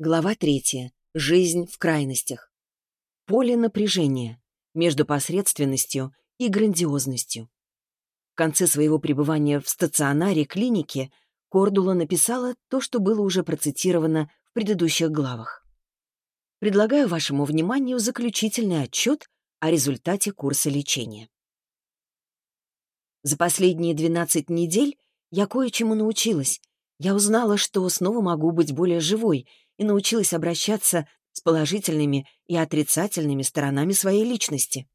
Глава третья. Жизнь в крайностях. Поле напряжения между посредственностью и грандиозностью. В конце своего пребывания в стационаре клиники Кордула написала то, что было уже процитировано в предыдущих главах. Предлагаю вашему вниманию заключительный отчет о результате курса лечения. За последние 12 недель я кое-чему научилась. Я узнала, что снова могу быть более живой — и научилась обращаться с положительными и отрицательными сторонами своей личности,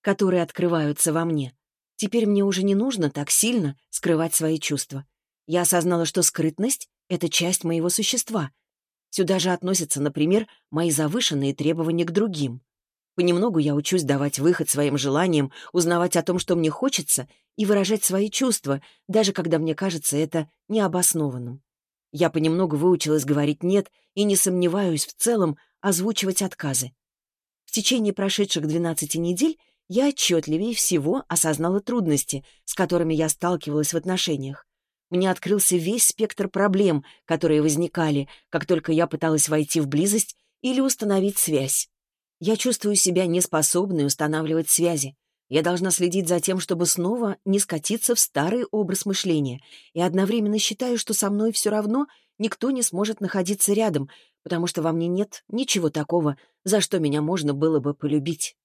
которые открываются во мне. Теперь мне уже не нужно так сильно скрывать свои чувства. Я осознала, что скрытность — это часть моего существа. Сюда же относятся, например, мои завышенные требования к другим. Понемногу я учусь давать выход своим желаниям, узнавать о том, что мне хочется, и выражать свои чувства, даже когда мне кажется это необоснованным. Я понемногу выучилась говорить «нет» и не сомневаюсь в целом озвучивать отказы. В течение прошедших 12 недель я отчетливее всего осознала трудности, с которыми я сталкивалась в отношениях. Мне открылся весь спектр проблем, которые возникали, как только я пыталась войти в близость или установить связь. Я чувствую себя неспособной устанавливать связи. Я должна следить за тем, чтобы снова не скатиться в старый образ мышления, и одновременно считаю, что со мной все равно никто не сможет находиться рядом, потому что во мне нет ничего такого, за что меня можно было бы полюбить.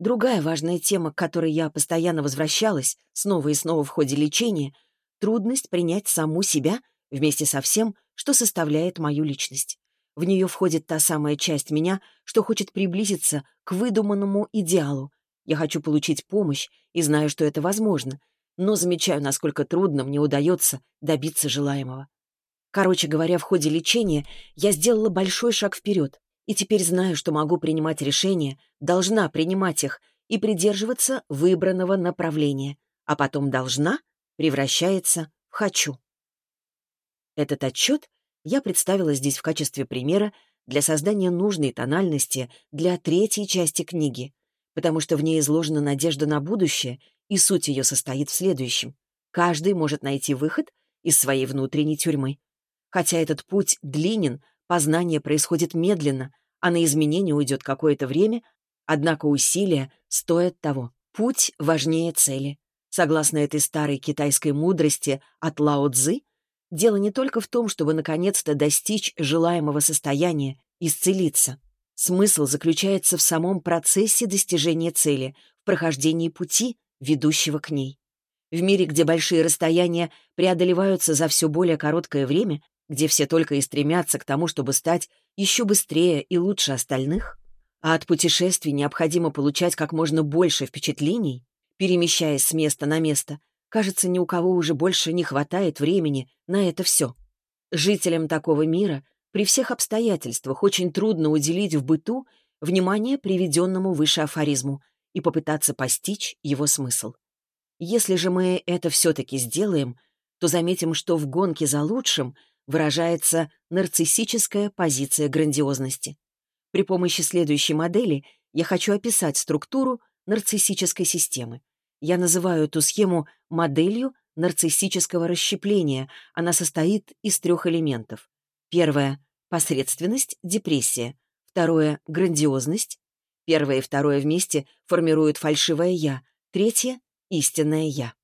Другая важная тема, к которой я постоянно возвращалась, снова и снова в ходе лечения — трудность принять саму себя вместе со всем, что составляет мою личность. В нее входит та самая часть меня, что хочет приблизиться к выдуманному идеалу, я хочу получить помощь и знаю, что это возможно, но замечаю, насколько трудно мне удается добиться желаемого. Короче говоря, в ходе лечения я сделала большой шаг вперед, и теперь знаю, что могу принимать решения, должна принимать их и придерживаться выбранного направления, а потом должна превращается в «хочу». Этот отчет я представила здесь в качестве примера для создания нужной тональности для третьей части книги, потому что в ней изложена надежда на будущее, и суть ее состоит в следующем. Каждый может найти выход из своей внутренней тюрьмы. Хотя этот путь длинен, познание происходит медленно, а на изменение уйдет какое-то время, однако усилия стоят того. Путь важнее цели. Согласно этой старой китайской мудрости от Лао Цзы, дело не только в том, чтобы наконец-то достичь желаемого состояния, исцелиться. Смысл заключается в самом процессе достижения цели, в прохождении пути, ведущего к ней. В мире, где большие расстояния преодолеваются за все более короткое время, где все только и стремятся к тому, чтобы стать еще быстрее и лучше остальных, а от путешествий необходимо получать как можно больше впечатлений, перемещаясь с места на место, кажется, ни у кого уже больше не хватает времени на это все. Жителям такого мира при всех обстоятельствах очень трудно уделить в быту внимание приведенному выше афоризму и попытаться постичь его смысл. Если же мы это все-таки сделаем, то заметим, что в гонке за лучшим выражается нарциссическая позиция грандиозности. При помощи следующей модели я хочу описать структуру нарциссической системы. Я называю эту схему моделью нарциссического расщепления. Она состоит из трех элементов. Первое — посредственность, депрессия. Второе — грандиозность. Первое и второе вместе формируют фальшивое «я». Третье — истинное «я».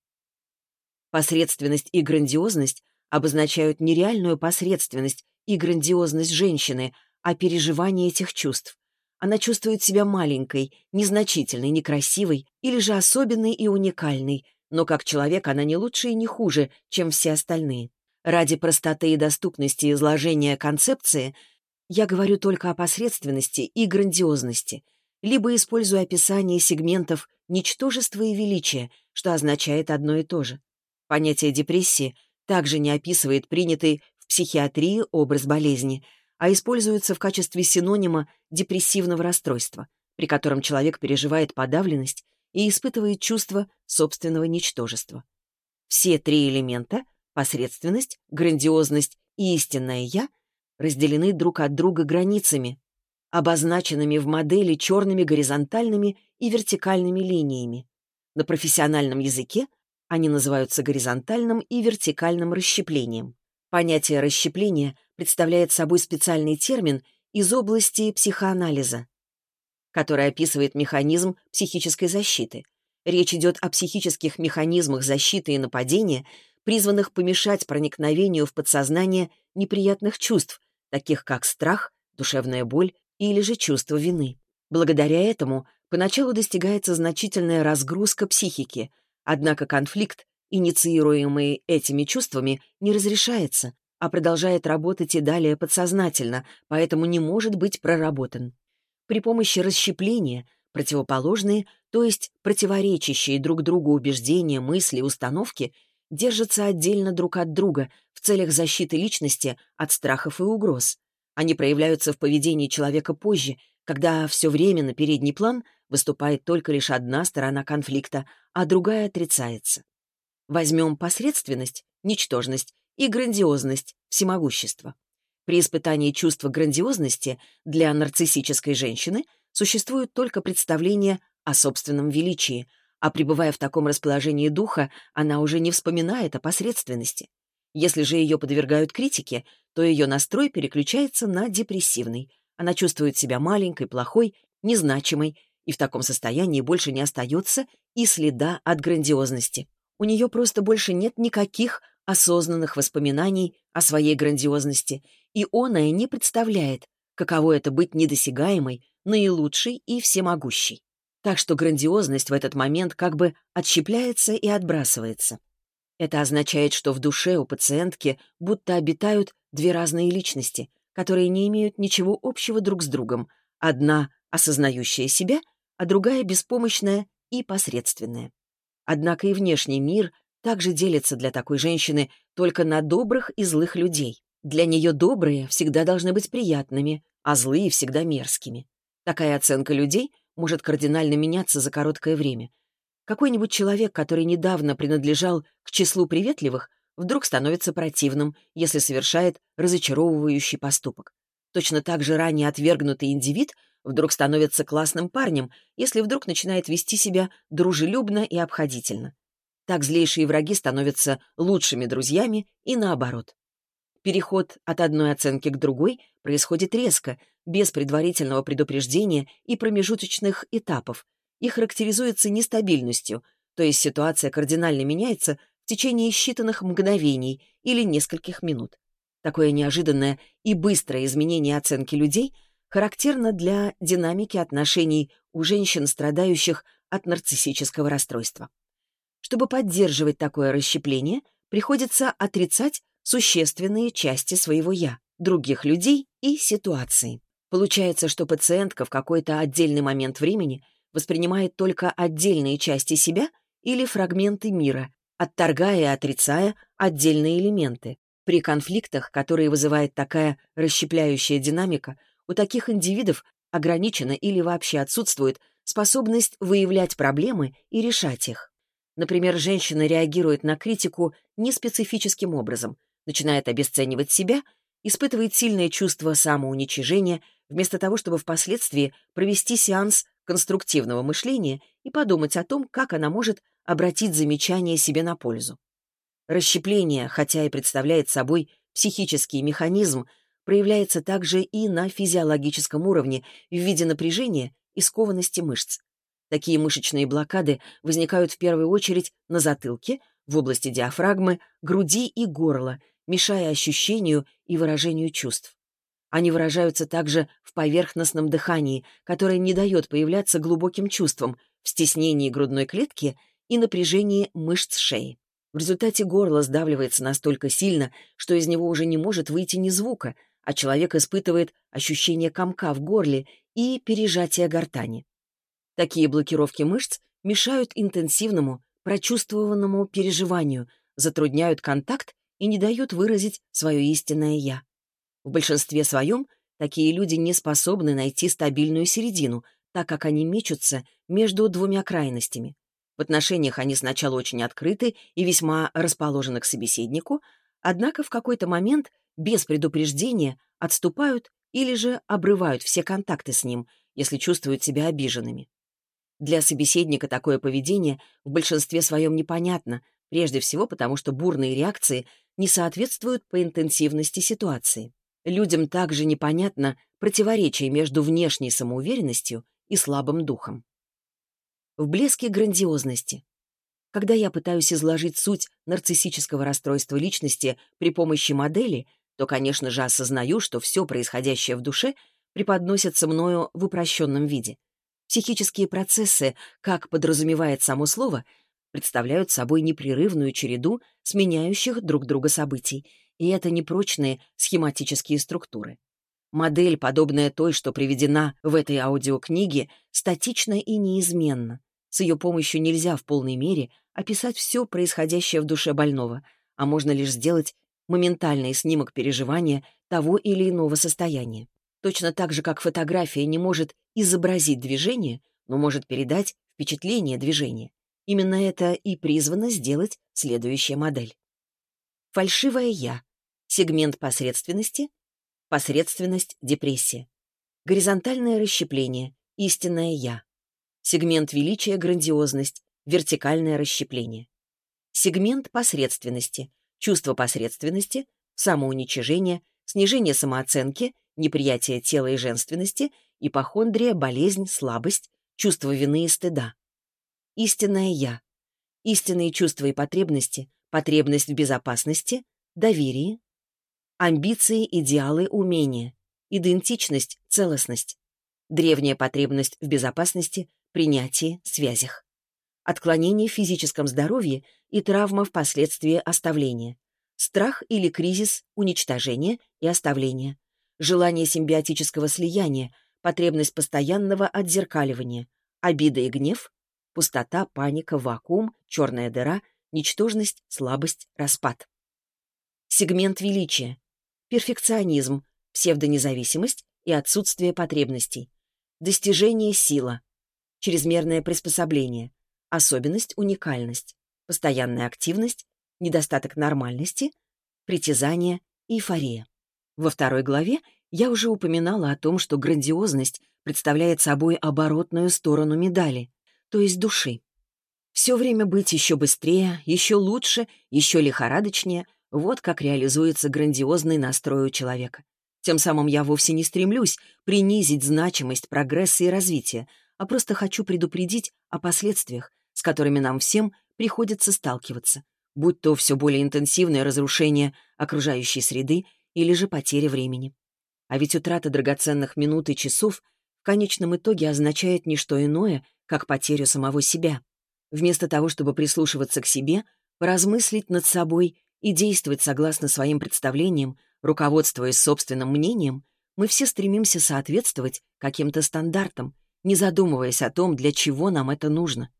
Посредственность и грандиозность обозначают нереальную посредственность и грандиозность женщины, а переживание этих чувств. Она чувствует себя маленькой, незначительной, некрасивой или же особенной и уникальной, но как человек она не лучше и не хуже, чем все остальные. Ради простоты и доступности изложения концепции я говорю только о посредственности и грандиозности, либо использую описание сегментов ничтожества и величия, что означает одно и то же. Понятие депрессии также не описывает принятый в психиатрии образ болезни, а используется в качестве синонима депрессивного расстройства, при котором человек переживает подавленность и испытывает чувство собственного ничтожества. Все три элемента — Посредственность, грандиозность и истинное «я» разделены друг от друга границами, обозначенными в модели черными горизонтальными и вертикальными линиями. На профессиональном языке они называются горизонтальным и вертикальным расщеплением. Понятие расщепления представляет собой специальный термин из области психоанализа, который описывает механизм психической защиты. Речь идет о психических механизмах защиты и нападения, призванных помешать проникновению в подсознание неприятных чувств, таких как страх, душевная боль или же чувство вины. Благодаря этому поначалу достигается значительная разгрузка психики, однако конфликт, инициируемый этими чувствами, не разрешается, а продолжает работать и далее подсознательно, поэтому не может быть проработан. При помощи расщепления противоположные, то есть противоречащие друг другу убеждения, мысли, установки, держатся отдельно друг от друга в целях защиты личности от страхов и угроз. Они проявляются в поведении человека позже, когда все время на передний план выступает только лишь одна сторона конфликта, а другая отрицается. Возьмем посредственность, ничтожность и грандиозность, всемогущество. При испытании чувства грандиозности для нарциссической женщины существует только представление о собственном величии, а пребывая в таком расположении духа, она уже не вспоминает о посредственности. Если же ее подвергают критике, то ее настрой переключается на депрессивный. Она чувствует себя маленькой, плохой, незначимой, и в таком состоянии больше не остается и следа от грандиозности. У нее просто больше нет никаких осознанных воспоминаний о своей грандиозности, и она и не представляет, каково это быть недосягаемой, наилучшей и всемогущей. Так что грандиозность в этот момент как бы отщепляется и отбрасывается. Это означает, что в душе у пациентки будто обитают две разные личности, которые не имеют ничего общего друг с другом. Одна — осознающая себя, а другая — беспомощная и посредственная. Однако и внешний мир также делится для такой женщины только на добрых и злых людей. Для нее добрые всегда должны быть приятными, а злые всегда мерзкими. Такая оценка людей может кардинально меняться за короткое время. Какой-нибудь человек, который недавно принадлежал к числу приветливых, вдруг становится противным, если совершает разочаровывающий поступок. Точно так же ранее отвергнутый индивид вдруг становится классным парнем, если вдруг начинает вести себя дружелюбно и обходительно. Так злейшие враги становятся лучшими друзьями и наоборот. Переход от одной оценки к другой происходит резко, без предварительного предупреждения и промежуточных этапов, и характеризуется нестабильностью, то есть ситуация кардинально меняется в течение считанных мгновений или нескольких минут. Такое неожиданное и быстрое изменение оценки людей характерно для динамики отношений у женщин, страдающих от нарциссического расстройства. Чтобы поддерживать такое расщепление, приходится отрицать существенные части своего «я», других людей и ситуации. Получается, что пациентка в какой-то отдельный момент времени воспринимает только отдельные части себя или фрагменты мира, отторгая и отрицая отдельные элементы. При конфликтах, которые вызывает такая расщепляющая динамика, у таких индивидов ограничена или вообще отсутствует способность выявлять проблемы и решать их. Например, женщина реагирует на критику неспецифическим образом, начинает обесценивать себя, испытывает сильное чувство самоуничижения, вместо того, чтобы впоследствии провести сеанс конструктивного мышления и подумать о том, как она может обратить замечание себе на пользу. Расщепление, хотя и представляет собой психический механизм, проявляется также и на физиологическом уровне в виде напряжения и скованности мышц. Такие мышечные блокады возникают в первую очередь на затылке, в области диафрагмы, груди и горла, мешая ощущению и выражению чувств. Они выражаются также в поверхностном дыхании, которое не дает появляться глубоким чувствам, в стеснении грудной клетки и напряжении мышц шеи. В результате горло сдавливается настолько сильно, что из него уже не может выйти ни звука, а человек испытывает ощущение комка в горле и пережатия гортани. Такие блокировки мышц мешают интенсивному, прочувствованному переживанию, затрудняют контакт и не дают выразить свое истинное «я». В большинстве своем такие люди не способны найти стабильную середину, так как они мечутся между двумя крайностями. В отношениях они сначала очень открыты и весьма расположены к собеседнику, однако в какой-то момент без предупреждения отступают или же обрывают все контакты с ним, если чувствуют себя обиженными. Для собеседника такое поведение в большинстве своем непонятно, прежде всего потому, что бурные реакции не соответствуют по интенсивности ситуации. Людям также непонятно противоречие между внешней самоуверенностью и слабым духом. В блеске грандиозности. Когда я пытаюсь изложить суть нарциссического расстройства личности при помощи модели, то, конечно же, осознаю, что все происходящее в душе преподносится мною в упрощенном виде. Психические процессы, как подразумевает само слово, представляют собой непрерывную череду сменяющих друг друга событий, и это непрочные схематические структуры. Модель, подобная той, что приведена в этой аудиокниге, статична и неизменна. С ее помощью нельзя в полной мере описать все происходящее в душе больного, а можно лишь сделать моментальный снимок переживания того или иного состояния. Точно так же, как фотография не может изобразить движение, но может передать впечатление движения. Именно это и призвано сделать следующая модель. Фальшивое «я», сегмент посредственности, посредственность, депрессия, горизонтальное расщепление, истинное «я», сегмент величия, грандиозность, вертикальное расщепление, сегмент посредственности, чувство посредственности, самоуничижение, снижение самооценки, неприятие тела и женственности, ипохондрия, болезнь, слабость, чувство вины и стыда. Истинное «я», истинные чувства и потребности, потребность в безопасности, доверие, амбиции, идеалы, умения, идентичность, целостность, древняя потребность в безопасности, принятии, связях, отклонение в физическом здоровье и травма впоследствии оставления, страх или кризис, уничтожение и оставление, желание симбиотического слияния, потребность постоянного отзеркаливания, обида и гнев, пустота, паника, вакуум, черная дыра, ничтожность, слабость, распад. Сегмент величия. Перфекционизм, псевдонезависимость и отсутствие потребностей. Достижение сила. Чрезмерное приспособление. Особенность уникальность. Постоянная активность. Недостаток нормальности. Притязание. Эйфория. Во второй главе я уже упоминала о том, что грандиозность представляет собой оборотную сторону медали, то есть души. Все время быть еще быстрее, еще лучше, еще лихорадочнее — вот как реализуется грандиозный настрой у человека. Тем самым я вовсе не стремлюсь принизить значимость прогресса и развития, а просто хочу предупредить о последствиях, с которыми нам всем приходится сталкиваться, будь то все более интенсивное разрушение окружающей среды или же потеря времени. А ведь утрата драгоценных минут и часов в конечном итоге означает не что иное, как потерю самого себя. Вместо того, чтобы прислушиваться к себе, поразмыслить над собой и действовать согласно своим представлениям, руководствуясь собственным мнением, мы все стремимся соответствовать каким-то стандартам, не задумываясь о том, для чего нам это нужно.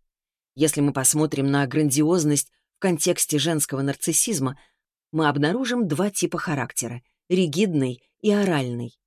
Если мы посмотрим на грандиозность в контексте женского нарциссизма, мы обнаружим два типа характера — ригидный и оральный.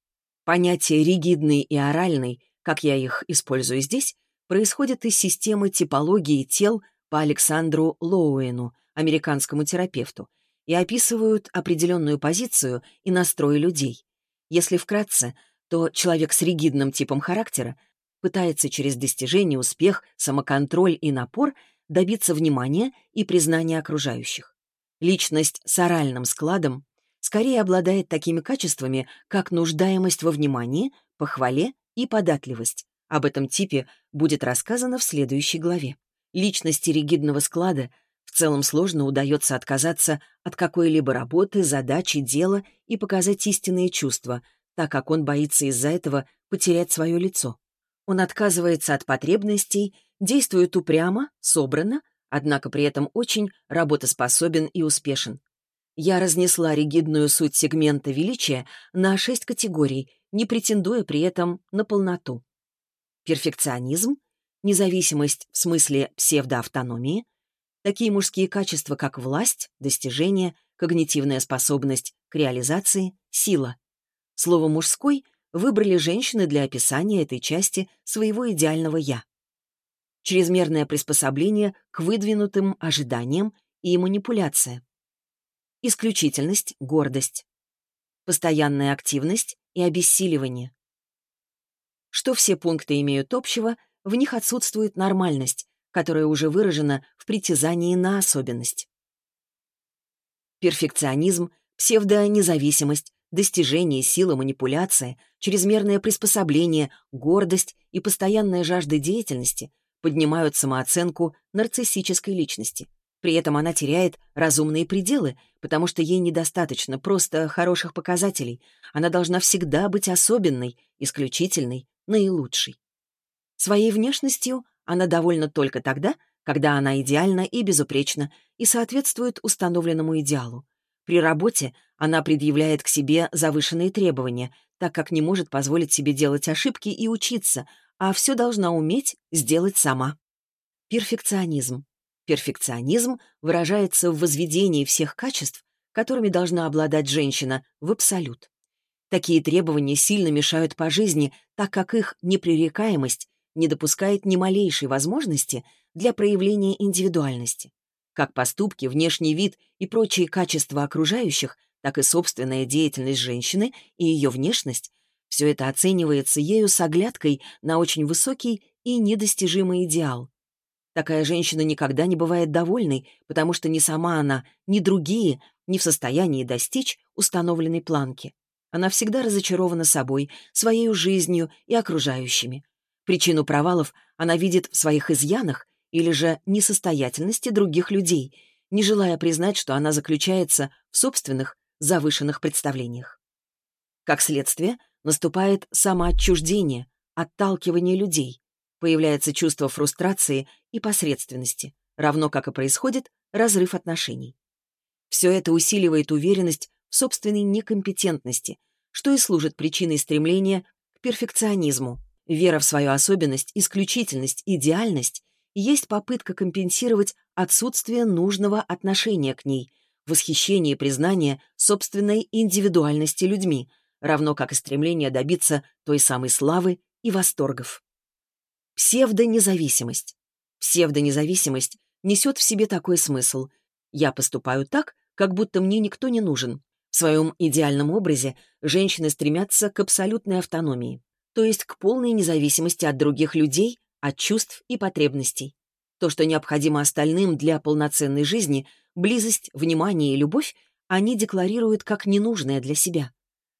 Понятие «ригидный» и «оральный», как я их использую здесь, происходит из системы типологии тел по Александру Лоуэну, американскому терапевту, и описывают определенную позицию и настрой людей. Если вкратце, то человек с ригидным типом характера пытается через достижение, успех, самоконтроль и напор добиться внимания и признания окружающих. Личность с оральным складом скорее обладает такими качествами, как нуждаемость во внимании, похвале и податливость. Об этом типе будет рассказано в следующей главе. Личности ригидного склада в целом сложно удается отказаться от какой-либо работы, задачи, дела и показать истинные чувства, так как он боится из-за этого потерять свое лицо. Он отказывается от потребностей, действует упрямо, собрано, однако при этом очень работоспособен и успешен. Я разнесла ригидную суть сегмента величия на шесть категорий, не претендуя при этом на полноту. Перфекционизм, независимость в смысле псевдоавтономии, такие мужские качества, как власть, достижение, когнитивная способность к реализации, сила. Слово «мужской» выбрали женщины для описания этой части своего идеального «я» чрезмерное приспособление к выдвинутым ожиданиям и манипуляция, исключительность, гордость, постоянная активность и обессиливание. Что все пункты имеют общего, в них отсутствует нормальность, которая уже выражена в притязании на особенность. Перфекционизм, псевдонезависимость, достижение, сила, манипуляция, чрезмерное приспособление, гордость и постоянная жажда деятельности поднимают самооценку нарциссической личности. При этом она теряет разумные пределы, потому что ей недостаточно просто хороших показателей. Она должна всегда быть особенной, исключительной, наилучшей. Своей внешностью она довольна только тогда, когда она идеальна и безупречна и соответствует установленному идеалу. При работе она предъявляет к себе завышенные требования, так как не может позволить себе делать ошибки и учиться, а все должна уметь сделать сама. Перфекционизм. Перфекционизм выражается в возведении всех качеств, которыми должна обладать женщина, в абсолют. Такие требования сильно мешают по жизни, так как их непререкаемость не допускает ни малейшей возможности для проявления индивидуальности. Как поступки, внешний вид и прочие качества окружающих, так и собственная деятельность женщины и ее внешность — все это оценивается ею с оглядкой на очень высокий и недостижимый идеал. Такая женщина никогда не бывает довольной, потому что ни сама она, ни другие не в состоянии достичь установленной планки. Она всегда разочарована собой, своей жизнью и окружающими. Причину провалов она видит в своих изъянах или же несостоятельности других людей, не желая признать, что она заключается в собственных завышенных представлениях. Как следствие, наступает самоотчуждение, отталкивание людей, появляется чувство фрустрации и посредственности, равно как и происходит разрыв отношений. Все это усиливает уверенность в собственной некомпетентности, что и служит причиной стремления к перфекционизму, Вера в свою особенность, исключительность, идеальность есть попытка компенсировать отсутствие нужного отношения к ней, восхищение и признание собственной индивидуальности людьми, равно как и стремление добиться той самой славы и восторгов. Псевдонезависимость. Псевдонезависимость несет в себе такой смысл. Я поступаю так, как будто мне никто не нужен. В своем идеальном образе женщины стремятся к абсолютной автономии то есть к полной независимости от других людей, от чувств и потребностей. То, что необходимо остальным для полноценной жизни, близость, внимание и любовь, они декларируют как ненужное для себя.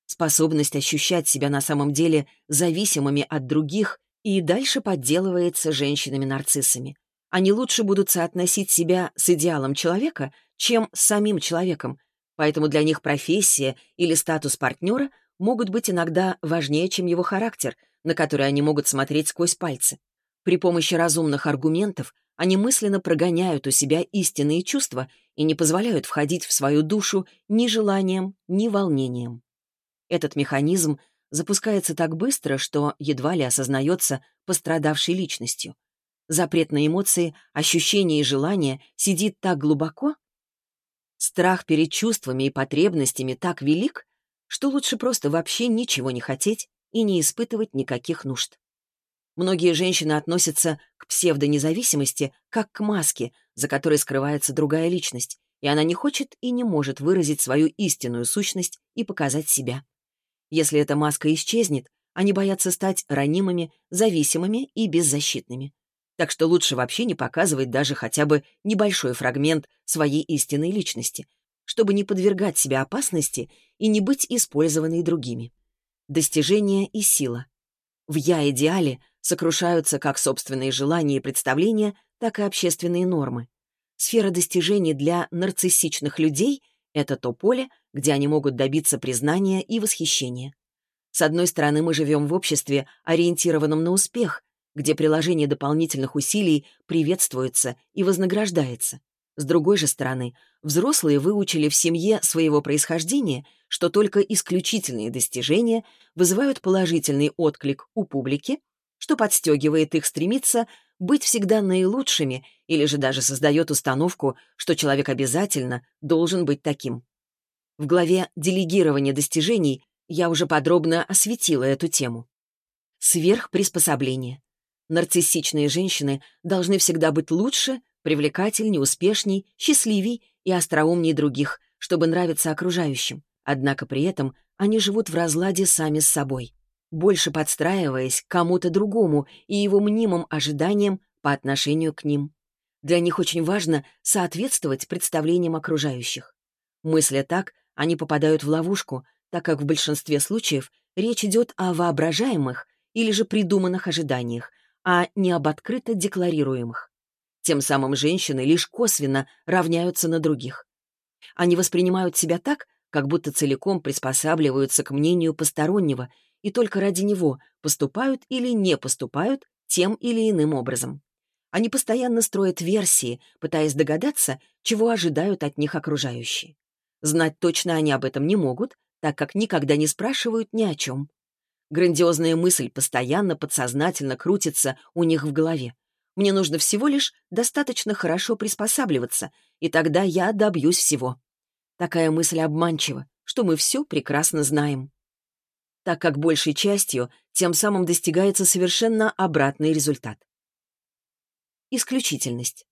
Способность ощущать себя на самом деле зависимыми от других и дальше подделывается женщинами-нарциссами. Они лучше будут соотносить себя с идеалом человека, чем с самим человеком, поэтому для них профессия или статус партнера могут быть иногда важнее, чем его характер, на который они могут смотреть сквозь пальцы. При помощи разумных аргументов они мысленно прогоняют у себя истинные чувства и не позволяют входить в свою душу ни желанием, ни волнением. Этот механизм запускается так быстро, что едва ли осознается пострадавшей личностью. Запрет на эмоции, ощущения и желания сидит так глубоко, страх перед чувствами и потребностями так велик, что лучше просто вообще ничего не хотеть и не испытывать никаких нужд. Многие женщины относятся к псевдонезависимости как к маске, за которой скрывается другая личность, и она не хочет и не может выразить свою истинную сущность и показать себя. Если эта маска исчезнет, они боятся стать ранимыми, зависимыми и беззащитными. Так что лучше вообще не показывать даже хотя бы небольшой фрагмент своей истинной личности, чтобы не подвергать себя опасности и не быть использованной другими. Достижение и сила. В «я-идеале» сокрушаются как собственные желания и представления, так и общественные нормы. Сфера достижений для нарциссичных людей — это то поле, где они могут добиться признания и восхищения. С одной стороны, мы живем в обществе, ориентированном на успех, где приложение дополнительных усилий приветствуется и вознаграждается. С другой же стороны, взрослые выучили в семье своего происхождения, что только исключительные достижения вызывают положительный отклик у публики, что подстегивает их стремиться быть всегда наилучшими или же даже создает установку, что человек обязательно должен быть таким. В главе «Делегирование достижений» я уже подробно осветила эту тему. Сверхприспособление. Нарциссичные женщины должны всегда быть лучше, привлекательней, успешней, счастливей и остроумней других, чтобы нравиться окружающим. Однако при этом они живут в разладе сами с собой, больше подстраиваясь к кому-то другому и его мнимым ожиданиям по отношению к ним. Для них очень важно соответствовать представлениям окружающих. Мысля так, они попадают в ловушку, так как в большинстве случаев речь идет о воображаемых или же придуманных ожиданиях, а не об открыто декларируемых. Тем самым женщины лишь косвенно равняются на других. Они воспринимают себя так, как будто целиком приспосабливаются к мнению постороннего и только ради него поступают или не поступают тем или иным образом. Они постоянно строят версии, пытаясь догадаться, чего ожидают от них окружающие. Знать точно они об этом не могут, так как никогда не спрашивают ни о чем. Грандиозная мысль постоянно подсознательно крутится у них в голове. Мне нужно всего лишь достаточно хорошо приспосабливаться, и тогда я добьюсь всего. Такая мысль обманчива, что мы все прекрасно знаем. Так как большей частью тем самым достигается совершенно обратный результат. Исключительность.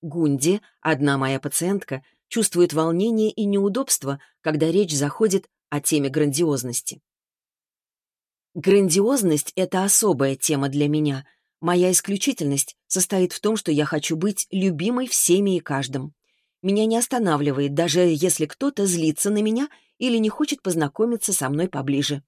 Гунди, одна моя пациентка, чувствует волнение и неудобство, когда речь заходит о теме грандиозности. Грандиозность — это особая тема для меня. Моя исключительность состоит в том, что я хочу быть любимой всеми и каждым. Меня не останавливает, даже если кто-то злится на меня или не хочет познакомиться со мной поближе.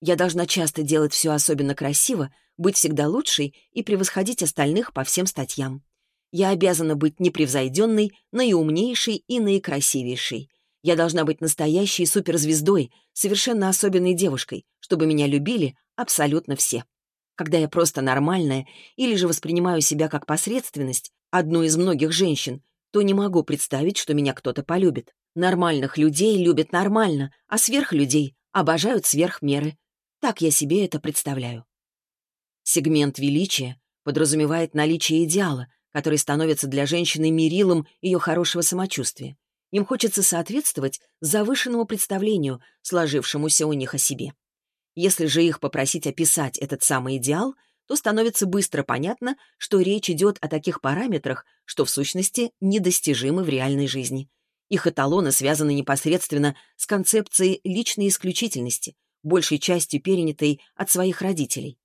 Я должна часто делать все особенно красиво, быть всегда лучшей и превосходить остальных по всем статьям. Я обязана быть непревзойденной, наиумнейшей и наикрасивейшей. Я должна быть настоящей суперзвездой, совершенно особенной девушкой, чтобы меня любили абсолютно все. Когда я просто нормальная или же воспринимаю себя как посредственность, одну из многих женщин, то не могу представить, что меня кто-то полюбит. Нормальных людей любят нормально, а сверхлюдей обожают сверх меры. Так я себе это представляю. Сегмент величия подразумевает наличие идеала, который становится для женщины мерилом ее хорошего самочувствия. Им хочется соответствовать завышенному представлению, сложившемуся у них о себе. Если же их попросить описать этот самый идеал, то становится быстро понятно, что речь идет о таких параметрах, что в сущности недостижимы в реальной жизни. Их эталоны связаны непосредственно с концепцией личной исключительности, большей частью перенятой от своих родителей.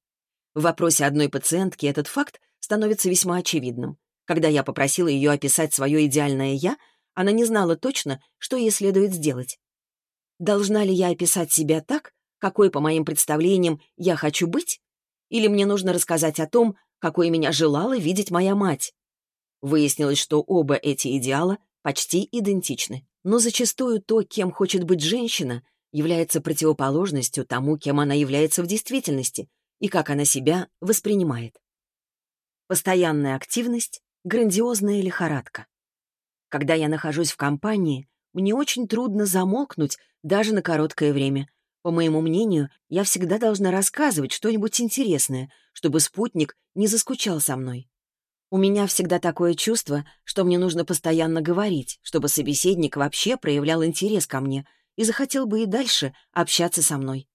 В вопросе одной пациентки этот факт становится весьма очевидным. Когда я попросила ее описать свое идеальное «я», она не знала точно, что ей следует сделать. Должна ли я описать себя так, какой, по моим представлениям, я хочу быть? Или мне нужно рассказать о том, какой меня желала видеть моя мать? Выяснилось, что оба эти идеала почти идентичны. Но зачастую то, кем хочет быть женщина, является противоположностью тому, кем она является в действительности и как она себя воспринимает. Постоянная активность — грандиозная лихорадка. Когда я нахожусь в компании, мне очень трудно замолкнуть даже на короткое время. По моему мнению, я всегда должна рассказывать что-нибудь интересное, чтобы спутник не заскучал со мной. У меня всегда такое чувство, что мне нужно постоянно говорить, чтобы собеседник вообще проявлял интерес ко мне и захотел бы и дальше общаться со мной.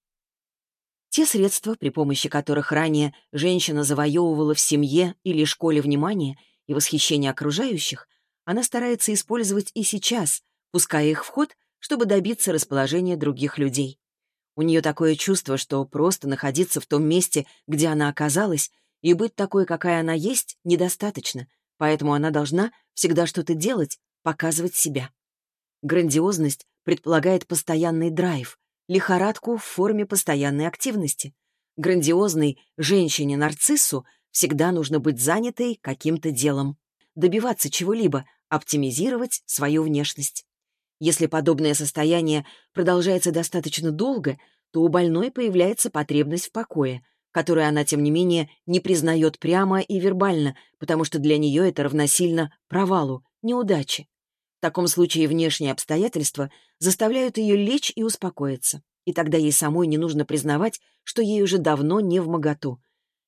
Те средства, при помощи которых ранее женщина завоевывала в семье или школе внимание и восхищение окружающих, она старается использовать и сейчас, пуская их в ход, чтобы добиться расположения других людей. У нее такое чувство, что просто находиться в том месте, где она оказалась, и быть такой, какая она есть, недостаточно, поэтому она должна всегда что-то делать, показывать себя. Грандиозность предполагает постоянный драйв, лихорадку в форме постоянной активности. Грандиозной женщине-нарциссу всегда нужно быть занятой каким-то делом, добиваться чего-либо, оптимизировать свою внешность. Если подобное состояние продолжается достаточно долго, то у больной появляется потребность в покое, которую она, тем не менее, не признает прямо и вербально, потому что для нее это равносильно провалу, неудаче. В таком случае внешние обстоятельства заставляют ее лечь и успокоиться, и тогда ей самой не нужно признавать, что ей уже давно не в моготу.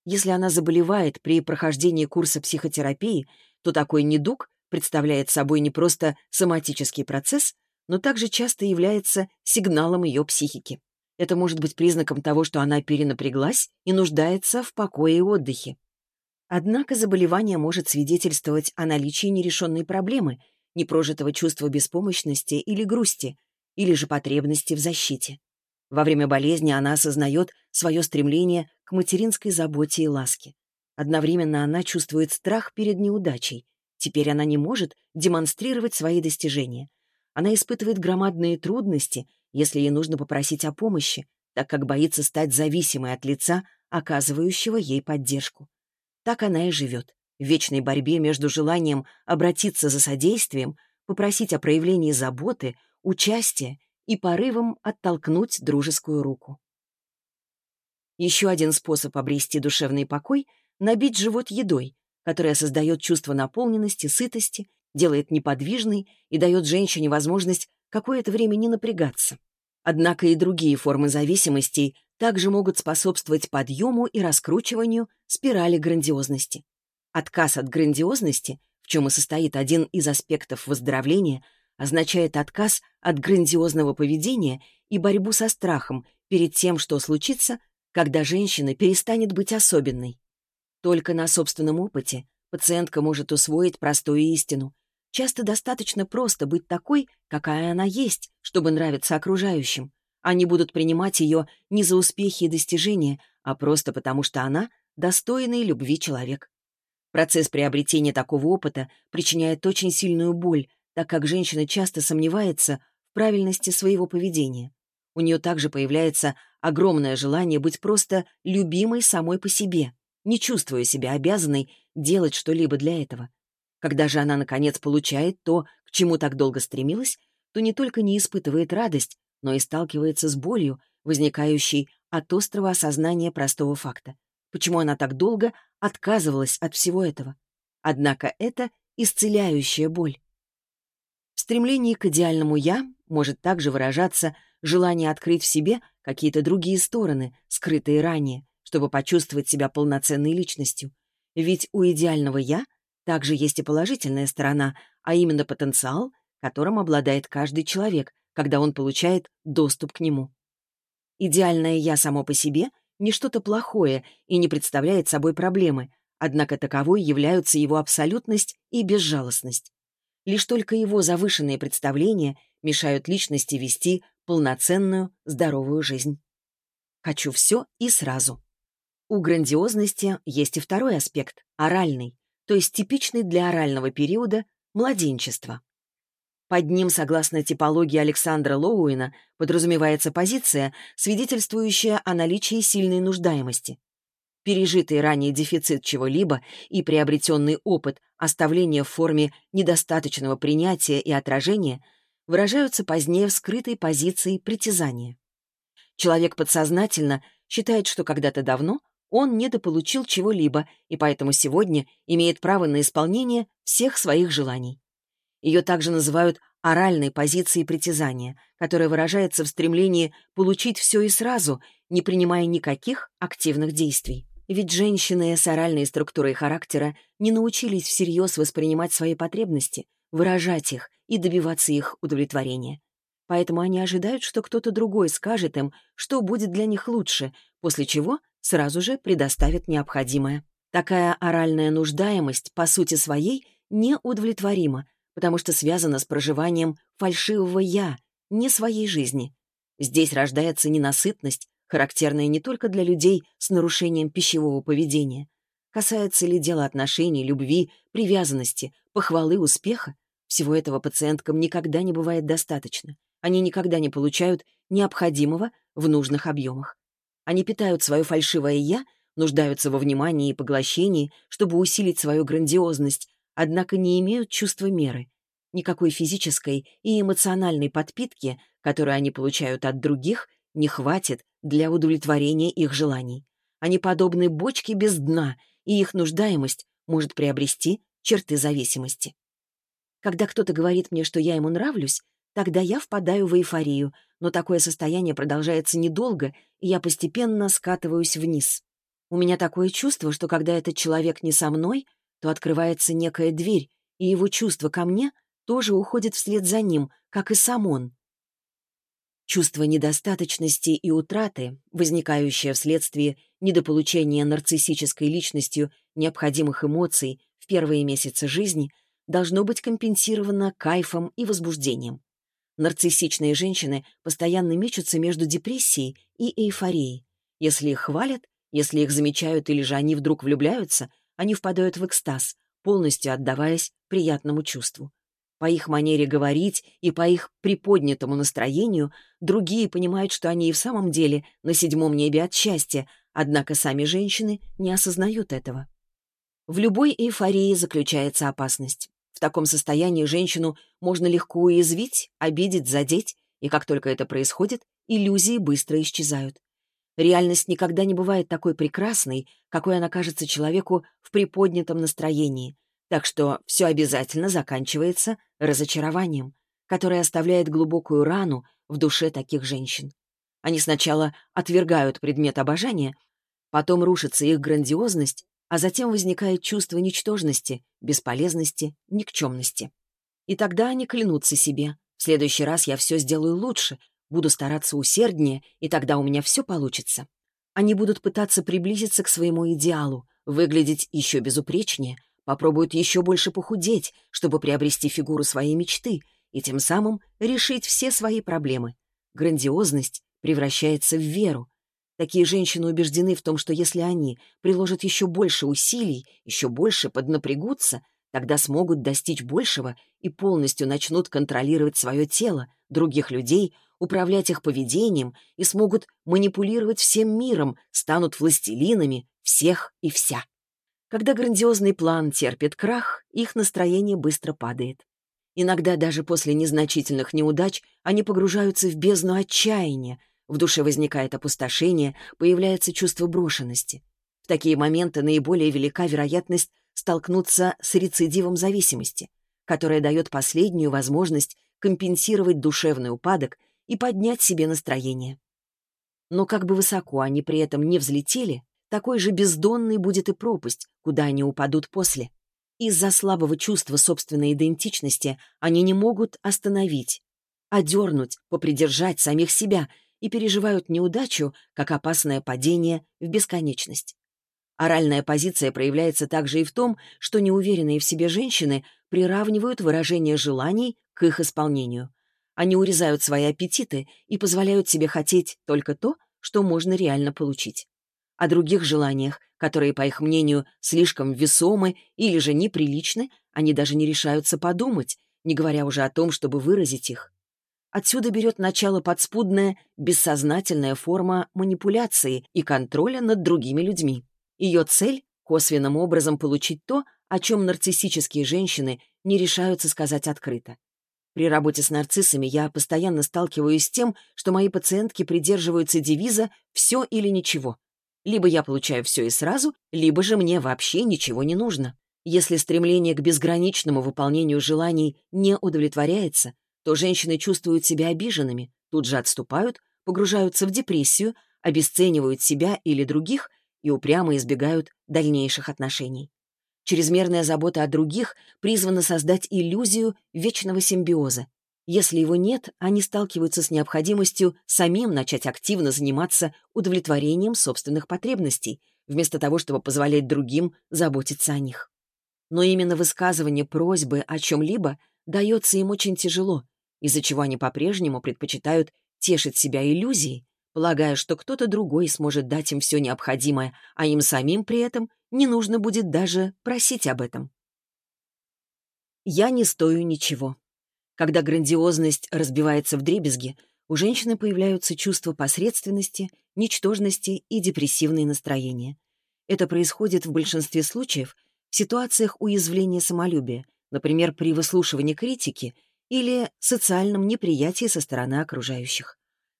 Если она заболевает при прохождении курса психотерапии, то такой недуг представляет собой не просто соматический процесс, но также часто является сигналом ее психики. Это может быть признаком того, что она перенапряглась и нуждается в покое и отдыхе. Однако заболевание может свидетельствовать о наличии нерешенной проблемы, непрожитого чувства беспомощности или грусти, или же потребности в защите. Во время болезни она осознает свое стремление к материнской заботе и ласке. Одновременно она чувствует страх перед неудачей, Теперь она не может демонстрировать свои достижения. Она испытывает громадные трудности, если ей нужно попросить о помощи, так как боится стать зависимой от лица, оказывающего ей поддержку. Так она и живет, в вечной борьбе между желанием обратиться за содействием, попросить о проявлении заботы, участия и порывом оттолкнуть дружескую руку. Еще один способ обрести душевный покой — набить живот едой, которая создает чувство наполненности, сытости, делает неподвижной и дает женщине возможность какое-то время не напрягаться. Однако и другие формы зависимостей также могут способствовать подъему и раскручиванию спирали грандиозности. Отказ от грандиозности, в чем и состоит один из аспектов выздоровления, означает отказ от грандиозного поведения и борьбу со страхом перед тем, что случится, когда женщина перестанет быть особенной. Только на собственном опыте пациентка может усвоить простую истину. Часто достаточно просто быть такой, какая она есть, чтобы нравиться окружающим. Они будут принимать ее не за успехи и достижения, а просто потому, что она — достойный любви человек. Процесс приобретения такого опыта причиняет очень сильную боль, так как женщина часто сомневается в правильности своего поведения. У нее также появляется огромное желание быть просто любимой самой по себе, не чувствуя себя обязанной делать что-либо для этого. Когда же она, наконец, получает то, к чему так долго стремилась, то не только не испытывает радость, но и сталкивается с болью, возникающей от острого осознания простого факта. Почему она так долго отказывалась от всего этого? Однако это исцеляющая боль. В стремлении к идеальному «я» может также выражаться желание открыть в себе какие-то другие стороны, скрытые ранее, чтобы почувствовать себя полноценной личностью. Ведь у идеального «я» также есть и положительная сторона, а именно потенциал, которым обладает каждый человек, когда он получает доступ к нему. Идеальное «я» само по себе не что-то плохое и не представляет собой проблемы, однако таковой являются его абсолютность и безжалостность. Лишь только его завышенные представления мешают личности вести полноценную, здоровую жизнь. Хочу все и сразу. У грандиозности есть и второй аспект — оральный, то есть типичный для орального периода — младенчество. Под ним, согласно типологии Александра Лоуина, подразумевается позиция, свидетельствующая о наличии сильной нуждаемости. Пережитый ранее дефицит чего-либо и приобретенный опыт оставления в форме недостаточного принятия и отражения выражаются позднее в скрытой позиции притязания. Человек подсознательно считает, что когда-то давно он недополучил чего-либо и поэтому сегодня имеет право на исполнение всех своих желаний. Ее также называют оральной позицией притязания, которая выражается в стремлении получить все и сразу, не принимая никаких активных действий. Ведь женщины с оральной структурой характера не научились всерьез воспринимать свои потребности, выражать их и добиваться их удовлетворения. Поэтому они ожидают, что кто-то другой скажет им, что будет для них лучше, после чего сразу же предоставит необходимое. Такая оральная нуждаемость, по сути своей, неудовлетворима, потому что связано с проживанием фальшивого «я», не своей жизни. Здесь рождается ненасытность, характерная не только для людей с нарушением пищевого поведения. Касается ли дело отношений, любви, привязанности, похвалы, успеха, всего этого пациенткам никогда не бывает достаточно. Они никогда не получают необходимого в нужных объемах. Они питают свое фальшивое «я», нуждаются во внимании и поглощении, чтобы усилить свою грандиозность, однако не имеют чувства меры. Никакой физической и эмоциональной подпитки, которую они получают от других, не хватит для удовлетворения их желаний. Они подобны бочке без дна, и их нуждаемость может приобрести черты зависимости. Когда кто-то говорит мне, что я ему нравлюсь, тогда я впадаю в эйфорию, но такое состояние продолжается недолго, и я постепенно скатываюсь вниз. У меня такое чувство, что когда этот человек не со мной — то открывается некая дверь, и его чувство ко мне тоже уходит вслед за ним, как и сам он. Чувство недостаточности и утраты, возникающее вследствие недополучения нарциссической личностью необходимых эмоций в первые месяцы жизни, должно быть компенсировано кайфом и возбуждением. Нарциссичные женщины постоянно мечутся между депрессией и эйфорией. Если их хвалят, если их замечают или же они вдруг влюбляются, они впадают в экстаз, полностью отдаваясь приятному чувству. По их манере говорить и по их приподнятому настроению другие понимают, что они и в самом деле на седьмом небе от счастья, однако сами женщины не осознают этого. В любой эйфории заключается опасность. В таком состоянии женщину можно легко уязвить, обидеть, задеть, и как только это происходит, иллюзии быстро исчезают. Реальность никогда не бывает такой прекрасной, какой она кажется человеку в приподнятом настроении, так что все обязательно заканчивается разочарованием, которое оставляет глубокую рану в душе таких женщин. Они сначала отвергают предмет обожания, потом рушится их грандиозность, а затем возникает чувство ничтожности, бесполезности, никчемности. И тогда они клянутся себе. В следующий раз я все сделаю лучше, буду стараться усерднее, и тогда у меня все получится. Они будут пытаться приблизиться к своему идеалу, выглядеть еще безупречнее, попробуют еще больше похудеть, чтобы приобрести фигуру своей мечты и тем самым решить все свои проблемы. Грандиозность превращается в веру, Такие женщины убеждены в том, что если они приложат еще больше усилий, еще больше поднапрягутся, тогда смогут достичь большего и полностью начнут контролировать свое тело, других людей, управлять их поведением и смогут манипулировать всем миром, станут властелинами всех и вся. Когда грандиозный план терпит крах, их настроение быстро падает. Иногда даже после незначительных неудач они погружаются в бездну отчаяния, в душе возникает опустошение, появляется чувство брошенности. В такие моменты наиболее велика вероятность столкнуться с рецидивом зависимости, которая дает последнюю возможность компенсировать душевный упадок и поднять себе настроение. Но как бы высоко они при этом не взлетели, такой же бездонной будет и пропасть, куда они упадут после. Из-за слабого чувства собственной идентичности они не могут остановить, одернуть, попридержать самих себя и переживают неудачу как опасное падение в бесконечность. Оральная позиция проявляется также и в том, что неуверенные в себе женщины приравнивают выражение желаний к их исполнению. Они урезают свои аппетиты и позволяют себе хотеть только то, что можно реально получить. О других желаниях, которые, по их мнению, слишком весомы или же неприличны, они даже не решаются подумать, не говоря уже о том, чтобы выразить их. Отсюда берет начало подспудная, бессознательная форма манипуляции и контроля над другими людьми. Ее цель — косвенным образом получить то, о чем нарциссические женщины не решаются сказать открыто. При работе с нарциссами я постоянно сталкиваюсь с тем, что мои пациентки придерживаются девиза «все или ничего». Либо я получаю все и сразу, либо же мне вообще ничего не нужно. Если стремление к безграничному выполнению желаний не удовлетворяется, то женщины чувствуют себя обиженными, тут же отступают, погружаются в депрессию, обесценивают себя или других и упрямо избегают дальнейших отношений. Чрезмерная забота о других призвана создать иллюзию вечного симбиоза. Если его нет, они сталкиваются с необходимостью самим начать активно заниматься удовлетворением собственных потребностей, вместо того, чтобы позволять другим заботиться о них. Но именно высказывание просьбы о чем-либо дается им очень тяжело, из-за чего они по-прежнему предпочитают тешить себя иллюзией, полагая, что кто-то другой сможет дать им все необходимое, а им самим при этом не нужно будет даже просить об этом. Я не стою ничего. Когда грандиозность разбивается в дребезги, у женщины появляются чувства посредственности, ничтожности и депрессивные настроения. Это происходит в большинстве случаев в ситуациях уязвления самолюбия, например, при выслушивании критики или социальном неприятии со стороны окружающих.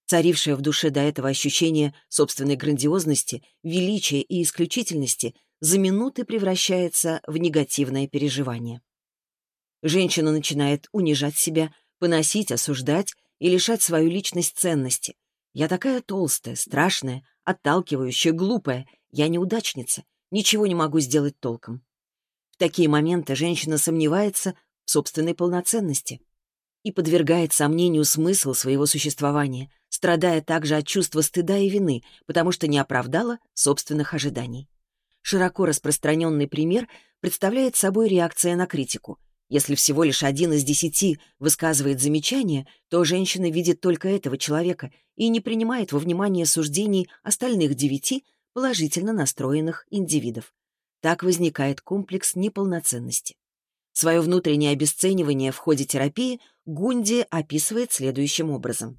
Царившее в душе до этого ощущение собственной грандиозности, величия и исключительности за минуты превращается в негативное переживание. Женщина начинает унижать себя, поносить, осуждать и лишать свою личность ценности. Я такая толстая, страшная, отталкивающая, глупая, я неудачница, ничего не могу сделать толком. В такие моменты женщина сомневается в собственной полноценности и подвергает сомнению смысл своего существования, страдая также от чувства стыда и вины, потому что не оправдала собственных ожиданий. Широко распространенный пример представляет собой реакция на критику. Если всего лишь один из десяти высказывает замечание, то женщина видит только этого человека и не принимает во внимание суждений остальных девяти положительно настроенных индивидов. Так возникает комплекс неполноценности. Свое внутреннее обесценивание в ходе терапии Гунди описывает следующим образом.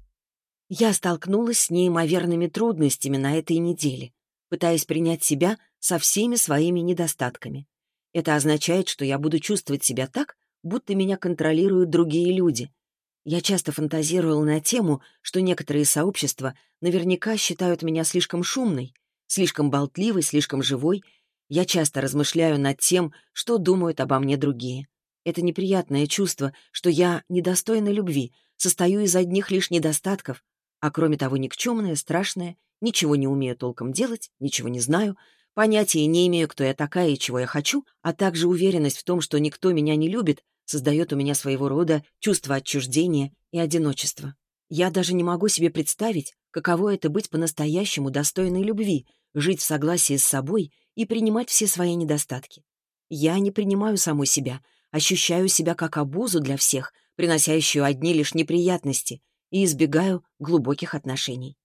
«Я столкнулась с неимоверными трудностями на этой неделе, пытаясь принять себя со всеми своими недостатками. Это означает, что я буду чувствовать себя так, будто меня контролируют другие люди. Я часто фантазировал на тему, что некоторые сообщества наверняка считают меня слишком шумной, слишком болтливой, слишком живой. Я часто размышляю над тем, что думают обо мне другие. Это неприятное чувство, что я недостойна любви, состою из одних лишь недостатков, а кроме того никчемное, страшное, ничего не умею толком делать, ничего не знаю, понятия не имею, кто я такая и чего я хочу, а также уверенность в том, что никто меня не любит, создает у меня своего рода чувство отчуждения и одиночества. Я даже не могу себе представить, каково это быть по-настоящему достойной любви, жить в согласии с собой и принимать все свои недостатки. Я не принимаю саму себя, ощущаю себя как обузу для всех, приносящую одни лишь неприятности, и избегаю глубоких отношений.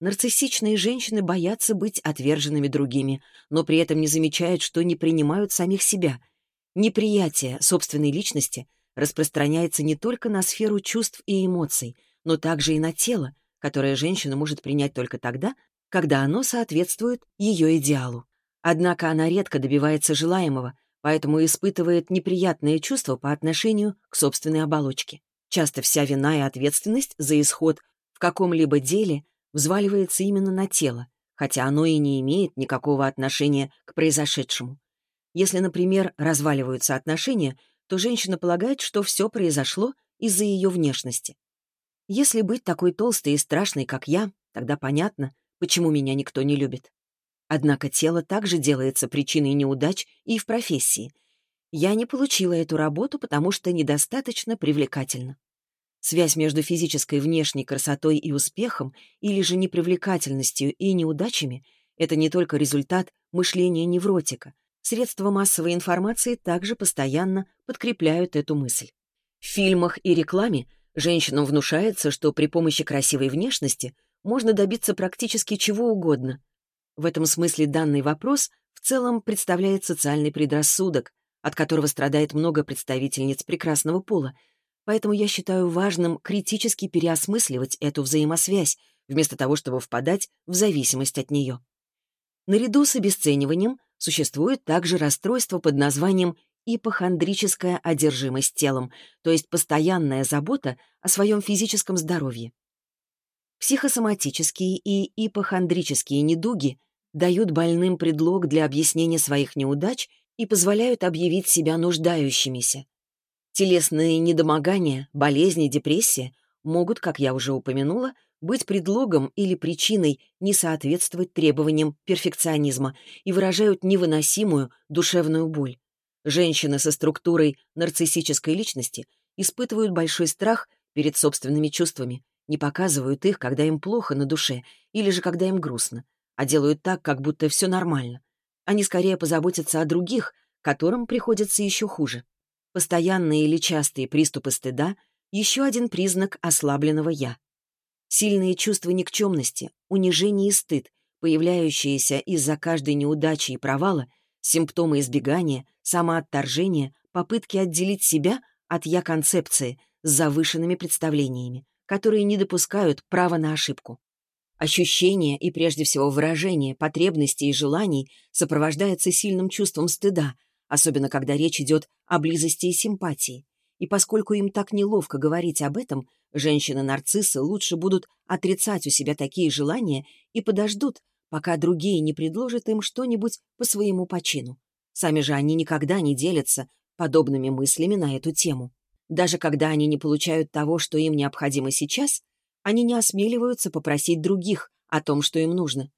Нарциссичные женщины боятся быть отверженными другими, но при этом не замечают, что не принимают самих себя — Неприятие собственной личности распространяется не только на сферу чувств и эмоций, но также и на тело, которое женщина может принять только тогда, когда оно соответствует ее идеалу. Однако она редко добивается желаемого, поэтому испытывает неприятные чувства по отношению к собственной оболочке. Часто вся вина и ответственность за исход в каком-либо деле взваливается именно на тело, хотя оно и не имеет никакого отношения к произошедшему. Если, например, разваливаются отношения, то женщина полагает, что все произошло из-за ее внешности. Если быть такой толстой и страшной, как я, тогда понятно, почему меня никто не любит. Однако тело также делается причиной неудач и в профессии. Я не получила эту работу, потому что недостаточно привлекательна. Связь между физической внешней красотой и успехом или же непривлекательностью и неудачами — это не только результат мышления невротика, Средства массовой информации также постоянно подкрепляют эту мысль. В фильмах и рекламе женщинам внушается, что при помощи красивой внешности можно добиться практически чего угодно. В этом смысле данный вопрос в целом представляет социальный предрассудок, от которого страдает много представительниц прекрасного пола, поэтому я считаю важным критически переосмысливать эту взаимосвязь, вместо того, чтобы впадать в зависимость от нее. Наряду с обесцениванием Существует также расстройство под названием ипохондрическая одержимость телом, то есть постоянная забота о своем физическом здоровье. Психосоматические и ипохондрические недуги дают больным предлог для объяснения своих неудач и позволяют объявить себя нуждающимися. Телесные недомогания, болезни, депрессия могут, как я уже упомянула, быть предлогом или причиной не соответствовать требованиям перфекционизма и выражают невыносимую душевную боль. Женщины со структурой нарциссической личности испытывают большой страх перед собственными чувствами, не показывают их, когда им плохо на душе или же когда им грустно, а делают так, как будто все нормально. Они скорее позаботятся о других, которым приходится еще хуже. Постоянные или частые приступы стыда — еще один признак ослабленного «я». Сильные чувства никчемности, унижение и стыд, появляющиеся из-за каждой неудачи и провала, симптомы избегания, самоотторжения, попытки отделить себя от «я-концепции» с завышенными представлениями, которые не допускают права на ошибку. Ощущение и, прежде всего, выражение потребностей и желаний сопровождается сильным чувством стыда, особенно когда речь идет о близости и симпатии. И поскольку им так неловко говорить об этом, женщины-нарциссы лучше будут отрицать у себя такие желания и подождут, пока другие не предложат им что-нибудь по своему почину. Сами же они никогда не делятся подобными мыслями на эту тему. Даже когда они не получают того, что им необходимо сейчас, они не осмеливаются попросить других о том, что им нужно.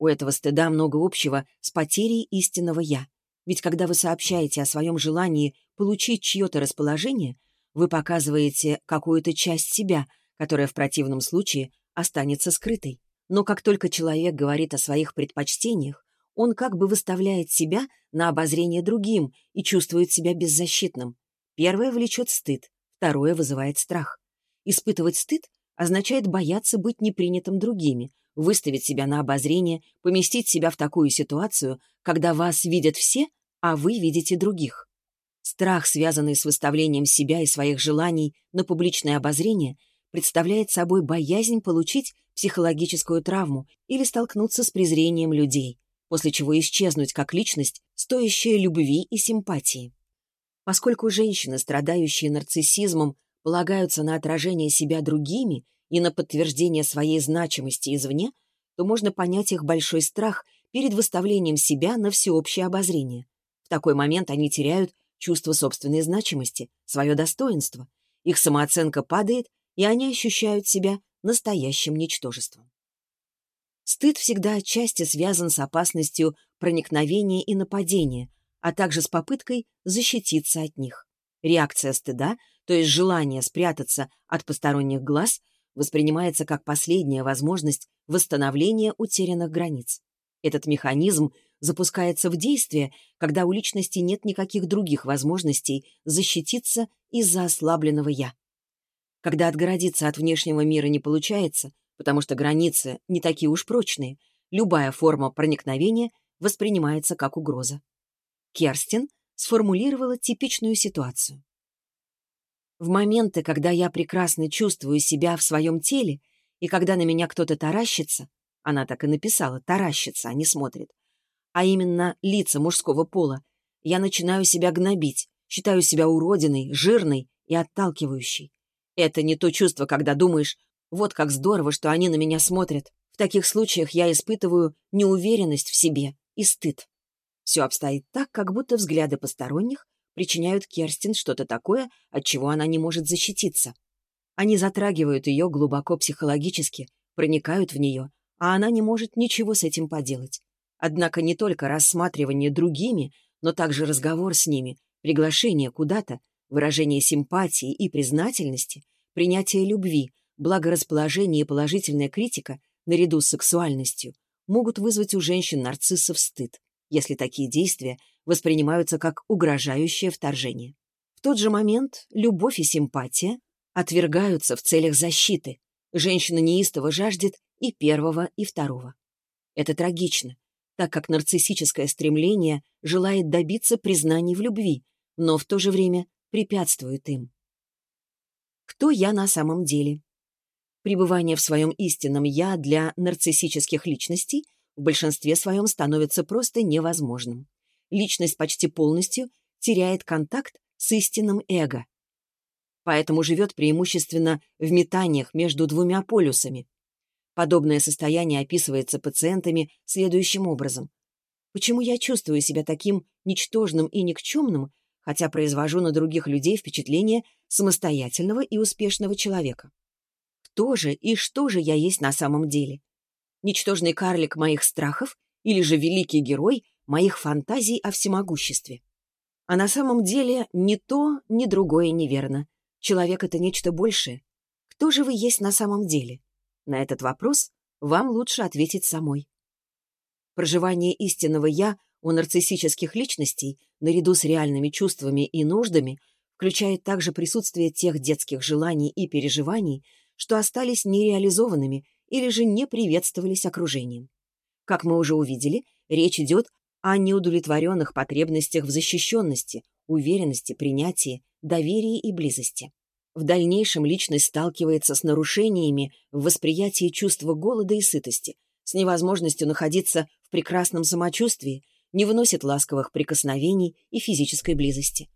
У этого стыда много общего с потерей истинного «я». Ведь когда вы сообщаете о своем желании получить чье-то расположение, вы показываете какую-то часть себя, которая в противном случае останется скрытой. Но как только человек говорит о своих предпочтениях, он как бы выставляет себя на обозрение другим и чувствует себя беззащитным. Первое влечет стыд, второе вызывает страх. Испытывать стыд означает бояться быть непринятым другими, выставить себя на обозрение, поместить себя в такую ситуацию, когда вас видят все, а вы видите других. Страх, связанный с выставлением себя и своих желаний на публичное обозрение, представляет собой боязнь получить психологическую травму или столкнуться с презрением людей, после чего исчезнуть как личность, стоящая любви и симпатии. Поскольку женщины, страдающие нарциссизмом, полагаются на отражение себя другими и на подтверждение своей значимости извне, то можно понять их большой страх перед выставлением себя на всеобщее обозрение. В такой момент они теряют чувство собственной значимости, свое достоинство. Их самооценка падает, и они ощущают себя настоящим ничтожеством. Стыд всегда отчасти связан с опасностью проникновения и нападения, а также с попыткой защититься от них. Реакция стыда, то есть желание спрятаться от посторонних глаз, воспринимается как последняя возможность восстановления утерянных границ. Этот механизм запускается в действие, когда у личности нет никаких других возможностей защититься из-за ослабленного «я». Когда отгородиться от внешнего мира не получается, потому что границы не такие уж прочные, любая форма проникновения воспринимается как угроза. Керстин сформулировала типичную ситуацию. В моменты, когда я прекрасно чувствую себя в своем теле, и когда на меня кто-то таращится, она так и написала «таращится», а не смотрит, а именно лица мужского пола, я начинаю себя гнобить, считаю себя уродиной, жирной и отталкивающей. Это не то чувство, когда думаешь, вот как здорово, что они на меня смотрят. В таких случаях я испытываю неуверенность в себе и стыд. Все обстоит так, как будто взгляды посторонних причиняют Керстин что-то такое, от чего она не может защититься. Они затрагивают ее глубоко психологически, проникают в нее, а она не может ничего с этим поделать. Однако не только рассматривание другими, но также разговор с ними, приглашение куда-то, выражение симпатии и признательности, принятие любви, благорасположение и положительная критика, наряду с сексуальностью, могут вызвать у женщин-нарциссов стыд, если такие действия воспринимаются как угрожающее вторжение. В тот же момент любовь и симпатия отвергаются в целях защиты. Женщина неистово жаждет и первого, и второго. Это трагично, так как нарциссическое стремление желает добиться признаний в любви, но в то же время препятствует им. Кто я на самом деле? Пребывание в своем истинном «я» для нарциссических личностей в большинстве своем становится просто невозможным. Личность почти полностью теряет контакт с истинным эго. Поэтому живет преимущественно в метаниях между двумя полюсами. Подобное состояние описывается пациентами следующим образом. Почему я чувствую себя таким ничтожным и никчемным, хотя произвожу на других людей впечатление самостоятельного и успешного человека. Кто же и что же я есть на самом деле? Ничтожный карлик моих страхов или же великий герой моих фантазий о всемогуществе? А на самом деле ни то, ни другое неверно. Человек — это нечто большее. Кто же вы есть на самом деле? На этот вопрос вам лучше ответить самой. Проживание истинного «я» у нарциссических личностей, наряду с реальными чувствами и нуждами, включает также присутствие тех детских желаний и переживаний, что остались нереализованными или же не приветствовались окружением. Как мы уже увидели, речь идет о неудовлетворенных потребностях в защищенности, уверенности, принятии, доверии и близости. В дальнейшем личность сталкивается с нарушениями в восприятии чувства голода и сытости, с невозможностью находиться в прекрасном самочувствии не выносит ласковых прикосновений и физической близости.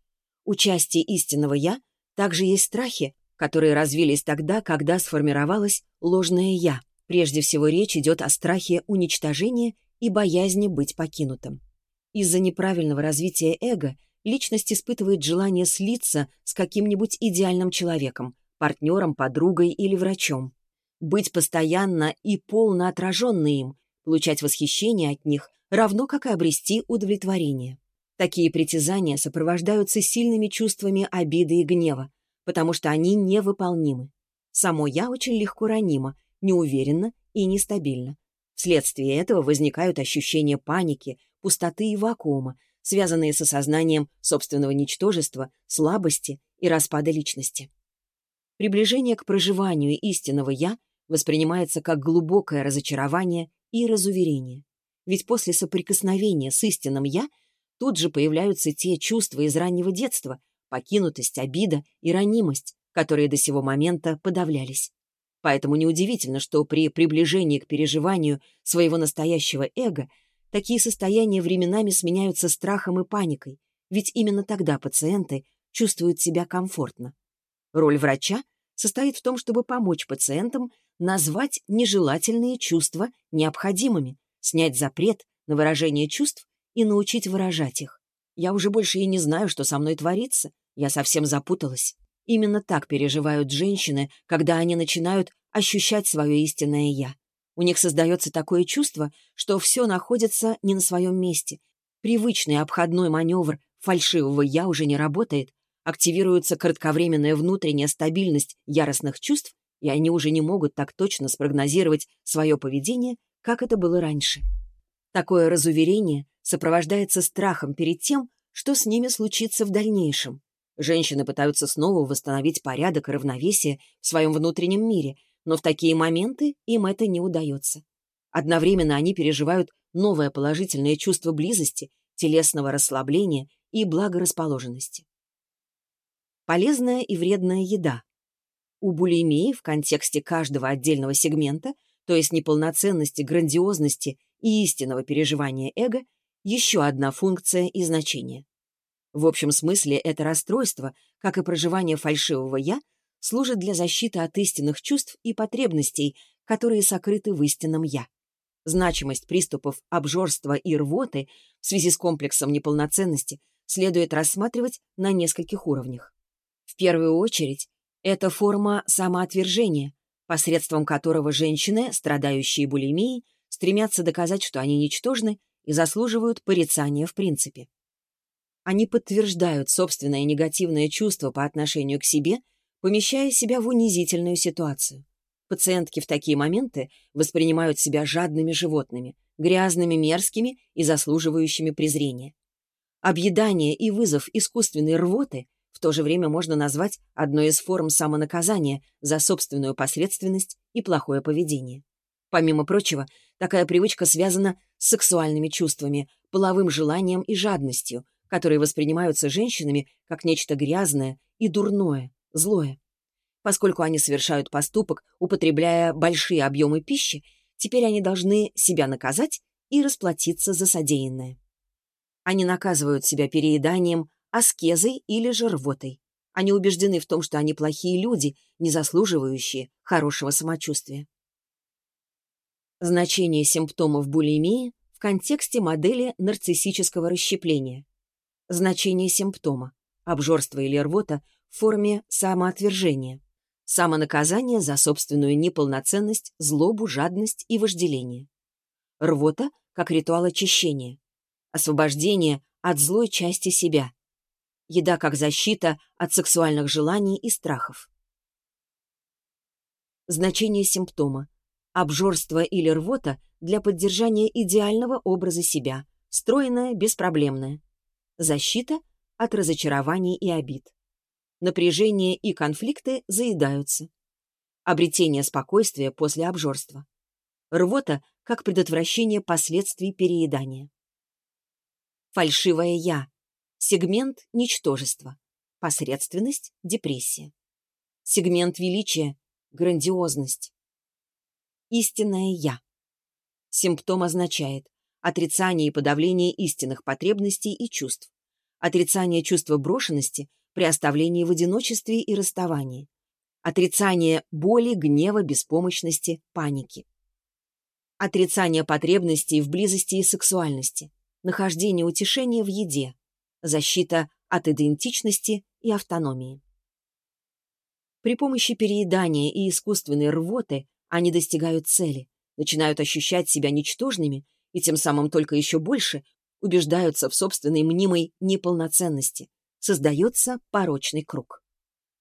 У части истинного «я» также есть страхи, которые развились тогда, когда сформировалось ложное «я». Прежде всего речь идет о страхе уничтожения и боязни быть покинутым. Из-за неправильного развития эго личность испытывает желание слиться с каким-нибудь идеальным человеком, партнером, подругой или врачом. Быть постоянно и полно отраженной им, получать восхищение от них, равно как и обрести удовлетворение. Такие притязания сопровождаются сильными чувствами обиды и гнева, потому что они невыполнимы. Само «я» очень легко ранимо, неуверенно и нестабильно. Вследствие этого возникают ощущения паники, пустоты и вакуума, связанные с осознанием собственного ничтожества, слабости и распада личности. Приближение к проживанию истинного «я» воспринимается как глубокое разочарование и разуверение. Ведь после соприкосновения с истинным «я» тут же появляются те чувства из раннего детства — покинутость, обида и ранимость, которые до сего момента подавлялись. Поэтому неудивительно, что при приближении к переживанию своего настоящего эго такие состояния временами сменяются страхом и паникой, ведь именно тогда пациенты чувствуют себя комфортно. Роль врача состоит в том, чтобы помочь пациентам назвать нежелательные чувства необходимыми, снять запрет на выражение чувств и научить выражать их. Я уже больше и не знаю, что со мной творится. Я совсем запуталась. Именно так переживают женщины, когда они начинают ощущать свое истинное «я». У них создается такое чувство, что все находится не на своем месте. Привычный обходной маневр фальшивого «я» уже не работает, активируется кратковременная внутренняя стабильность яростных чувств, и они уже не могут так точно спрогнозировать свое поведение, как это было раньше. Такое разуверение сопровождается страхом перед тем, что с ними случится в дальнейшем. Женщины пытаются снова восстановить порядок и равновесие в своем внутреннем мире, но в такие моменты им это не удается. Одновременно они переживают новое положительное чувство близости, телесного расслабления и благорасположенности. Полезная и вредная еда. У булимии в контексте каждого отдельного сегмента, то есть неполноценности, грандиозности и истинного переживания эго, еще одна функция и значение. В общем смысле это расстройство, как и проживание фальшивого «я», служит для защиты от истинных чувств и потребностей, которые сокрыты в истинном «я». Значимость приступов обжорства и рвоты в связи с комплексом неполноценности следует рассматривать на нескольких уровнях. В первую очередь, это форма самоотвержения, посредством которого женщины, страдающие булимией, стремятся доказать, что они ничтожны и заслуживают порицания в принципе. Они подтверждают собственное негативное чувство по отношению к себе, помещая себя в унизительную ситуацию. Пациентки в такие моменты воспринимают себя жадными животными, грязными, мерзкими и заслуживающими презрения. Объедание и вызов искусственной рвоты в то же время можно назвать одной из форм самонаказания за собственную посредственность и плохое поведение. Помимо прочего, такая привычка связана с сексуальными чувствами, половым желанием и жадностью, которые воспринимаются женщинами как нечто грязное и дурное, злое. Поскольку они совершают поступок, употребляя большие объемы пищи, теперь они должны себя наказать и расплатиться за содеянное. Они наказывают себя перееданием, аскезой или же рвотой. Они убеждены в том, что они плохие люди, не заслуживающие хорошего самочувствия. Значение симптомов булимии в контексте модели нарциссического расщепления значение симптома, обжорство или рвота в форме самоотвержения, самонаказание за собственную неполноценность, злобу, жадность и вожделение. Рвота как ритуал очищения, освобождение от злой части себя, еда как защита от сексуальных желаний и страхов. Значение симптома. Обжорство или рвота для поддержания идеального образа себя, стройное, беспроблемное. Защита от разочарований и обид. Напряжение и конфликты заедаются. Обретение спокойствия после обжорства. Рвота как предотвращение последствий переедания. Фальшивое «я». Сегмент ничтожества. Посредственность – депрессия. Сегмент величия – грандиозность. Истинное «я». Симптом означает отрицание и подавление истинных потребностей и чувств, отрицание чувства брошенности при оставлении в одиночестве и расставании, отрицание боли, гнева, беспомощности, паники, отрицание потребностей в близости и сексуальности, нахождение утешения в еде, защита от идентичности и автономии. При помощи переедания и искусственной рвоты они достигают цели, начинают ощущать себя ничтожными и тем самым только еще больше убеждаются в собственной мнимой неполноценности. Создается порочный круг.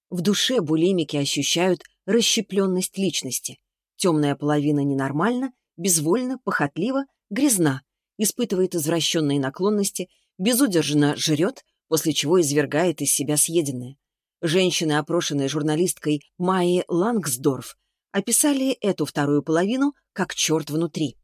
В душе булимики ощущают расщепленность личности. Темная половина ненормальна, безвольна, похотлива, грязна, испытывает извращенные наклонности, безудержно жрет, после чего извергает из себя съеденное. Женщины, опрошенные журналисткой Майи Лангсдорф, описали эту вторую половину как черт внутри.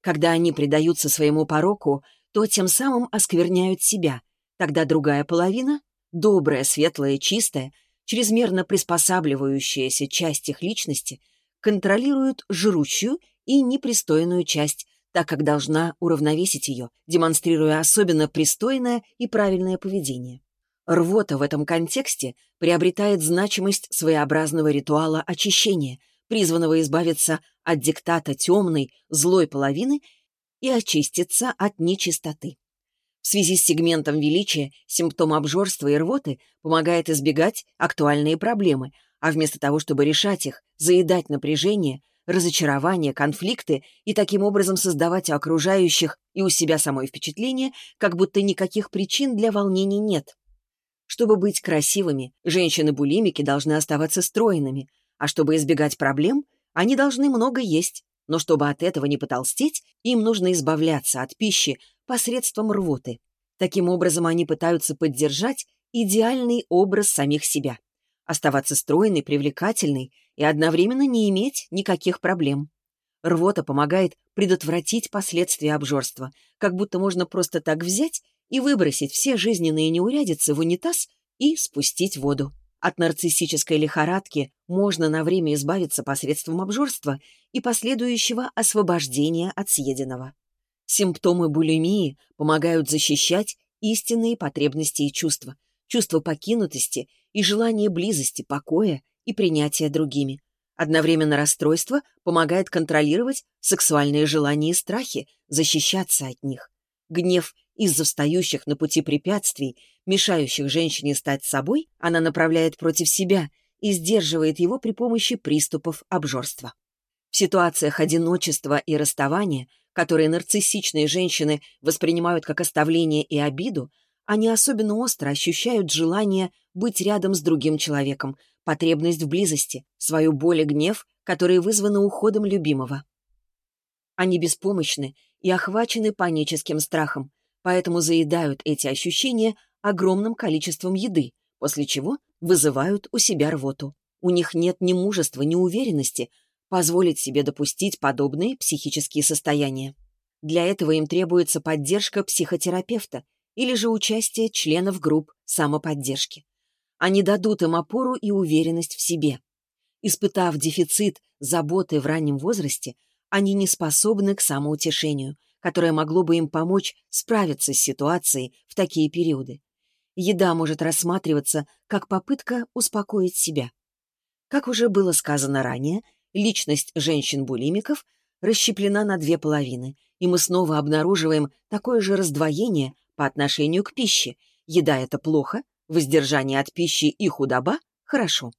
Когда они предаются своему пороку, то тем самым оскверняют себя. Тогда другая половина, добрая, светлая, чистая, чрезмерно приспосабливающаяся часть их личности, контролирует жрущую и непристойную часть, так как должна уравновесить ее, демонстрируя особенно пристойное и правильное поведение. Рвота в этом контексте приобретает значимость своеобразного ритуала очищения, призванного избавиться от диктата темной, злой половины и очиститься от нечистоты. В связи с сегментом величия симптом обжорства и рвоты помогает избегать актуальные проблемы, а вместо того, чтобы решать их, заедать напряжение, разочарование, конфликты и таким образом создавать у окружающих и у себя самой впечатление, как будто никаких причин для волнений нет. Чтобы быть красивыми, женщины-булимики должны оставаться стройными, а чтобы избегать проблем, они должны много есть. Но чтобы от этого не потолстеть, им нужно избавляться от пищи посредством рвоты. Таким образом, они пытаются поддержать идеальный образ самих себя. Оставаться стройной, привлекательной и одновременно не иметь никаких проблем. Рвота помогает предотвратить последствия обжорства, как будто можно просто так взять и выбросить все жизненные неурядицы в унитаз и спустить воду. От нарциссической лихорадки можно на время избавиться посредством обжорства и последующего освобождения от съеденного. Симптомы булимии помогают защищать истинные потребности и чувства, чувство покинутости и желание близости, покоя и принятия другими. Одновременно расстройство помогает контролировать сексуальные желания и страхи, защищаться от них. Гнев из-за встающих на пути препятствий, мешающих женщине стать собой, она направляет против себя и сдерживает его при помощи приступов обжорства. В ситуациях одиночества и расставания, которые нарциссичные женщины воспринимают как оставление и обиду, они особенно остро ощущают желание быть рядом с другим человеком, потребность в близости, свою боль и гнев, которые вызваны уходом любимого. Они беспомощны и охвачены паническим страхом, поэтому заедают эти ощущения огромным количеством еды, после чего вызывают у себя рвоту. У них нет ни мужества, ни уверенности позволить себе допустить подобные психические состояния. Для этого им требуется поддержка психотерапевта или же участие членов групп самоподдержки. Они дадут им опору и уверенность в себе. Испытав дефицит заботы в раннем возрасте, они не способны к самоутешению, которое могло бы им помочь справиться с ситуацией в такие периоды. Еда может рассматриваться как попытка успокоить себя. Как уже было сказано ранее, личность женщин-булимиков расщеплена на две половины, и мы снова обнаруживаем такое же раздвоение по отношению к пище. Еда — это плохо, воздержание от пищи и худоба — хорошо.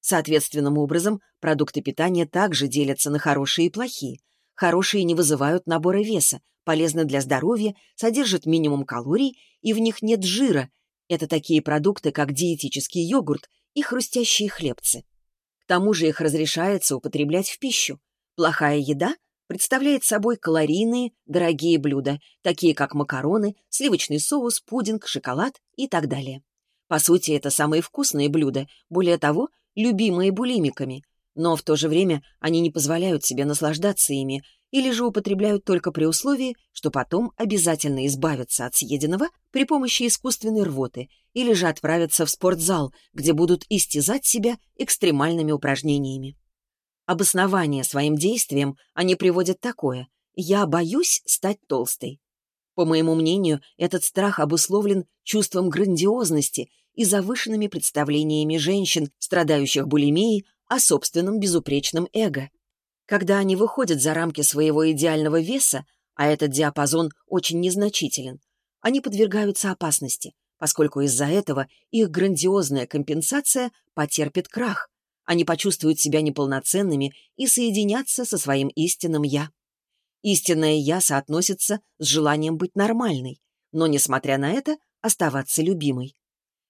Соответственным образом продукты питания также делятся на хорошие и плохие — Хорошие не вызывают набора веса, полезны для здоровья, содержат минимум калорий и в них нет жира. Это такие продукты, как диетический йогурт и хрустящие хлебцы. К тому же их разрешается употреблять в пищу. Плохая еда представляет собой калорийные, дорогие блюда, такие как макароны, сливочный соус, пудинг, шоколад и так далее. По сути, это самые вкусные блюда, более того, любимые булимиками – но в то же время они не позволяют себе наслаждаться ими или же употребляют только при условии, что потом обязательно избавятся от съеденного при помощи искусственной рвоты или же отправятся в спортзал, где будут истязать себя экстремальными упражнениями. Обоснование своим действиям они приводят такое «я боюсь стать толстой». По моему мнению, этот страх обусловлен чувством грандиозности и завышенными представлениями женщин, страдающих булимией, о собственном безупречном эго. Когда они выходят за рамки своего идеального веса, а этот диапазон очень незначителен, они подвергаются опасности, поскольку из-за этого их грандиозная компенсация потерпит крах. Они почувствуют себя неполноценными и соединятся со своим истинным «я». Истинное «я» соотносится с желанием быть нормальной, но, несмотря на это, оставаться любимой.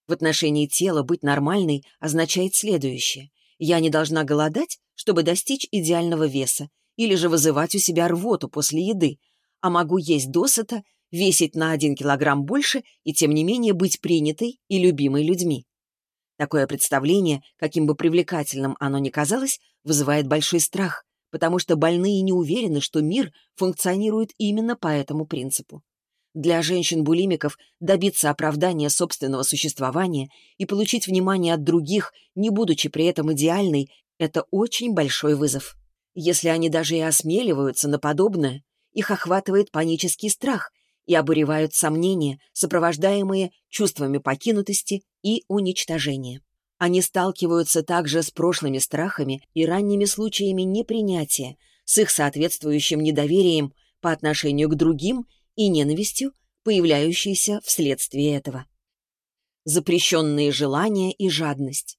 В отношении тела быть нормальной означает следующее. Я не должна голодать, чтобы достичь идеального веса, или же вызывать у себя рвоту после еды, а могу есть досыта, весить на один килограмм больше и, тем не менее, быть принятой и любимой людьми. Такое представление, каким бы привлекательным оно ни казалось, вызывает большой страх, потому что больные не уверены, что мир функционирует именно по этому принципу. Для женщин-булимиков добиться оправдания собственного существования и получить внимание от других, не будучи при этом идеальной, это очень большой вызов. Если они даже и осмеливаются на подобное, их охватывает панический страх и обуревают сомнения, сопровождаемые чувствами покинутости и уничтожения. Они сталкиваются также с прошлыми страхами и ранними случаями непринятия, с их соответствующим недоверием по отношению к другим и ненавистью, появляющейся вследствие этого. Запрещенные желания и жадность.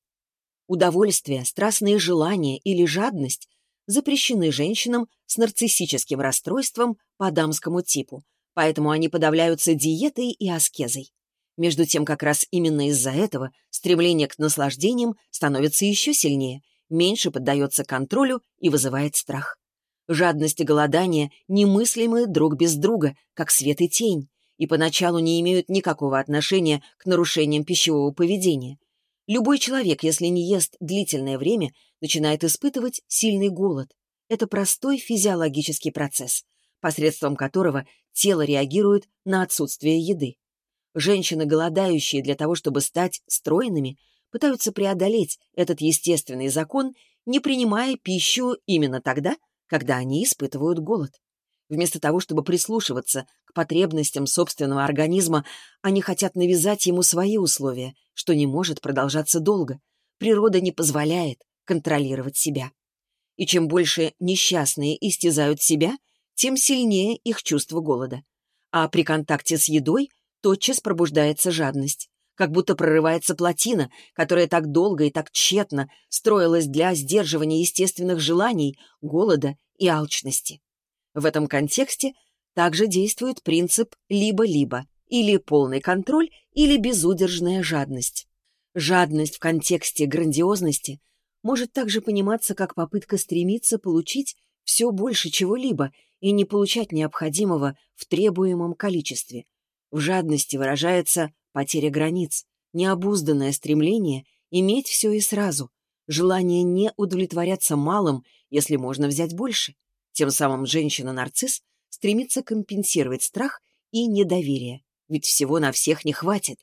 Удовольствие, страстные желания или жадность запрещены женщинам с нарциссическим расстройством по дамскому типу, поэтому они подавляются диетой и аскезой. Между тем, как раз именно из-за этого стремление к наслаждениям становится еще сильнее, меньше поддается контролю и вызывает страх. Жадность и голодание немыслимы друг без друга, как свет и тень, и поначалу не имеют никакого отношения к нарушениям пищевого поведения. Любой человек, если не ест длительное время, начинает испытывать сильный голод. Это простой физиологический процесс, посредством которого тело реагирует на отсутствие еды. Женщины, голодающие для того, чтобы стать стройными, пытаются преодолеть этот естественный закон, не принимая пищу именно тогда, когда они испытывают голод. Вместо того, чтобы прислушиваться к потребностям собственного организма, они хотят навязать ему свои условия, что не может продолжаться долго. Природа не позволяет контролировать себя. И чем больше несчастные истязают себя, тем сильнее их чувство голода. А при контакте с едой тотчас пробуждается жадность как будто прорывается плотина, которая так долго и так тщетно строилась для сдерживания естественных желаний, голода и алчности. В этом контексте также действует принцип «либо-либо» или полный контроль, или безудержная жадность. Жадность в контексте грандиозности может также пониматься как попытка стремиться получить все больше чего-либо и не получать необходимого в требуемом количестве. В жадности выражается потеря границ, необузданное стремление иметь все и сразу, желание не удовлетворяться малым, если можно взять больше. Тем самым женщина-нарцисс стремится компенсировать страх и недоверие, ведь всего на всех не хватит.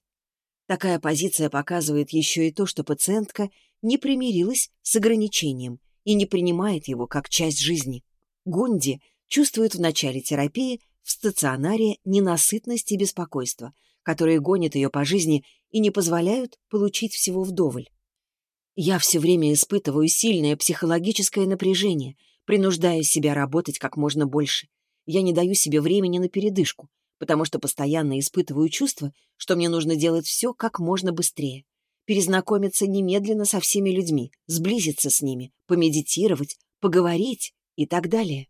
Такая позиция показывает еще и то, что пациентка не примирилась с ограничением и не принимает его как часть жизни. Гунди чувствует в начале терапии в стационаре ненасытность и беспокойство, которые гонят ее по жизни и не позволяют получить всего вдоволь. Я все время испытываю сильное психологическое напряжение, принуждая себя работать как можно больше. Я не даю себе времени на передышку, потому что постоянно испытываю чувство, что мне нужно делать все как можно быстрее. Перезнакомиться немедленно со всеми людьми, сблизиться с ними, помедитировать, поговорить и так далее.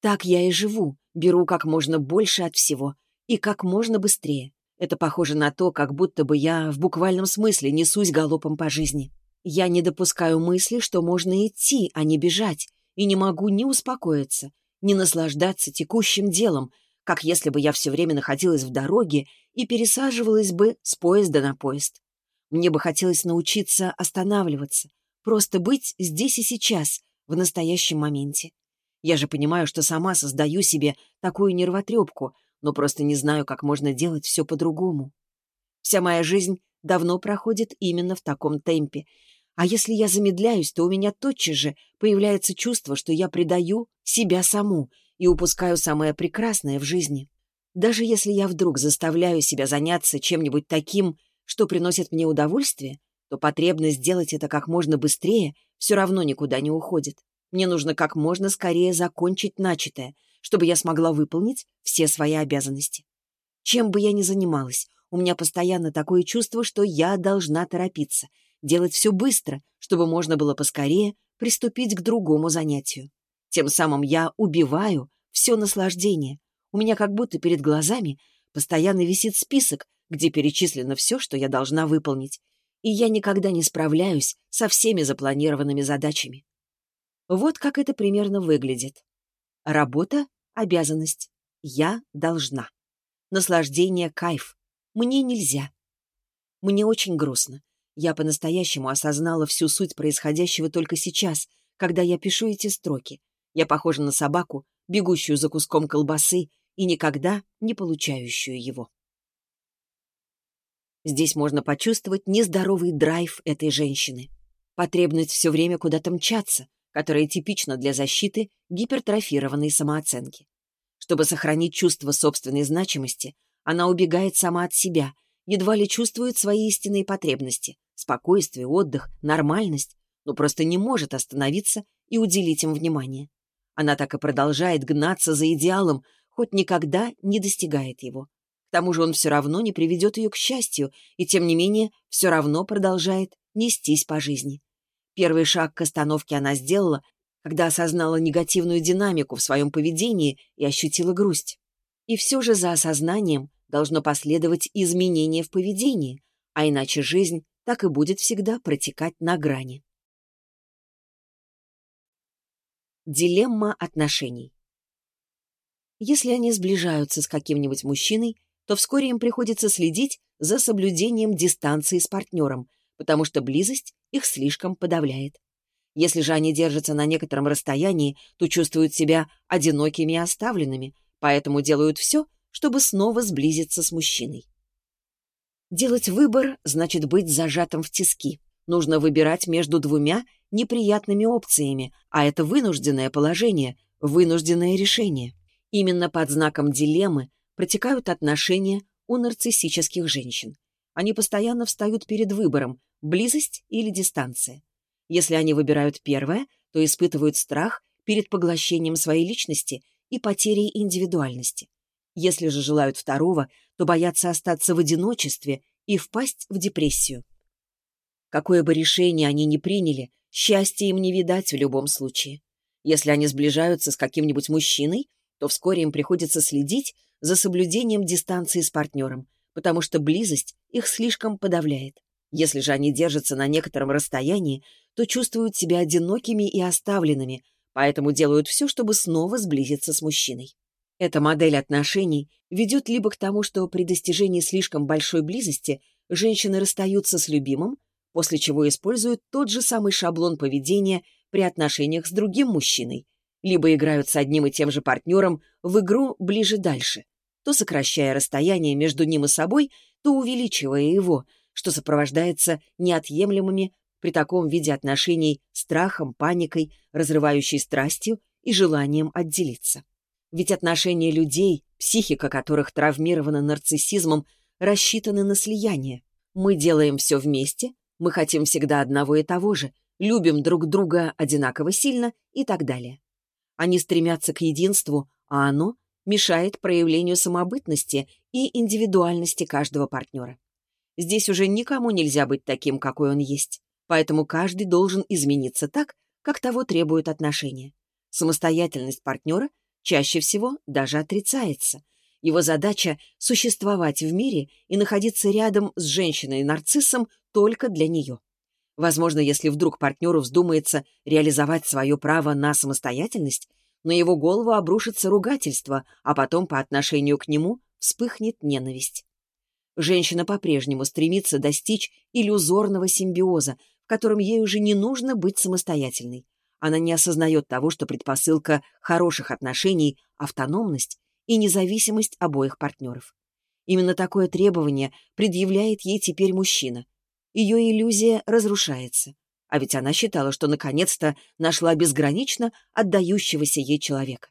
Так я и живу, беру как можно больше от всего и как можно быстрее. Это похоже на то, как будто бы я в буквальном смысле несусь галопом по жизни. Я не допускаю мысли, что можно идти, а не бежать, и не могу ни успокоиться, ни наслаждаться текущим делом, как если бы я все время находилась в дороге и пересаживалась бы с поезда на поезд. Мне бы хотелось научиться останавливаться, просто быть здесь и сейчас, в настоящем моменте. Я же понимаю, что сама создаю себе такую нервотрепку, но просто не знаю, как можно делать все по-другому. Вся моя жизнь давно проходит именно в таком темпе. А если я замедляюсь, то у меня тотчас же появляется чувство, что я предаю себя саму и упускаю самое прекрасное в жизни. Даже если я вдруг заставляю себя заняться чем-нибудь таким, что приносит мне удовольствие, то потребность сделать это как можно быстрее все равно никуда не уходит. Мне нужно как можно скорее закончить начатое — чтобы я смогла выполнить все свои обязанности. Чем бы я ни занималась, у меня постоянно такое чувство, что я должна торопиться, делать все быстро, чтобы можно было поскорее приступить к другому занятию. Тем самым я убиваю все наслаждение. У меня как будто перед глазами постоянно висит список, где перечислено все, что я должна выполнить, и я никогда не справляюсь со всеми запланированными задачами. Вот как это примерно выглядит. Работа — обязанность. Я должна. Наслаждение — кайф. Мне нельзя. Мне очень грустно. Я по-настоящему осознала всю суть происходящего только сейчас, когда я пишу эти строки. Я похожа на собаку, бегущую за куском колбасы и никогда не получающую его. Здесь можно почувствовать нездоровый драйв этой женщины. Потребность все время куда-то мчаться, которая типична для защиты гипертрофированной самооценки. Чтобы сохранить чувство собственной значимости, она убегает сама от себя, едва ли чувствует свои истинные потребности, спокойствие, отдых, нормальность, но просто не может остановиться и уделить им внимание. Она так и продолжает гнаться за идеалом, хоть никогда не достигает его. К тому же он все равно не приведет ее к счастью, и тем не менее все равно продолжает нестись по жизни. Первый шаг к остановке она сделала, когда осознала негативную динамику в своем поведении и ощутила грусть. И все же за осознанием должно последовать изменение в поведении, а иначе жизнь так и будет всегда протекать на грани. Дилемма отношений Если они сближаются с каким-нибудь мужчиной, то вскоре им приходится следить за соблюдением дистанции с партнером, потому что близость их слишком подавляет. Если же они держатся на некотором расстоянии, то чувствуют себя одинокими и оставленными, поэтому делают все, чтобы снова сблизиться с мужчиной. Делать выбор значит быть зажатым в тиски. Нужно выбирать между двумя неприятными опциями, а это вынужденное положение, вынужденное решение. Именно под знаком дилеммы протекают отношения у нарциссических женщин. Они постоянно встают перед выбором – близость или дистанция. Если они выбирают первое, то испытывают страх перед поглощением своей личности и потерей индивидуальности. Если же желают второго, то боятся остаться в одиночестве и впасть в депрессию. Какое бы решение они ни приняли, счастья им не видать в любом случае. Если они сближаются с каким-нибудь мужчиной, то вскоре им приходится следить за соблюдением дистанции с партнером, потому что близость их слишком подавляет. Если же они держатся на некотором расстоянии, то чувствуют себя одинокими и оставленными, поэтому делают все, чтобы снова сблизиться с мужчиной. Эта модель отношений ведет либо к тому, что при достижении слишком большой близости женщины расстаются с любимым, после чего используют тот же самый шаблон поведения при отношениях с другим мужчиной, либо играют с одним и тем же партнером в игру ближе-дальше, то сокращая расстояние между ним и собой, то увеличивая его, что сопровождается неотъемлемыми при таком виде отношений страхом, паникой, разрывающей страстью и желанием отделиться. Ведь отношения людей, психика которых травмирована нарциссизмом, рассчитаны на слияние. Мы делаем все вместе, мы хотим всегда одного и того же, любим друг друга одинаково сильно и так далее. Они стремятся к единству, а оно мешает проявлению самобытности и индивидуальности каждого партнера. Здесь уже никому нельзя быть таким, какой он есть, поэтому каждый должен измениться так, как того требуют отношения. Самостоятельность партнера — чаще всего даже отрицается. Его задача — существовать в мире и находиться рядом с женщиной-нарциссом только для нее. Возможно, если вдруг партнеру вздумается реализовать свое право на самостоятельность, на его голову обрушится ругательство, а потом по отношению к нему вспыхнет ненависть. Женщина по-прежнему стремится достичь иллюзорного симбиоза, в котором ей уже не нужно быть самостоятельной. Она не осознает того, что предпосылка хороших отношений — автономность и независимость обоих партнеров. Именно такое требование предъявляет ей теперь мужчина. Ее иллюзия разрушается. А ведь она считала, что наконец-то нашла безгранично отдающегося ей человека.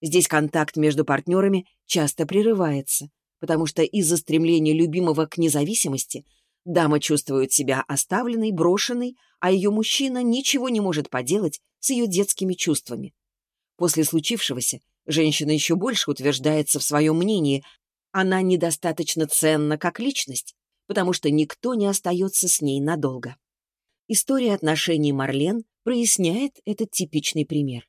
Здесь контакт между партнерами часто прерывается, потому что из-за стремления любимого к независимости — Дама чувствует себя оставленной, брошенной, а ее мужчина ничего не может поделать с ее детскими чувствами. После случившегося женщина еще больше утверждается в своем мнении. Она недостаточно ценна как личность, потому что никто не остается с ней надолго. История отношений Марлен проясняет этот типичный пример.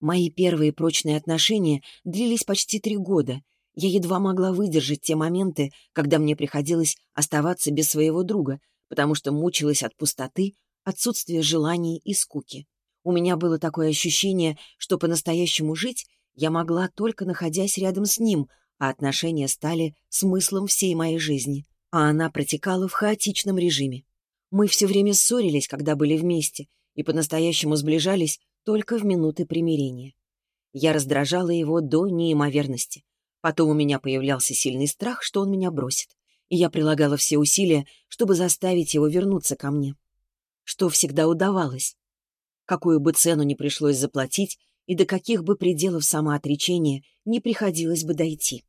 Мои первые прочные отношения длились почти три года — я едва могла выдержать те моменты, когда мне приходилось оставаться без своего друга, потому что мучилась от пустоты, отсутствия желаний и скуки. У меня было такое ощущение, что по-настоящему жить я могла только находясь рядом с ним, а отношения стали смыслом всей моей жизни, а она протекала в хаотичном режиме. Мы все время ссорились, когда были вместе, и по-настоящему сближались только в минуты примирения. Я раздражала его до неимоверности. Потом у меня появлялся сильный страх, что он меня бросит. И я прилагала все усилия, чтобы заставить его вернуться ко мне. Что всегда удавалось. Какую бы цену ни пришлось заплатить, и до каких бы пределов самоотречения не приходилось бы дойти.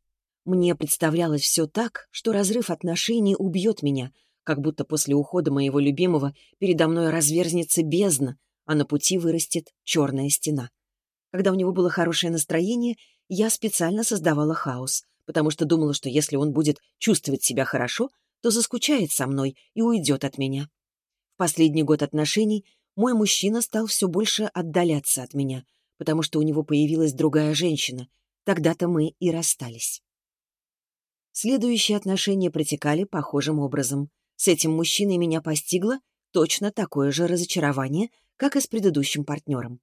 Мне представлялось все так, что разрыв отношений убьет меня, как будто после ухода моего любимого передо мной разверзнется бездна, а на пути вырастет черная стена. Когда у него было хорошее настроение, я специально создавала хаос, потому что думала, что если он будет чувствовать себя хорошо, то заскучает со мной и уйдет от меня. В последний год отношений мой мужчина стал все больше отдаляться от меня, потому что у него появилась другая женщина. Тогда-то мы и расстались. Следующие отношения протекали похожим образом. С этим мужчиной меня постигло точно такое же разочарование, как и с предыдущим партнером.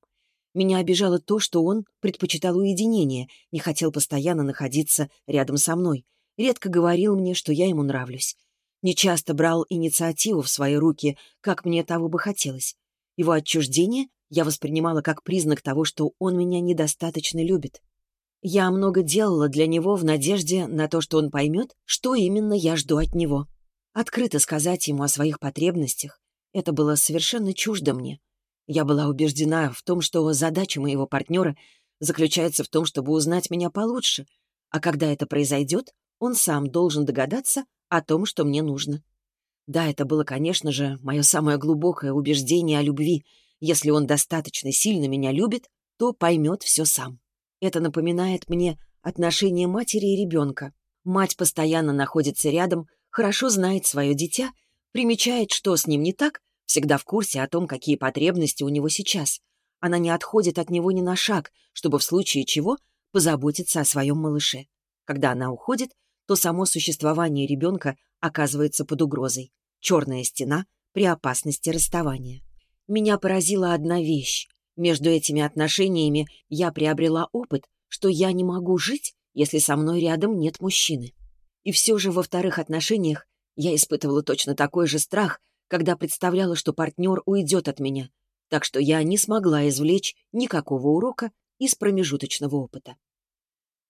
Меня обижало то, что он предпочитал уединение, не хотел постоянно находиться рядом со мной, редко говорил мне, что я ему нравлюсь. Нечасто брал инициативу в свои руки, как мне того бы хотелось. Его отчуждение я воспринимала как признак того, что он меня недостаточно любит. Я много делала для него в надежде на то, что он поймет, что именно я жду от него. Открыто сказать ему о своих потребностях — это было совершенно чуждо мне. Я была убеждена в том, что задача моего партнера заключается в том, чтобы узнать меня получше, а когда это произойдет, он сам должен догадаться о том, что мне нужно. Да, это было, конечно же, мое самое глубокое убеждение о любви. Если он достаточно сильно меня любит, то поймет все сам. Это напоминает мне отношения матери и ребенка. Мать постоянно находится рядом, хорошо знает свое дитя, примечает, что с ним не так, всегда в курсе о том, какие потребности у него сейчас. Она не отходит от него ни на шаг, чтобы в случае чего позаботиться о своем малыше. Когда она уходит, то само существование ребенка оказывается под угрозой. Черная стена при опасности расставания. Меня поразила одна вещь. Между этими отношениями я приобрела опыт, что я не могу жить, если со мной рядом нет мужчины. И все же во вторых отношениях я испытывала точно такой же страх, когда представляла, что партнер уйдет от меня, так что я не смогла извлечь никакого урока из промежуточного опыта.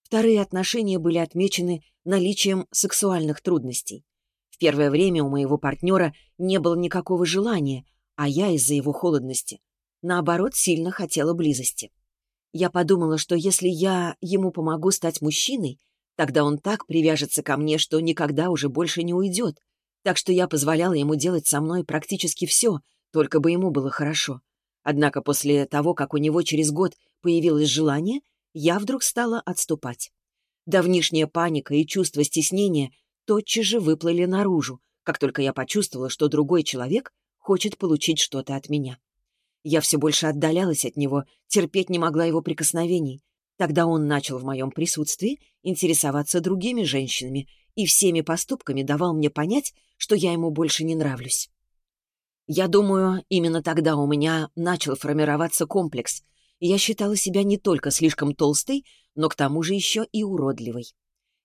Вторые отношения были отмечены наличием сексуальных трудностей. В первое время у моего партнера не было никакого желания, а я из-за его холодности, наоборот, сильно хотела близости. Я подумала, что если я ему помогу стать мужчиной, тогда он так привяжется ко мне, что никогда уже больше не уйдет, так что я позволяла ему делать со мной практически все, только бы ему было хорошо. Однако после того, как у него через год появилось желание, я вдруг стала отступать. Давнишняя паника и чувство стеснения тотчас же выплыли наружу, как только я почувствовала, что другой человек хочет получить что-то от меня. Я все больше отдалялась от него, терпеть не могла его прикосновений. Тогда он начал в моем присутствии интересоваться другими женщинами и всеми поступками давал мне понять, что я ему больше не нравлюсь. Я думаю, именно тогда у меня начал формироваться комплекс, я считала себя не только слишком толстой, но к тому же еще и уродливой.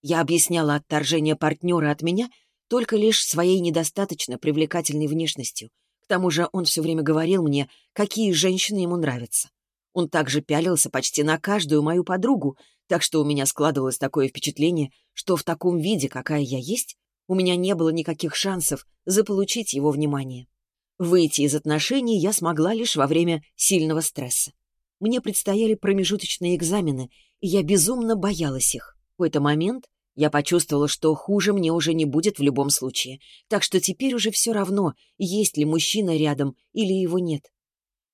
Я объясняла отторжение партнера от меня только лишь своей недостаточно привлекательной внешностью. К тому же он все время говорил мне, какие женщины ему нравятся. Он также пялился почти на каждую мою подругу, так что у меня складывалось такое впечатление, что в таком виде, какая я есть, у меня не было никаких шансов заполучить его внимание. Выйти из отношений я смогла лишь во время сильного стресса. Мне предстояли промежуточные экзамены, и я безумно боялась их. В какой-то момент я почувствовала, что хуже мне уже не будет в любом случае, так что теперь уже все равно, есть ли мужчина рядом или его нет.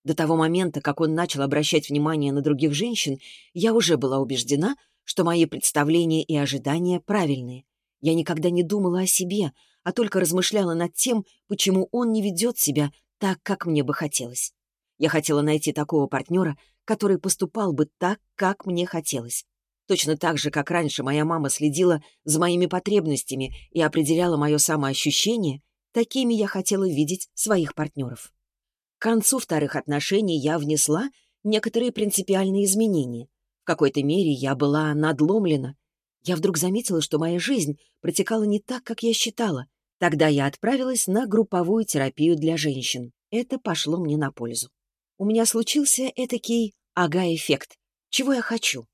До того момента, как он начал обращать внимание на других женщин, я уже была убеждена, что мои представления и ожидания правильные. Я никогда не думала о себе, а только размышляла над тем, почему он не ведет себя так, как мне бы хотелось. Я хотела найти такого партнера, который поступал бы так, как мне хотелось. Точно так же, как раньше моя мама следила за моими потребностями и определяла мое самоощущение, такими я хотела видеть своих партнеров. К концу вторых отношений я внесла некоторые принципиальные изменения. В какой-то мере я была надломлена, я вдруг заметила, что моя жизнь протекала не так, как я считала. Тогда я отправилась на групповую терапию для женщин. Это пошло мне на пользу. У меня случился этакий ага-эффект. чего я хочу.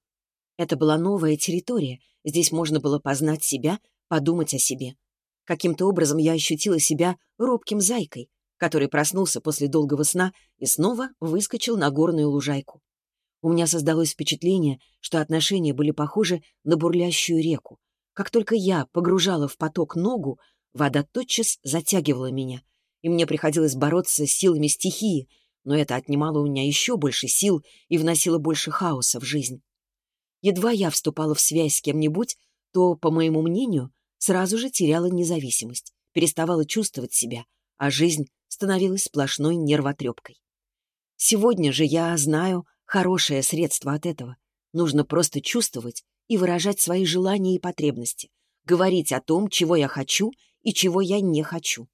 Это была новая территория, здесь можно было познать себя, подумать о себе. Каким-то образом я ощутила себя робким зайкой, который проснулся после долгого сна и снова выскочил на горную лужайку. У меня создалось впечатление, что отношения были похожи на бурлящую реку. Как только я погружала в поток ногу, вода тотчас затягивала меня, и мне приходилось бороться с силами стихии, но это отнимало у меня еще больше сил и вносило больше хаоса в жизнь. Едва я вступала в связь с кем-нибудь, то, по моему мнению, сразу же теряла независимость, переставала чувствовать себя, а жизнь становилась сплошной нервотрепкой. Сегодня же я знаю хорошее средство от этого. Нужно просто чувствовать и выражать свои желания и потребности, говорить о том, чего я хочу и чего я не хочу.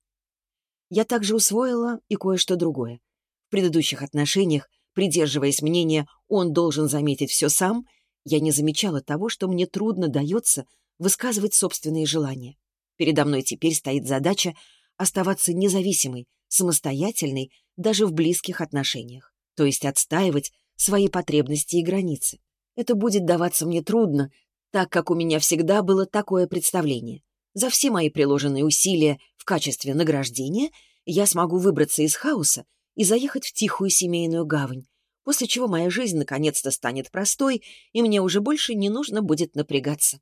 Я также усвоила и кое-что другое. В предыдущих отношениях, придерживаясь мнения «он должен заметить все сам», я не замечала того, что мне трудно дается высказывать собственные желания. Передо мной теперь стоит задача оставаться независимой, самостоятельной даже в близких отношениях, то есть отстаивать свои потребности и границы. Это будет даваться мне трудно, так как у меня всегда было такое представление. За все мои приложенные усилия в качестве награждения я смогу выбраться из хаоса и заехать в тихую семейную гавань, после чего моя жизнь наконец-то станет простой, и мне уже больше не нужно будет напрягаться.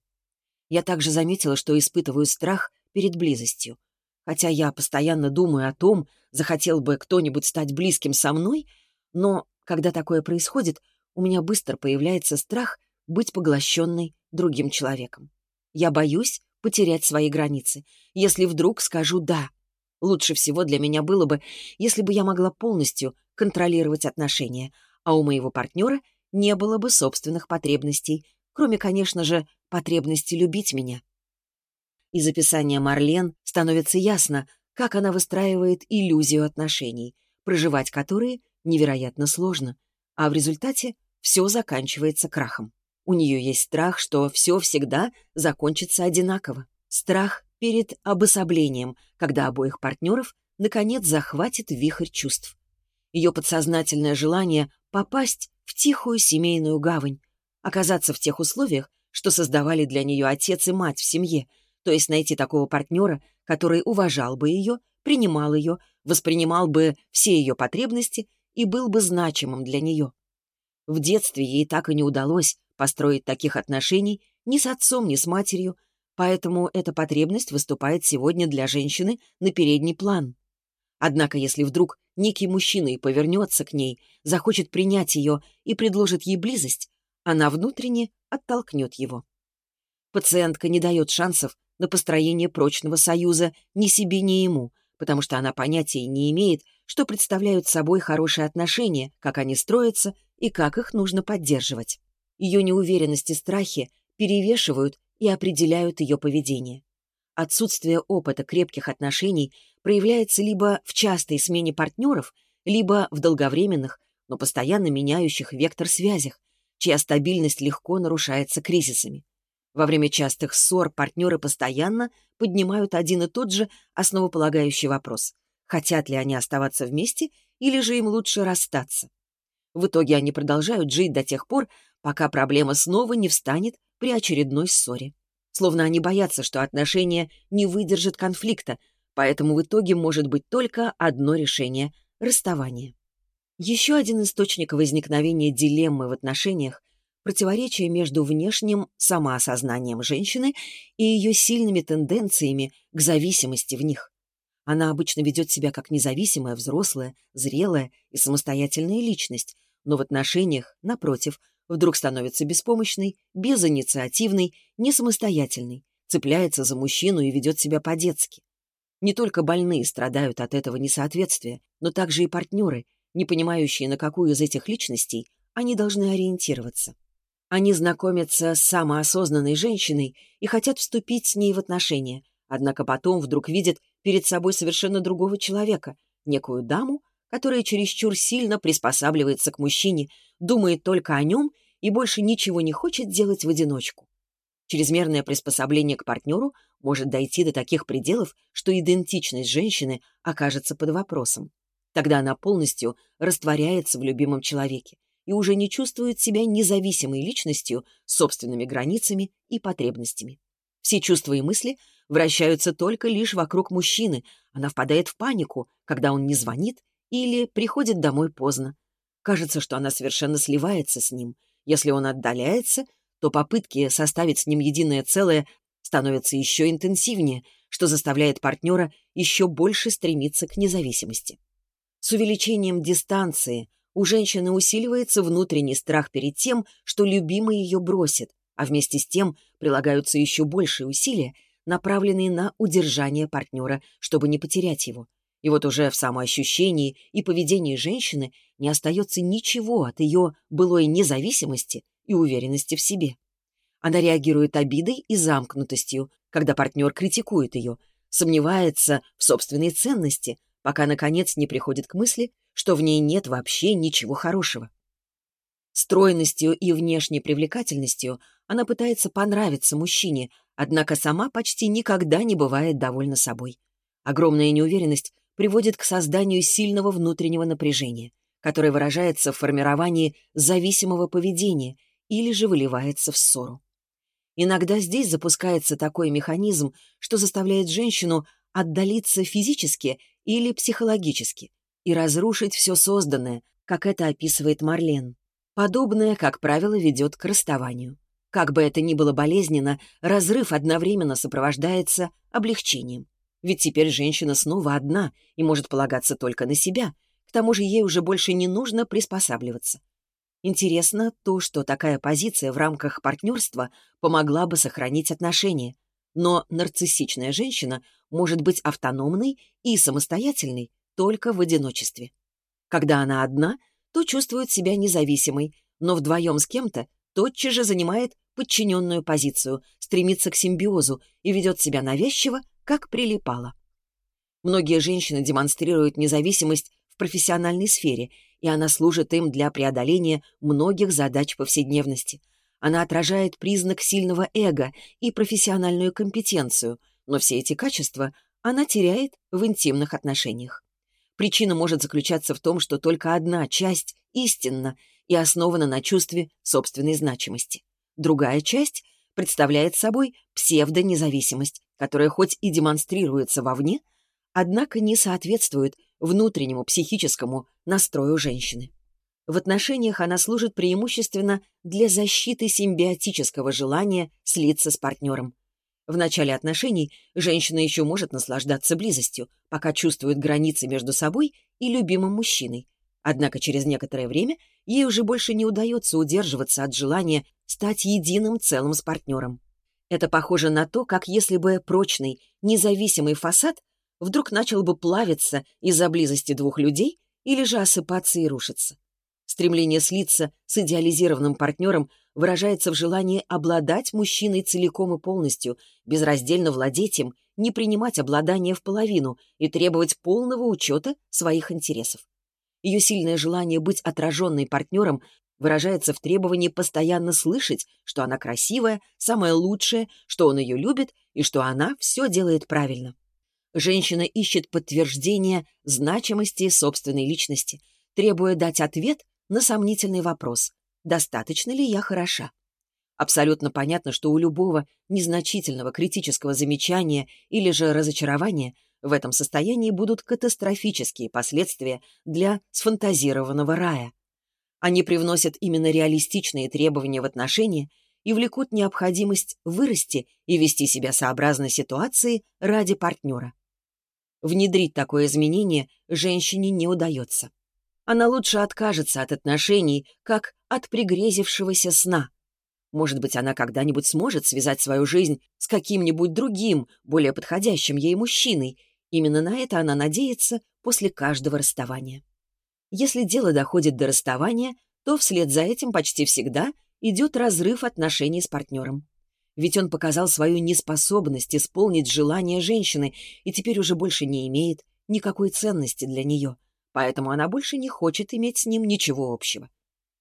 Я также заметила, что испытываю страх перед близостью. Хотя я постоянно думаю о том, захотел бы кто-нибудь стать близким со мной, но когда такое происходит, у меня быстро появляется страх быть поглощенной другим человеком. Я боюсь потерять свои границы, если вдруг скажу «да». Лучше всего для меня было бы, если бы я могла полностью контролировать отношения, а у моего партнера не было бы собственных потребностей, кроме, конечно же, потребности любить меня. Из описания Марлен становится ясно, как она выстраивает иллюзию отношений, проживать которые невероятно сложно, а в результате все заканчивается крахом. У нее есть страх, что все всегда закончится одинаково. Страх перед обособлением, когда обоих партнеров наконец захватит вихрь чувств. Ее подсознательное желание попасть в тихую семейную гавань, оказаться в тех условиях, что создавали для нее отец и мать в семье, то есть найти такого партнера, который уважал бы ее, принимал ее, воспринимал бы все ее потребности и был бы значимым для нее. В детстве ей так и не удалось построить таких отношений ни с отцом, ни с матерью, поэтому эта потребность выступает сегодня для женщины на передний план. Однако если вдруг некий мужчина и повернется к ней, захочет принять ее и предложит ей близость, она внутренне оттолкнет его. Пациентка не дает шансов на построение прочного союза ни себе, ни ему, потому что она понятия не имеет, что представляют собой хорошие отношения, как они строятся и как их нужно поддерживать. Ее неуверенность и страхи перевешивают и определяют ее поведение. Отсутствие опыта крепких отношений проявляется либо в частой смене партнеров, либо в долговременных, но постоянно меняющих вектор связях, чья стабильность легко нарушается кризисами. Во время частых ссор партнеры постоянно поднимают один и тот же основополагающий вопрос – хотят ли они оставаться вместе или же им лучше расстаться. В итоге они продолжают жить до тех пор, пока проблема снова не встанет при очередной ссоре. Словно они боятся, что отношения не выдержат конфликта, поэтому в итоге может быть только одно решение – расставание. Еще один источник возникновения дилеммы в отношениях – противоречие между внешним самоосознанием женщины и ее сильными тенденциями к зависимости в них. Она обычно ведет себя как независимая, взрослая, зрелая и самостоятельная личность, но в отношениях, напротив, вдруг становится беспомощной, безинициативной, несамостоятельной, цепляется за мужчину и ведет себя по-детски. Не только больные страдают от этого несоответствия, но также и партнеры, не понимающие, на какую из этих личностей они должны ориентироваться. Они знакомятся с самоосознанной женщиной и хотят вступить с ней в отношения, однако потом вдруг видят перед собой совершенно другого человека, некую даму, которая чересчур сильно приспосабливается к мужчине, думает только о нем и больше ничего не хочет делать в одиночку. Чрезмерное приспособление к партнеру может дойти до таких пределов, что идентичность женщины окажется под вопросом. Тогда она полностью растворяется в любимом человеке, и уже не чувствует себя независимой личностью с собственными границами и потребностями. Все чувства и мысли вращаются только лишь вокруг мужчины. Она впадает в панику, когда он не звонит или приходит домой поздно. Кажется, что она совершенно сливается с ним. Если он отдаляется, то попытки составить с ним единое целое становятся еще интенсивнее, что заставляет партнера еще больше стремиться к независимости. С увеличением дистанции у женщины усиливается внутренний страх перед тем, что любимый ее бросит, а вместе с тем прилагаются еще большие усилия, направленные на удержание партнера, чтобы не потерять его. И вот уже в самоощущении и поведении женщины не остается ничего от ее былой независимости и уверенности в себе. Она реагирует обидой и замкнутостью, когда партнер критикует ее, сомневается в собственной ценности, пока, наконец, не приходит к мысли, что в ней нет вообще ничего хорошего. Стройностью и внешней привлекательностью она пытается понравиться мужчине, однако сама почти никогда не бывает довольна собой. Огромная неуверенность приводит к созданию сильного внутреннего напряжения, которое выражается в формировании зависимого поведения или же выливается в ссору. Иногда здесь запускается такой механизм, что заставляет женщину отдалиться физически или психологически и разрушить все созданное, как это описывает Марлен. Подобное, как правило, ведет к расставанию. Как бы это ни было болезненно, разрыв одновременно сопровождается облегчением. Ведь теперь женщина снова одна и может полагаться только на себя. К тому же ей уже больше не нужно приспосабливаться. Интересно то, что такая позиция в рамках партнерства помогла бы сохранить отношения. Но нарциссичная женщина может быть автономной и самостоятельной только в одиночестве. Когда она одна, то чувствует себя независимой, но вдвоем с кем-то тотчас же занимает подчиненную позицию, стремится к симбиозу и ведет себя навязчиво, как прилипала. Многие женщины демонстрируют независимость в профессиональной сфере, и она служит им для преодоления многих задач повседневности. Она отражает признак сильного эго и профессиональную компетенцию, но все эти качества она теряет в интимных отношениях. Причина может заключаться в том, что только одна часть истинна и основана на чувстве собственной значимости. Другая часть представляет собой псевдонезависимость, которая хоть и демонстрируется вовне, однако не соответствует внутреннему психическому настрою женщины. В отношениях она служит преимущественно для защиты симбиотического желания слиться с партнером. В начале отношений женщина еще может наслаждаться близостью, пока чувствует границы между собой и любимым мужчиной. Однако через некоторое время ей уже больше не удается удерживаться от желания стать единым целым с партнером. Это похоже на то, как если бы прочный, независимый фасад вдруг начал бы плавиться из-за близости двух людей или же осыпаться и рушиться. Стремление слиться с идеализированным партнером выражается в желании обладать мужчиной целиком и полностью, безраздельно владеть им, не принимать обладание в половину и требовать полного учета своих интересов. Ее сильное желание быть отраженной партнером выражается в требовании постоянно слышать, что она красивая, самая лучшая, что он ее любит и что она все делает правильно. Женщина ищет подтверждение значимости собственной личности, требуя дать ответ на сомнительный вопрос «Достаточно ли я хороша?». Абсолютно понятно, что у любого незначительного критического замечания или же разочарования в этом состоянии будут катастрофические последствия для сфантазированного рая. Они привносят именно реалистичные требования в отношения и влекут необходимость вырасти и вести себя сообразно ситуации ради партнера. Внедрить такое изменение женщине не удается она лучше откажется от отношений, как от пригрезившегося сна. Может быть, она когда-нибудь сможет связать свою жизнь с каким-нибудь другим, более подходящим ей мужчиной. Именно на это она надеется после каждого расставания. Если дело доходит до расставания, то вслед за этим почти всегда идет разрыв отношений с партнером. Ведь он показал свою неспособность исполнить желание женщины и теперь уже больше не имеет никакой ценности для нее — поэтому она больше не хочет иметь с ним ничего общего.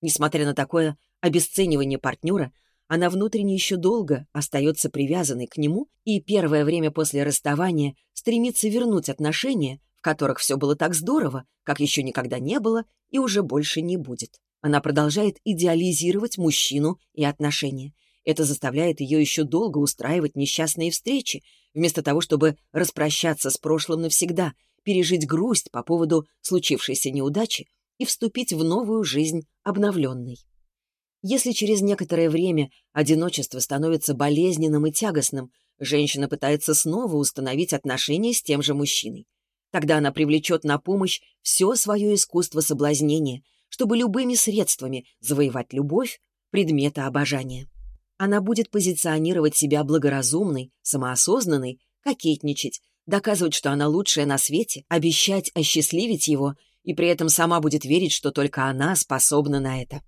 Несмотря на такое обесценивание партнера, она внутренне еще долго остается привязанной к нему и первое время после расставания стремится вернуть отношения, в которых все было так здорово, как еще никогда не было и уже больше не будет. Она продолжает идеализировать мужчину и отношения. Это заставляет ее еще долго устраивать несчастные встречи, вместо того, чтобы распрощаться с прошлым навсегда, пережить грусть по поводу случившейся неудачи и вступить в новую жизнь обновленной. Если через некоторое время одиночество становится болезненным и тягостным, женщина пытается снова установить отношения с тем же мужчиной. Тогда она привлечет на помощь все свое искусство соблазнения, чтобы любыми средствами завоевать любовь предмета обожания. Она будет позиционировать себя благоразумной, самоосознанной, кокетничать, доказывать, что она лучшая на свете, обещать осчастливить его, и при этом сама будет верить, что только она способна на это.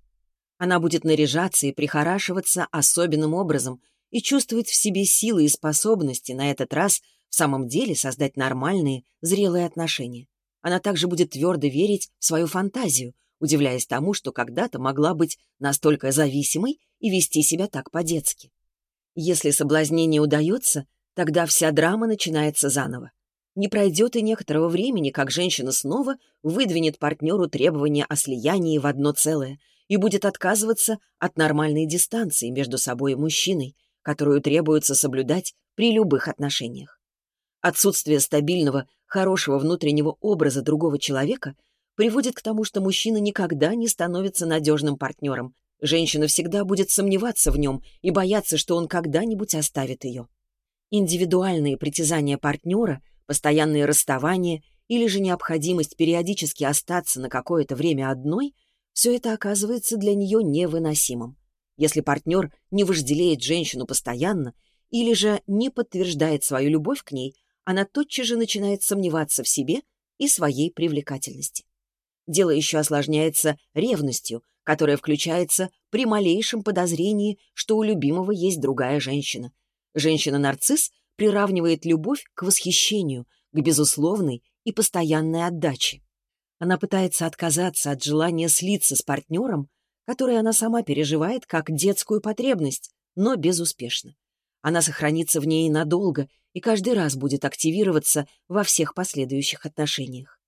Она будет наряжаться и прихорашиваться особенным образом и чувствовать в себе силы и способности на этот раз в самом деле создать нормальные, зрелые отношения. Она также будет твердо верить в свою фантазию, удивляясь тому, что когда-то могла быть настолько зависимой и вести себя так по-детски. Если соблазнение удается, тогда вся драма начинается заново. Не пройдет и некоторого времени, как женщина снова выдвинет партнеру требования о слиянии в одно целое — и будет отказываться от нормальной дистанции между собой и мужчиной, которую требуется соблюдать при любых отношениях. Отсутствие стабильного, хорошего внутреннего образа другого человека приводит к тому, что мужчина никогда не становится надежным партнером. Женщина всегда будет сомневаться в нем и бояться, что он когда-нибудь оставит ее. Индивидуальные притязания партнера, постоянные расставания или же необходимость периодически остаться на какое-то время одной – все это оказывается для нее невыносимым. Если партнер не вожделеет женщину постоянно или же не подтверждает свою любовь к ней, она тотчас же начинает сомневаться в себе и своей привлекательности. Дело еще осложняется ревностью, которая включается при малейшем подозрении, что у любимого есть другая женщина. Женщина-нарцисс приравнивает любовь к восхищению, к безусловной и постоянной отдаче. Она пытается отказаться от желания слиться с партнером, который она сама переживает как детскую потребность, но безуспешно. Она сохранится в ней надолго и каждый раз будет активироваться во всех последующих отношениях.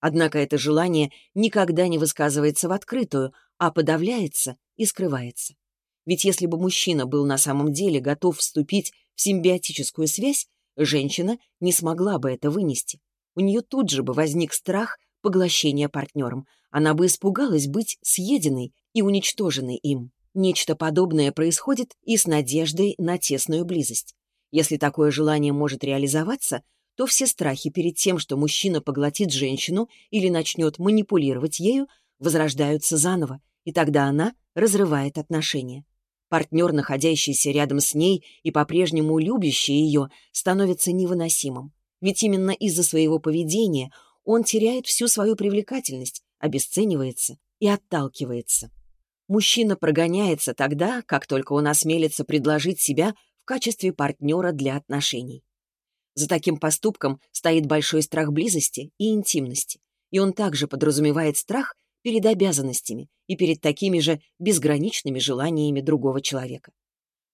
Однако это желание никогда не высказывается в открытую, а подавляется и скрывается. Ведь если бы мужчина был на самом деле готов вступить в симбиотическую связь, женщина не смогла бы это вынести. У нее тут же бы возник страх поглощения партнером. Она бы испугалась быть съеденной и уничтоженной им. Нечто подобное происходит и с надеждой на тесную близость. Если такое желание может реализоваться, то все страхи перед тем, что мужчина поглотит женщину или начнет манипулировать ею, возрождаются заново, и тогда она разрывает отношения. Партнер, находящийся рядом с ней и по-прежнему любящий ее, становится невыносимым. Ведь именно из-за своего поведения он теряет всю свою привлекательность, обесценивается и отталкивается. Мужчина прогоняется тогда, как только он осмелится предложить себя в качестве партнера для отношений. За таким поступком стоит большой страх близости и интимности, и он также подразумевает страх перед обязанностями и перед такими же безграничными желаниями другого человека.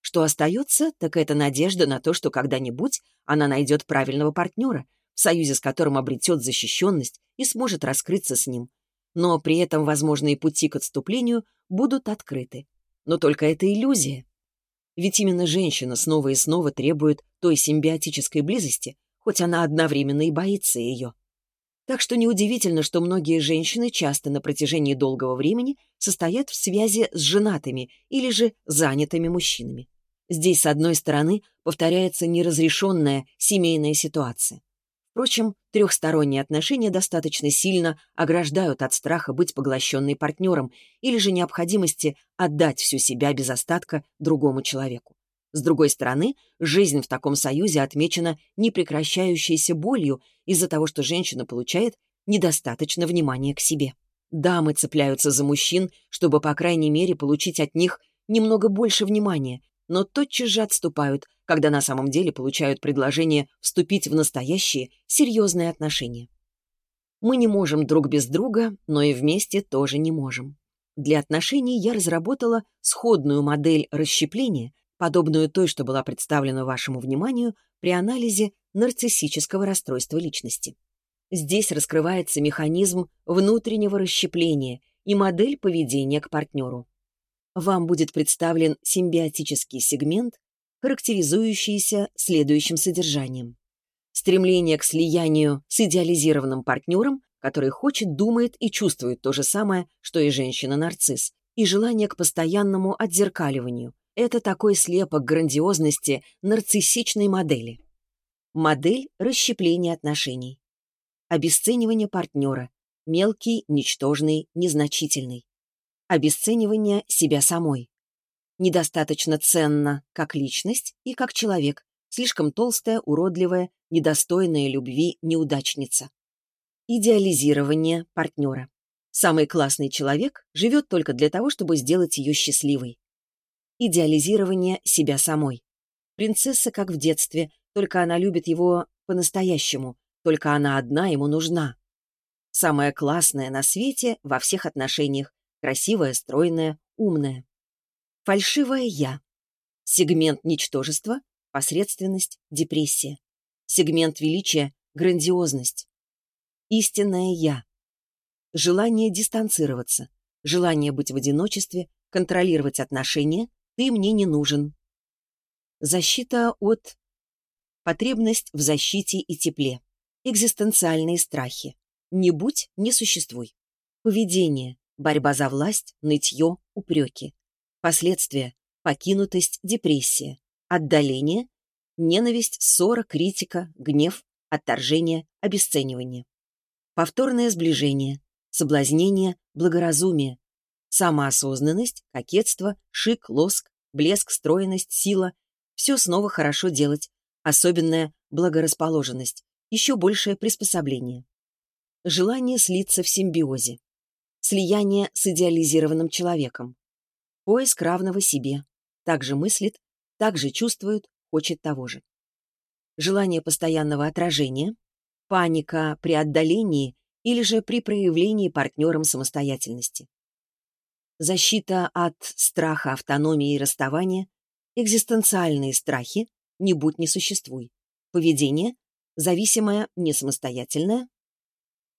Что остается, так это надежда на то, что когда-нибудь она найдет правильного партнера, в союзе с которым обретет защищенность и сможет раскрыться с ним. Но при этом возможные пути к отступлению будут открыты. Но только это иллюзия. Ведь именно женщина снова и снова требует той симбиотической близости, хоть она одновременно и боится ее. Так что неудивительно, что многие женщины часто на протяжении долгого времени состоят в связи с женатыми или же занятыми мужчинами. Здесь, с одной стороны, повторяется неразрешенная семейная ситуация. Впрочем, трехсторонние отношения достаточно сильно ограждают от страха быть поглощенной партнером или же необходимости отдать всю себя без остатка другому человеку. С другой стороны, жизнь в таком союзе отмечена непрекращающейся болью из-за того, что женщина получает недостаточно внимания к себе. Дамы цепляются за мужчин, чтобы, по крайней мере, получить от них немного больше внимания, но тотчас же отступают, когда на самом деле получают предложение вступить в настоящие, серьезные отношения. Мы не можем друг без друга, но и вместе тоже не можем. Для отношений я разработала сходную модель расщепления, подобную той, что была представлена вашему вниманию при анализе нарциссического расстройства личности. Здесь раскрывается механизм внутреннего расщепления и модель поведения к партнеру. Вам будет представлен симбиотический сегмент, характеризующийся следующим содержанием. Стремление к слиянию с идеализированным партнером, который хочет, думает и чувствует то же самое, что и женщина-нарцисс, и желание к постоянному отзеркаливанию. Это такой слепок грандиозности нарциссичной модели. Модель расщепления отношений. Обесценивание партнера. Мелкий, ничтожный, незначительный. Обесценивание себя самой. Недостаточно ценно как личность и как человек. Слишком толстая, уродливая, недостойная любви неудачница. Идеализирование партнера. Самый классный человек живет только для того, чтобы сделать ее счастливой. Идеализирование себя самой. Принцесса, как в детстве, только она любит его по-настоящему, только она одна ему нужна. Самая классная на свете во всех отношениях. Красивая, стройная, умная. Фальшивое «я». Сегмент ничтожества — посредственность, депрессия. Сегмент величия — грандиозность. Истинное «я». Желание дистанцироваться, желание быть в одиночестве, контролировать отношения, ты мне не нужен. Защита от... Потребность в защите и тепле. Экзистенциальные страхи. Не будь, не существуй. Поведение. Борьба за власть, нытье, упреки. Последствия. Покинутость, депрессия. Отдаление. Ненависть, ссора, критика, гнев, отторжение, обесценивание. Повторное сближение. Соблазнение, благоразумие. Самоосознанность, кокетство, шик, лоск, блеск, стройность, сила. Все снова хорошо делать. Особенная благорасположенность еще большее приспособление. Желание слиться в симбиозе. Слияние с идеализированным человеком. Поиск равного себе. Также мыслит, также чувствует, хочет того же. Желание постоянного отражения. Паника при отдалении или же при проявлении партнером самостоятельности. Защита от страха автономии и расставания. Экзистенциальные страхи. Не будь, не существуй. Поведение зависимое, не самостоятельное,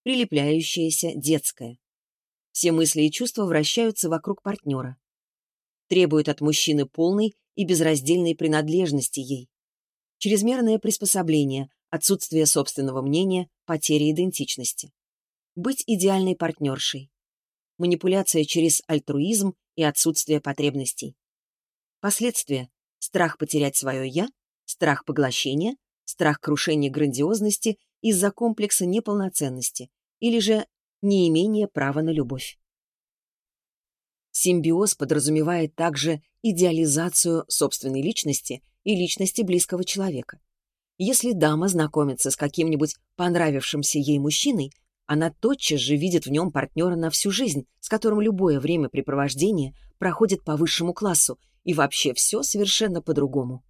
прилепляющееся, детское. Все мысли и чувства вращаются вокруг партнера. Требует от мужчины полной и безраздельной принадлежности ей. Чрезмерное приспособление, отсутствие собственного мнения, потеря идентичности. Быть идеальной партнершей. Манипуляция через альтруизм и отсутствие потребностей. Последствия. Страх потерять свое «я», страх поглощения, страх крушения грандиозности из-за комплекса неполноценности или же неимения права на любовь. Симбиоз подразумевает также идеализацию собственной личности и личности близкого человека. Если дама знакомится с каким-нибудь понравившимся ей мужчиной, она тотчас же видит в нем партнера на всю жизнь, с которым любое времяпрепровождение проходит по высшему классу, и вообще все совершенно по-другому.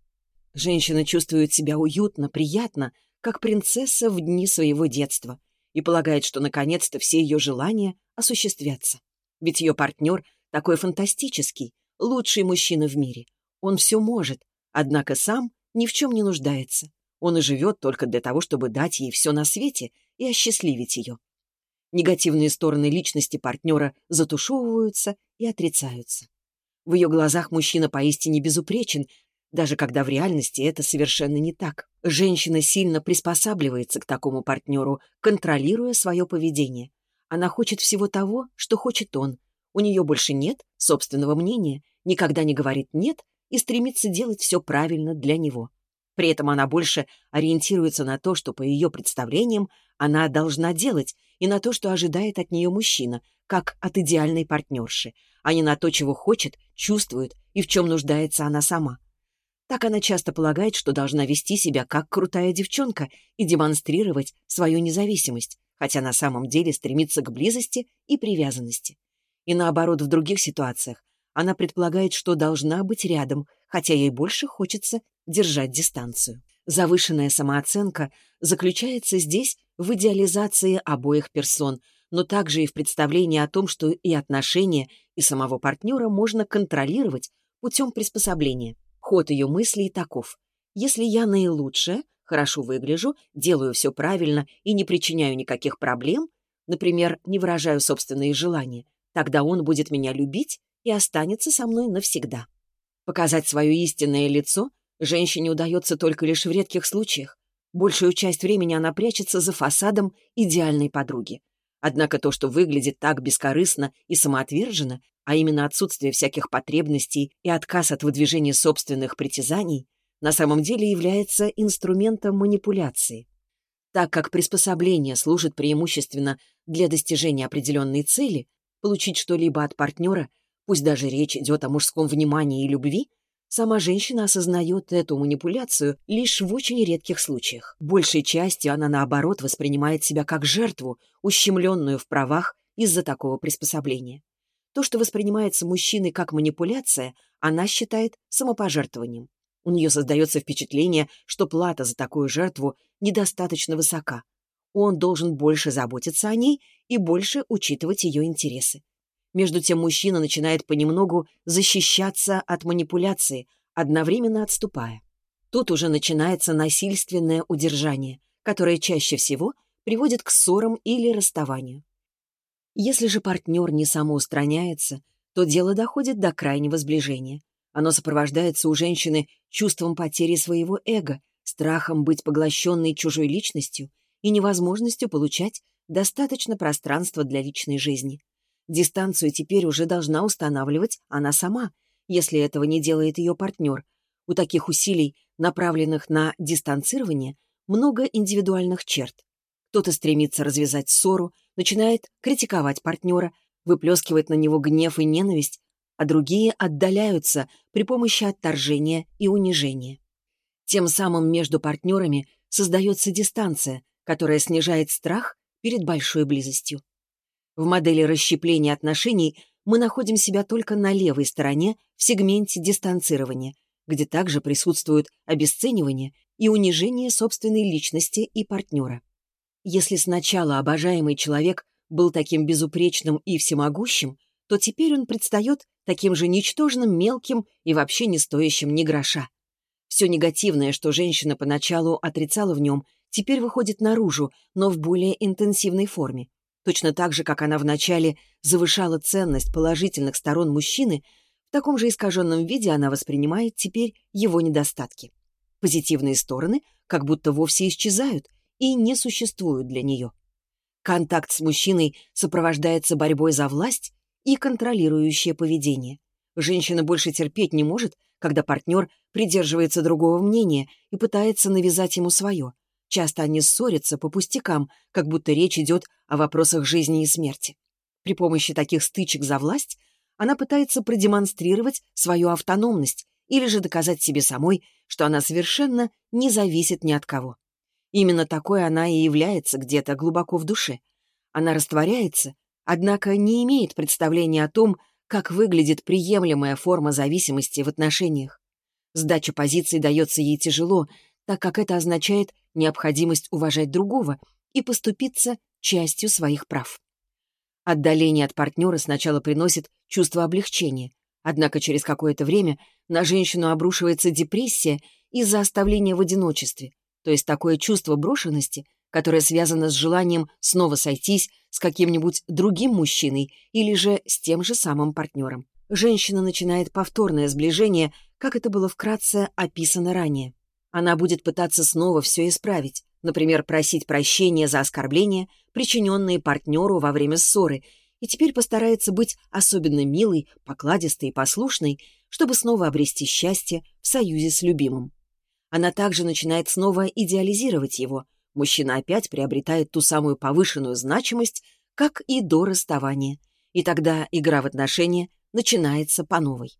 Женщина чувствует себя уютно, приятно, как принцесса в дни своего детства, и полагает, что наконец-то все ее желания осуществятся. Ведь ее партнер такой фантастический, лучший мужчина в мире. Он все может, однако сам ни в чем не нуждается. Он и живет только для того, чтобы дать ей все на свете и осчастливить ее. Негативные стороны личности партнера затушевываются и отрицаются. В ее глазах мужчина поистине безупречен, даже когда в реальности это совершенно не так. Женщина сильно приспосабливается к такому партнеру, контролируя свое поведение. Она хочет всего того, что хочет он. У нее больше нет собственного мнения, никогда не говорит «нет» и стремится делать все правильно для него. При этом она больше ориентируется на то, что по ее представлениям она должна делать, и на то, что ожидает от нее мужчина, как от идеальной партнерши, а не на то, чего хочет, чувствует и в чем нуждается она сама. Так она часто полагает, что должна вести себя как крутая девчонка и демонстрировать свою независимость, хотя на самом деле стремится к близости и привязанности. И наоборот, в других ситуациях она предполагает, что должна быть рядом, хотя ей больше хочется держать дистанцию. Завышенная самооценка заключается здесь в идеализации обоих персон, но также и в представлении о том, что и отношения, и самого партнера можно контролировать путем приспособления. Ход ее мыслей таков. Если я наилучшая, хорошо выгляжу, делаю все правильно и не причиняю никаких проблем, например, не выражаю собственные желания, Тогда он будет меня любить и останется со мной навсегда. Показать свое истинное лицо женщине удается только лишь в редких случаях. Большую часть времени она прячется за фасадом идеальной подруги. Однако то, что выглядит так бескорыстно и самоотверженно, а именно отсутствие всяких потребностей и отказ от выдвижения собственных притязаний, на самом деле является инструментом манипуляции. Так как приспособление служит преимущественно для достижения определенной цели, получить что-либо от партнера, пусть даже речь идет о мужском внимании и любви, сама женщина осознает эту манипуляцию лишь в очень редких случаях. Большей частью она, наоборот, воспринимает себя как жертву, ущемленную в правах из-за такого приспособления. То, что воспринимается мужчиной как манипуляция, она считает самопожертвованием. У нее создается впечатление, что плата за такую жертву недостаточно высока. Он должен больше заботиться о ней и больше учитывать ее интересы. Между тем мужчина начинает понемногу защищаться от манипуляции, одновременно отступая. Тут уже начинается насильственное удержание, которое чаще всего приводит к ссорам или расставанию. Если же партнер не самоустраняется, то дело доходит до крайнего сближения. Оно сопровождается у женщины чувством потери своего эго, страхом быть поглощенной чужой личностью и невозможностью получать достаточно пространства для личной жизни. Дистанцию теперь уже должна устанавливать она сама, если этого не делает ее партнер. У таких усилий, направленных на дистанцирование, много индивидуальных черт. Кто-то стремится развязать ссору, начинает критиковать партнера, выплескивать на него гнев и ненависть, а другие отдаляются при помощи отторжения и унижения. Тем самым между партнерами создается дистанция, которая снижает страх перед большой близостью. В модели расщепления отношений мы находим себя только на левой стороне в сегменте дистанцирования, где также присутствуют обесценивание и унижение собственной личности и партнера. Если сначала обожаемый человек был таким безупречным и всемогущим, то теперь он предстает таким же ничтожным, мелким и вообще не стоящим ни гроша. Все негативное, что женщина поначалу отрицала в нем, теперь выходит наружу, но в более интенсивной форме. Точно так же, как она вначале завышала ценность положительных сторон мужчины, в таком же искаженном виде она воспринимает теперь его недостатки. Позитивные стороны как будто вовсе исчезают и не существуют для нее. Контакт с мужчиной сопровождается борьбой за власть и контролирующее поведение. Женщина больше терпеть не может, когда партнер придерживается другого мнения и пытается навязать ему свое. Часто они ссорятся по пустякам, как будто речь идет о вопросах жизни и смерти. При помощи таких стычек за власть она пытается продемонстрировать свою автономность или же доказать себе самой, что она совершенно не зависит ни от кого. Именно такой она и является где-то глубоко в душе. Она растворяется однако не имеет представления о том, как выглядит приемлемая форма зависимости в отношениях. Сдача позиций дается ей тяжело, так как это означает необходимость уважать другого и поступиться частью своих прав. Отдаление от партнера сначала приносит чувство облегчения, однако через какое-то время на женщину обрушивается депрессия из-за оставления в одиночестве, то есть такое чувство брошенности, которое связано с желанием снова сойтись с каким-нибудь другим мужчиной или же с тем же самым партнером. Женщина начинает повторное сближение, как это было вкратце описано ранее. Она будет пытаться снова все исправить, например, просить прощения за оскорбления, причиненные партнеру во время ссоры, и теперь постарается быть особенно милой, покладистой и послушной, чтобы снова обрести счастье в союзе с любимым. Она также начинает снова идеализировать его – мужчина опять приобретает ту самую повышенную значимость, как и до расставания, и тогда игра в отношения начинается по новой.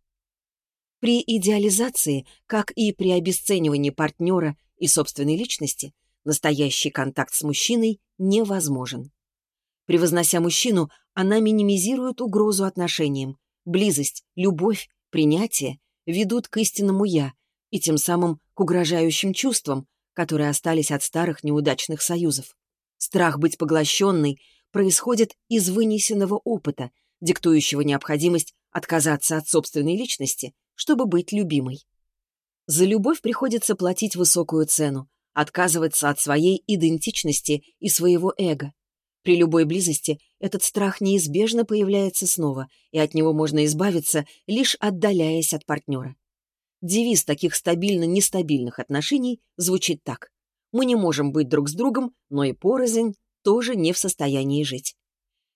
При идеализации, как и при обесценивании партнера и собственной личности, настоящий контакт с мужчиной невозможен. Превознося мужчину, она минимизирует угрозу отношениям. Близость, любовь, принятие ведут к истинному «я» и тем самым к угрожающим чувствам, которые остались от старых неудачных союзов. Страх быть поглощенной происходит из вынесенного опыта, диктующего необходимость отказаться от собственной личности, чтобы быть любимой. За любовь приходится платить высокую цену, отказываться от своей идентичности и своего эго. При любой близости этот страх неизбежно появляется снова, и от него можно избавиться, лишь отдаляясь от партнера. Девиз таких стабильно-нестабильных отношений звучит так. Мы не можем быть друг с другом, но и порознь тоже не в состоянии жить.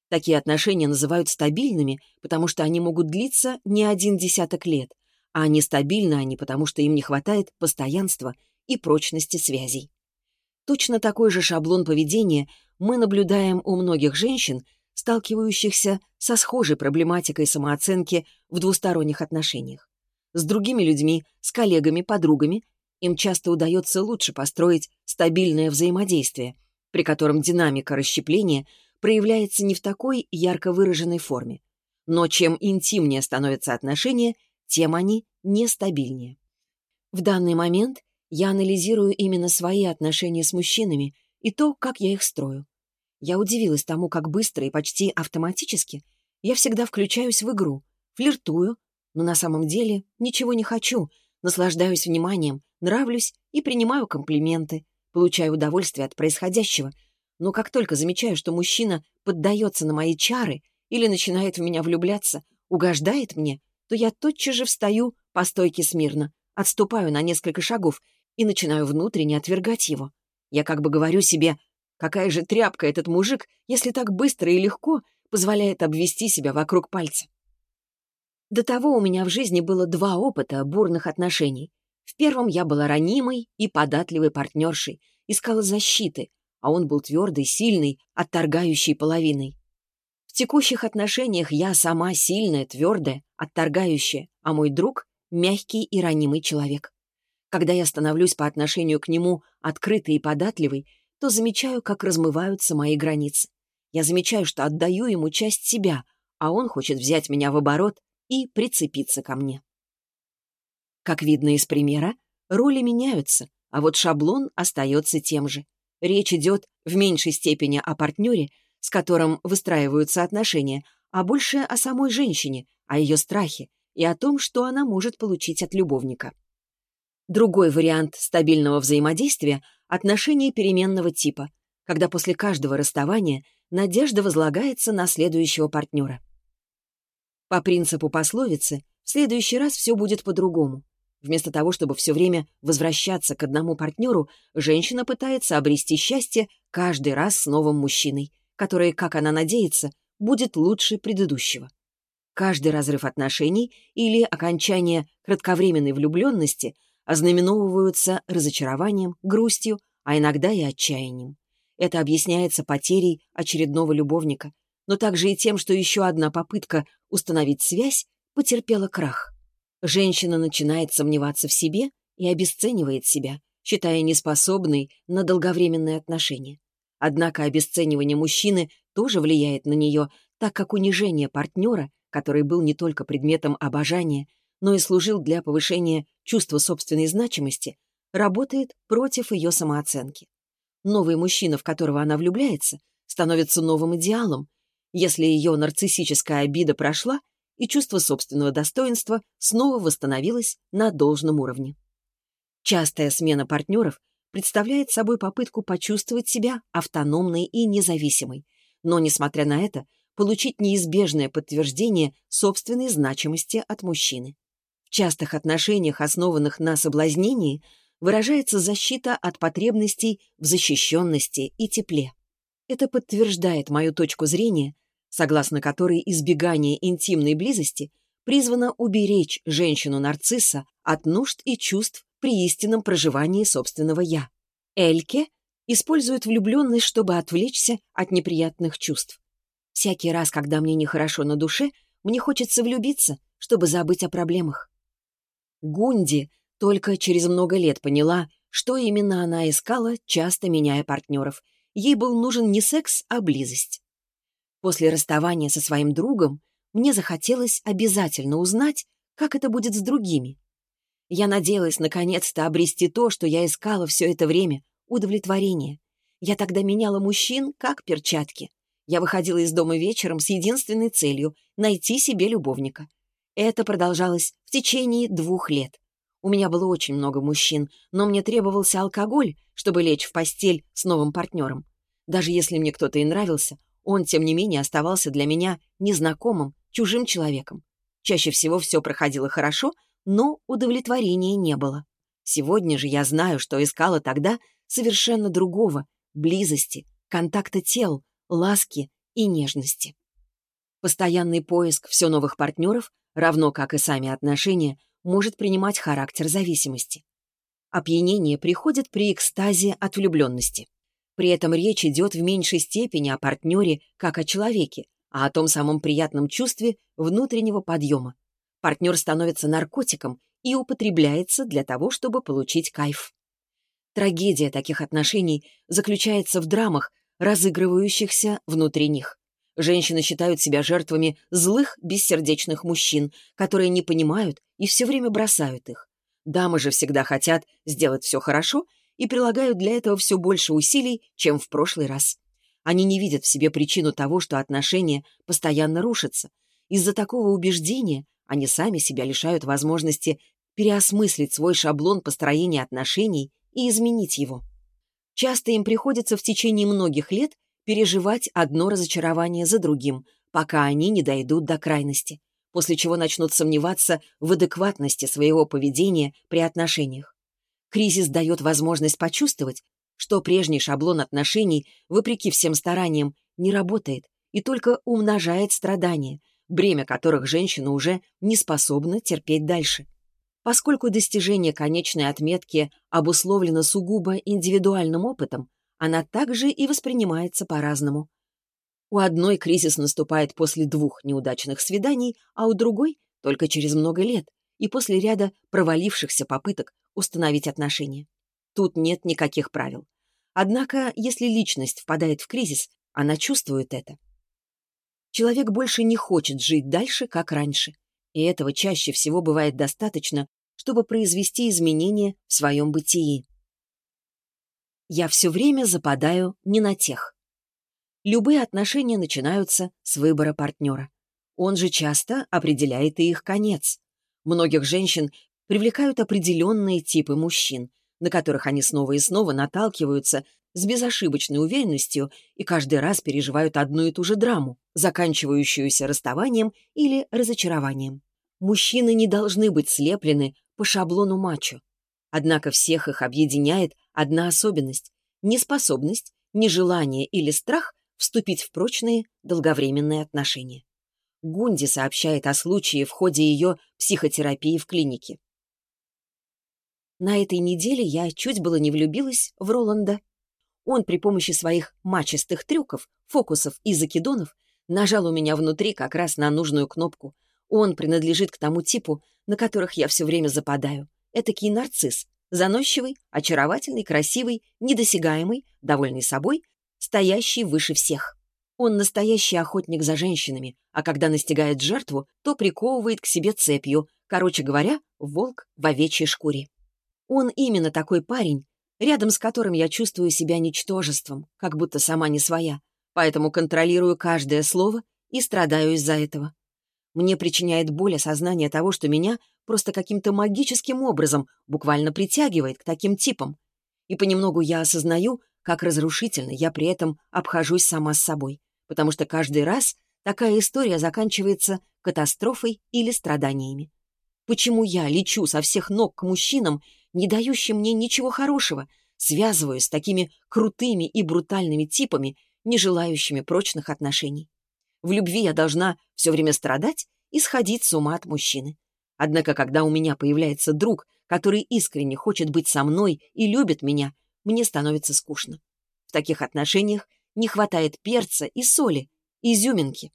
Такие отношения называют стабильными, потому что они могут длиться не один десяток лет, а нестабильны они, потому что им не хватает постоянства и прочности связей. Точно такой же шаблон поведения мы наблюдаем у многих женщин, сталкивающихся со схожей проблематикой самооценки в двусторонних отношениях. С другими людьми, с коллегами, подругами им часто удается лучше построить стабильное взаимодействие, при котором динамика расщепления проявляется не в такой ярко выраженной форме. Но чем интимнее становятся отношения, тем они нестабильнее. В данный момент я анализирую именно свои отношения с мужчинами и то, как я их строю. Я удивилась тому, как быстро и почти автоматически я всегда включаюсь в игру, флиртую, но на самом деле ничего не хочу, наслаждаюсь вниманием, нравлюсь и принимаю комплименты, получаю удовольствие от происходящего. Но как только замечаю, что мужчина поддается на мои чары или начинает в меня влюбляться, угождает мне, то я тотчас же встаю по стойке смирно, отступаю на несколько шагов и начинаю внутренне отвергать его. Я как бы говорю себе, какая же тряпка этот мужик, если так быстро и легко позволяет обвести себя вокруг пальца. До того у меня в жизни было два опыта бурных отношений. В первом я была ранимой и податливой партнершей, искала защиты, а он был твердый, сильный, отторгающий половиной. Текущих отношениях я сама сильная, твердая, отторгающая, а мой друг — мягкий и ранимый человек. Когда я становлюсь по отношению к нему открытой и податливой, то замечаю, как размываются мои границы. Я замечаю, что отдаю ему часть себя, а он хочет взять меня в оборот и прицепиться ко мне. Как видно из примера, роли меняются, а вот шаблон остается тем же. Речь идет в меньшей степени о партнере, с которым выстраиваются отношения, а больше о самой женщине, о ее страхе и о том, что она может получить от любовника. Другой вариант стабильного взаимодействия — отношения переменного типа, когда после каждого расставания надежда возлагается на следующего партнера. По принципу пословицы, в следующий раз все будет по-другому. Вместо того, чтобы все время возвращаться к одному партнеру, женщина пытается обрести счастье каждый раз с новым мужчиной, который, как она надеется, будет лучше предыдущего. Каждый разрыв отношений или окончание кратковременной влюбленности ознаменовываются разочарованием, грустью, а иногда и отчаянием. Это объясняется потерей очередного любовника, но также и тем, что еще одна попытка установить связь потерпела крах. Женщина начинает сомневаться в себе и обесценивает себя, считая неспособной на долговременные отношения. Однако обесценивание мужчины тоже влияет на нее, так как унижение партнера, который был не только предметом обожания, но и служил для повышения чувства собственной значимости, работает против ее самооценки. Новый мужчина, в которого она влюбляется, становится новым идеалом, если ее нарциссическая обида прошла, и чувство собственного достоинства снова восстановилось на должном уровне. Частая смена партнеров представляет собой попытку почувствовать себя автономной и независимой, но, несмотря на это, получить неизбежное подтверждение собственной значимости от мужчины. В частых отношениях, основанных на соблазнении, выражается защита от потребностей в защищенности и тепле. Это подтверждает мою точку зрения, согласно которой избегание интимной близости призвано уберечь женщину-нарцисса от нужд и чувств при истинном проживании собственного «я». Эльке использует влюбленность, чтобы отвлечься от неприятных чувств. Всякий раз, когда мне нехорошо на душе, мне хочется влюбиться, чтобы забыть о проблемах. Гунди только через много лет поняла, что именно она искала, часто меняя партнеров. Ей был нужен не секс, а близость. После расставания со своим другом мне захотелось обязательно узнать, как это будет с другими. Я надеялась наконец-то обрести то, что я искала все это время — удовлетворение. Я тогда меняла мужчин, как перчатки. Я выходила из дома вечером с единственной целью — найти себе любовника. Это продолжалось в течение двух лет. У меня было очень много мужчин, но мне требовался алкоголь, чтобы лечь в постель с новым партнером. Даже если мне кто-то и нравился, он, тем не менее, оставался для меня незнакомым, чужим человеком. Чаще всего все проходило хорошо, но удовлетворения не было. Сегодня же я знаю, что искала тогда совершенно другого, близости, контакта тел, ласки и нежности. Постоянный поиск все новых партнеров, равно как и сами отношения, может принимать характер зависимости. Опьянение приходит при экстазе от влюбленности. При этом речь идет в меньшей степени о партнере, как о человеке, а о том самом приятном чувстве внутреннего подъема. Партнер становится наркотиком и употребляется для того, чтобы получить кайф. Трагедия таких отношений заключается в драмах, разыгрывающихся внутри них. Женщины считают себя жертвами злых, бессердечных мужчин, которые не понимают и все время бросают их. Дамы же всегда хотят сделать все хорошо и прилагают для этого все больше усилий, чем в прошлый раз. Они не видят в себе причину того, что отношения постоянно рушатся. Из-за такого убеждения они сами себя лишают возможности переосмыслить свой шаблон построения отношений и изменить его. Часто им приходится в течение многих лет переживать одно разочарование за другим, пока они не дойдут до крайности, после чего начнут сомневаться в адекватности своего поведения при отношениях. Кризис дает возможность почувствовать, что прежний шаблон отношений, вопреки всем стараниям, не работает и только умножает страдания, бремя которых женщина уже не способна терпеть дальше. Поскольку достижение конечной отметки обусловлено сугубо индивидуальным опытом, она также и воспринимается по-разному. У одной кризис наступает после двух неудачных свиданий, а у другой — только через много лет и после ряда провалившихся попыток установить отношения. Тут нет никаких правил. Однако, если личность впадает в кризис, она чувствует это. Человек больше не хочет жить дальше, как раньше. И этого чаще всего бывает достаточно, чтобы произвести изменения в своем бытии я все время западаю не на тех. Любые отношения начинаются с выбора партнера. Он же часто определяет и их конец. Многих женщин привлекают определенные типы мужчин, на которых они снова и снова наталкиваются с безошибочной уверенностью и каждый раз переживают одну и ту же драму, заканчивающуюся расставанием или разочарованием. Мужчины не должны быть слеплены по шаблону мачо. Однако всех их объединяет одна особенность — неспособность, нежелание или страх вступить в прочные долговременные отношения. Гунди сообщает о случае в ходе ее психотерапии в клинике. На этой неделе я чуть было не влюбилась в Роланда. Он при помощи своих мачистых трюков, фокусов и закидонов нажал у меня внутри как раз на нужную кнопку. Он принадлежит к тому типу, на которых я все время западаю — этакий нарцисс, заносчивый, очаровательный, красивый, недосягаемый, довольный собой, стоящий выше всех. Он настоящий охотник за женщинами, а когда настигает жертву, то приковывает к себе цепью, короче говоря, волк в овечьей шкуре. Он именно такой парень, рядом с которым я чувствую себя ничтожеством, как будто сама не своя, поэтому контролирую каждое слово и страдаю из-за этого. Мне причиняет боль осознание того, что меня просто каким-то магическим образом буквально притягивает к таким типам. И понемногу я осознаю, как разрушительно я при этом обхожусь сама с собой, потому что каждый раз такая история заканчивается катастрофой или страданиями. Почему я лечу со всех ног к мужчинам, не дающим мне ничего хорошего, связываюсь с такими крутыми и брутальными типами, не желающими прочных отношений? В любви я должна все время страдать и сходить с ума от мужчины. Однако, когда у меня появляется друг, который искренне хочет быть со мной и любит меня, мне становится скучно. В таких отношениях не хватает перца и соли, изюминки.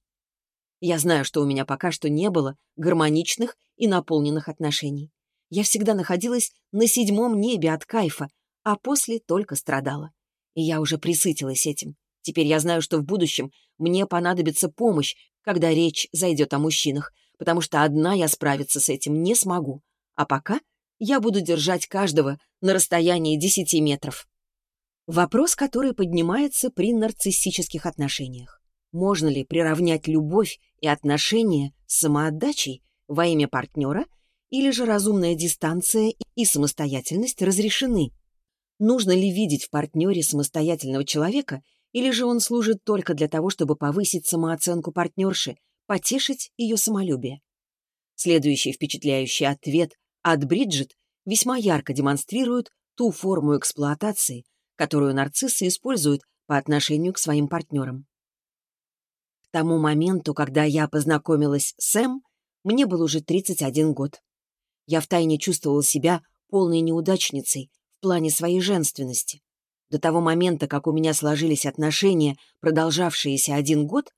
Я знаю, что у меня пока что не было гармоничных и наполненных отношений. Я всегда находилась на седьмом небе от кайфа, а после только страдала. И я уже присытилась этим. Теперь я знаю, что в будущем мне понадобится помощь, когда речь зайдет о мужчинах, потому что одна я справиться с этим не смогу. А пока я буду держать каждого на расстоянии 10 метров. Вопрос, который поднимается при нарциссических отношениях. Можно ли приравнять любовь и отношения с самоотдачей во имя партнера, или же разумная дистанция и самостоятельность разрешены? Нужно ли видеть в партнере самостоятельного человека Или же он служит только для того, чтобы повысить самооценку партнерши, потешить ее самолюбие? Следующий впечатляющий ответ от Бриджит весьма ярко демонстрирует ту форму эксплуатации, которую нарциссы используют по отношению к своим партнерам. К тому моменту, когда я познакомилась с Сэм, мне был уже 31 год. Я втайне чувствовала себя полной неудачницей в плане своей женственности. До того момента, как у меня сложились отношения, продолжавшиеся один год,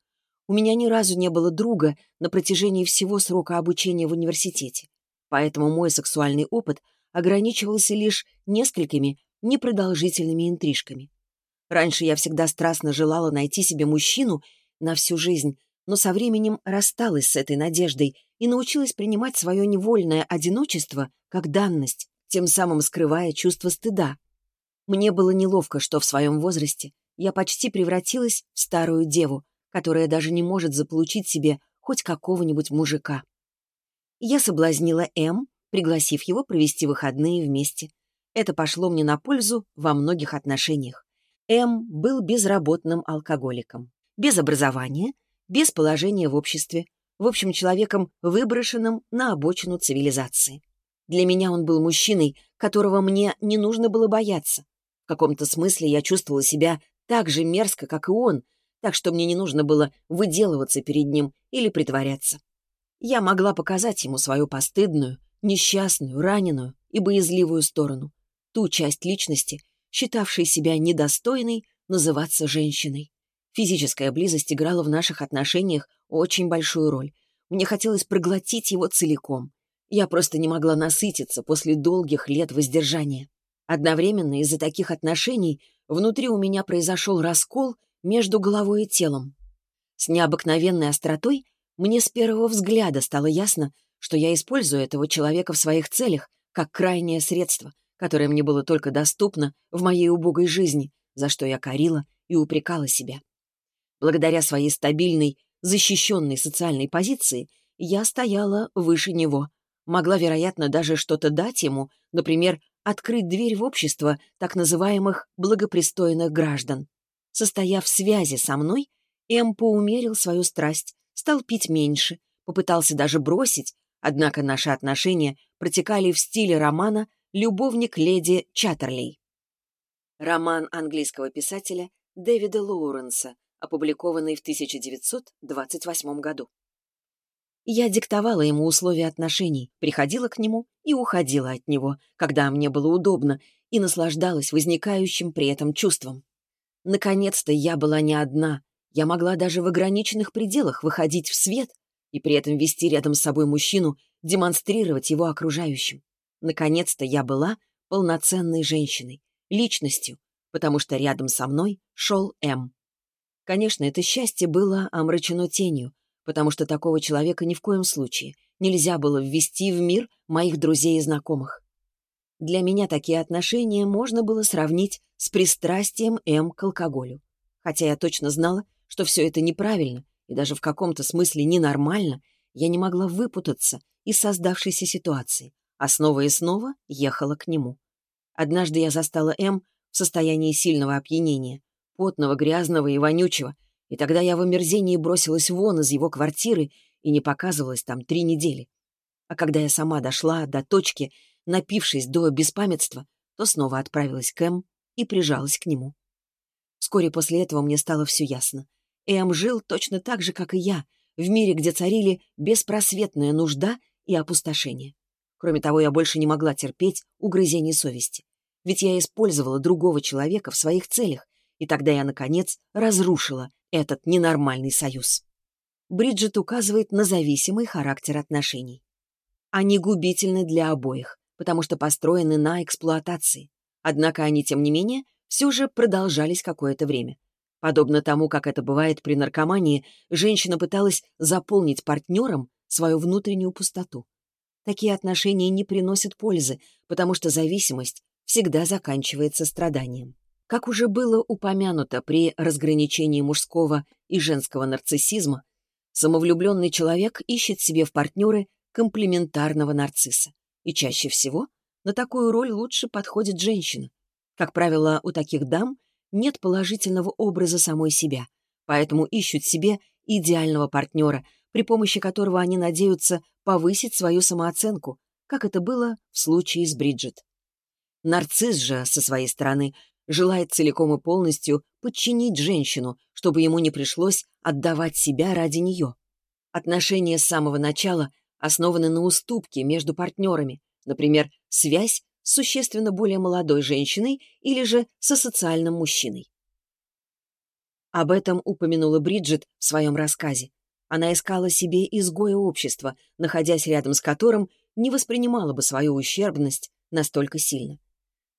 у меня ни разу не было друга на протяжении всего срока обучения в университете. Поэтому мой сексуальный опыт ограничивался лишь несколькими непродолжительными интрижками. Раньше я всегда страстно желала найти себе мужчину на всю жизнь, но со временем рассталась с этой надеждой и научилась принимать свое невольное одиночество как данность, тем самым скрывая чувство стыда. Мне было неловко, что в своем возрасте я почти превратилась в старую деву, которая даже не может заполучить себе хоть какого-нибудь мужика. Я соблазнила М, пригласив его провести выходные вместе. Это пошло мне на пользу во многих отношениях. М был безработным алкоголиком, без образования, без положения в обществе, в общем, человеком, выброшенным на обочину цивилизации. Для меня он был мужчиной, которого мне не нужно было бояться. В каком-то смысле я чувствовала себя так же мерзко, как и он, так что мне не нужно было выделываться перед ним или притворяться. Я могла показать ему свою постыдную, несчастную, раненую и боязливую сторону, ту часть личности, считавшей себя недостойной называться женщиной. Физическая близость играла в наших отношениях очень большую роль. Мне хотелось проглотить его целиком. Я просто не могла насытиться после долгих лет воздержания. Одновременно из-за таких отношений внутри у меня произошел раскол между головой и телом. С необыкновенной остротой мне с первого взгляда стало ясно, что я использую этого человека в своих целях как крайнее средство, которое мне было только доступно в моей убогой жизни, за что я корила и упрекала себя. Благодаря своей стабильной, защищенной социальной позиции я стояла выше него, могла, вероятно, даже что-то дать ему, например, открыть дверь в общество так называемых благопристойных граждан. Состояв в связи со мной, Эм поумерил свою страсть, стал пить меньше, попытался даже бросить, однако наши отношения протекали в стиле романа «Любовник леди Чаттерлей». Роман английского писателя Дэвида Лоуренса, опубликованный в 1928 году. Я диктовала ему условия отношений, приходила к нему и уходила от него, когда мне было удобно, и наслаждалась возникающим при этом чувством. Наконец-то я была не одна. Я могла даже в ограниченных пределах выходить в свет и при этом вести рядом с собой мужчину, демонстрировать его окружающим. Наконец-то я была полноценной женщиной, личностью, потому что рядом со мной шел М. Конечно, это счастье было омрачено тенью, потому что такого человека ни в коем случае нельзя было ввести в мир моих друзей и знакомых. Для меня такие отношения можно было сравнить с пристрастием М к алкоголю. Хотя я точно знала, что все это неправильно и даже в каком-то смысле ненормально, я не могла выпутаться из создавшейся ситуации, а снова и снова ехала к нему. Однажды я застала М в состоянии сильного опьянения, потного, грязного и вонючего, и тогда я в омерзении бросилась вон из его квартиры и не показывалась там три недели. А когда я сама дошла до точки, напившись до беспамятства, то снова отправилась к Эм и прижалась к нему. Вскоре после этого мне стало все ясно. Эм жил точно так же, как и я, в мире, где царили беспросветная нужда и опустошение. Кроме того, я больше не могла терпеть угрызений совести. Ведь я использовала другого человека в своих целях, и тогда я, наконец, разрушила этот ненормальный союз. Бриджит указывает на зависимый характер отношений. Они губительны для обоих, потому что построены на эксплуатации. Однако они, тем не менее, все же продолжались какое-то время. Подобно тому, как это бывает при наркомании, женщина пыталась заполнить партнером свою внутреннюю пустоту. Такие отношения не приносят пользы, потому что зависимость всегда заканчивается страданием. Как уже было упомянуто при разграничении мужского и женского нарциссизма, самовлюбленный человек ищет себе в партнеры комплементарного нарцисса. И чаще всего на такую роль лучше подходит женщина. Как правило, у таких дам нет положительного образа самой себя, поэтому ищут себе идеального партнера, при помощи которого они надеются повысить свою самооценку, как это было в случае с Бриджит. Нарцисс же, со своей стороны, желает целиком и полностью подчинить женщину, чтобы ему не пришлось отдавать себя ради нее. Отношения с самого начала основаны на уступке между партнерами, например, связь с существенно более молодой женщиной или же со социальным мужчиной. Об этом упомянула Бриджит в своем рассказе. Она искала себе изгоя общества, находясь рядом с которым не воспринимала бы свою ущербность настолько сильно.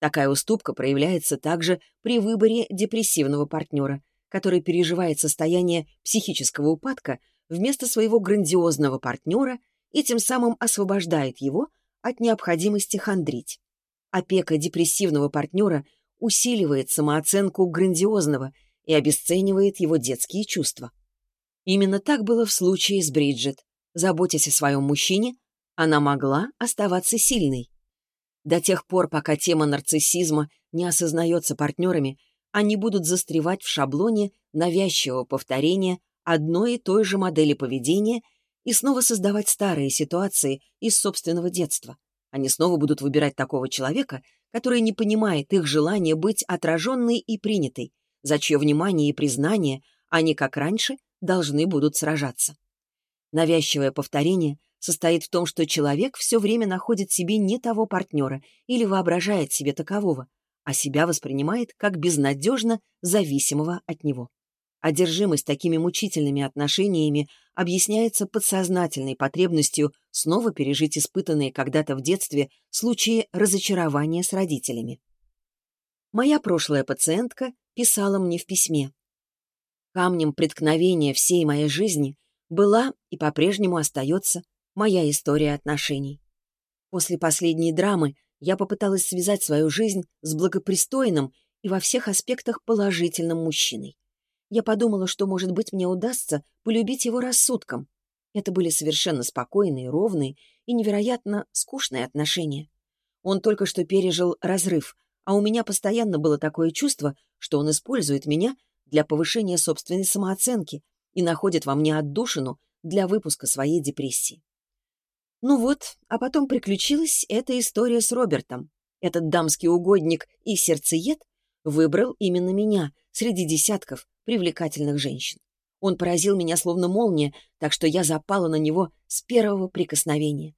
Такая уступка проявляется также при выборе депрессивного партнера, который переживает состояние психического упадка вместо своего грандиозного партнера и тем самым освобождает его от необходимости хандрить. Опека депрессивного партнера усиливает самооценку грандиозного и обесценивает его детские чувства. Именно так было в случае с Бриджит. Заботясь о своем мужчине, она могла оставаться сильной. До тех пор, пока тема нарциссизма не осознается партнерами, они будут застревать в шаблоне навязчивого повторения одной и той же модели поведения и снова создавать старые ситуации из собственного детства. Они снова будут выбирать такого человека, который не понимает их желания быть отраженной и принятой, за чье внимание и признание они, как раньше, должны будут сражаться. Навязчивое повторение состоит в том, что человек все время находит себе не того партнера или воображает себе такового, а себя воспринимает как безнадежно зависимого от него. Одержимость такими мучительными отношениями объясняется подсознательной потребностью снова пережить испытанные когда-то в детстве случаи разочарования с родителями. Моя прошлая пациентка писала мне в письме. Камнем преткновения всей моей жизни была и по-прежнему остается моя история отношений. После последней драмы я попыталась связать свою жизнь с благопристойным и во всех аспектах положительным мужчиной. Я подумала, что, может быть, мне удастся полюбить его рассудком. Это были совершенно спокойные, ровные и невероятно скучные отношения. Он только что пережил разрыв, а у меня постоянно было такое чувство, что он использует меня для повышения собственной самооценки и находит во мне отдушину для выпуска своей депрессии. Ну вот, а потом приключилась эта история с Робертом. Этот дамский угодник и сердцеед выбрал именно меня среди десятков привлекательных женщин. Он поразил меня словно молния, так что я запала на него с первого прикосновения.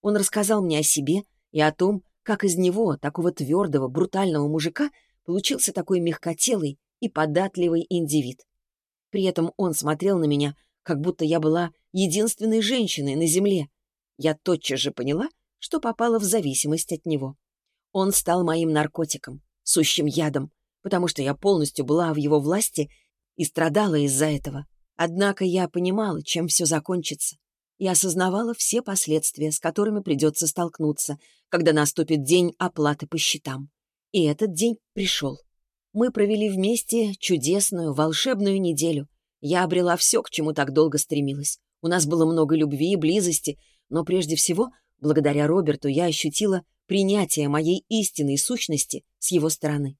Он рассказал мне о себе и о том, как из него, такого твердого, брутального мужика, получился такой мягкотелый и податливый индивид. При этом он смотрел на меня, как будто я была единственной женщиной на земле. Я тотчас же поняла, что попала в зависимость от него. Он стал моим наркотиком, сущим ядом, потому что я полностью была в его власти и страдала из-за этого. Однако я понимала, чем все закончится, и осознавала все последствия, с которыми придется столкнуться, когда наступит день оплаты по счетам. И этот день пришел. Мы провели вместе чудесную, волшебную неделю. Я обрела все, к чему так долго стремилась. У нас было много любви и близости, но прежде всего, благодаря Роберту, я ощутила принятие моей истинной сущности с его стороны.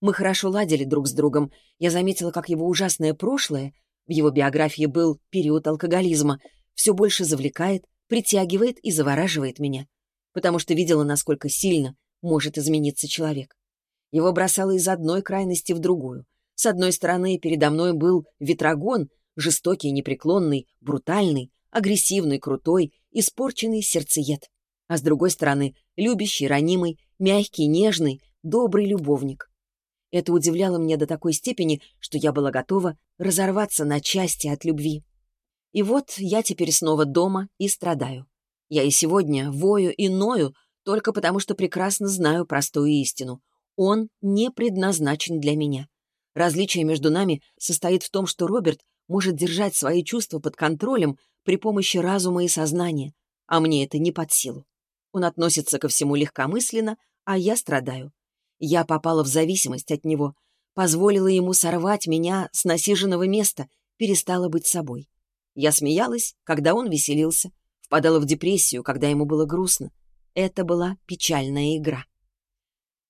Мы хорошо ладили друг с другом. Я заметила, как его ужасное прошлое, в его биографии был период алкоголизма, все больше завлекает, притягивает и завораживает меня, потому что видела, насколько сильно может измениться человек. Его бросало из одной крайности в другую. С одной стороны, передо мной был ветрогон, жестокий, непреклонный, брутальный, агрессивный, крутой, испорченный сердцеед. А с другой стороны, любящий, ранимый, мягкий, нежный, добрый любовник. Это удивляло меня до такой степени, что я была готова разорваться на части от любви. И вот я теперь снова дома и страдаю. Я и сегодня вою и ною только потому, что прекрасно знаю простую истину. Он не предназначен для меня. Различие между нами состоит в том, что Роберт может держать свои чувства под контролем при помощи разума и сознания, а мне это не под силу. Он относится ко всему легкомысленно, а я страдаю. Я попала в зависимость от него, позволила ему сорвать меня с насиженного места, перестала быть собой. Я смеялась, когда он веселился, впадала в депрессию, когда ему было грустно. Это была печальная игра.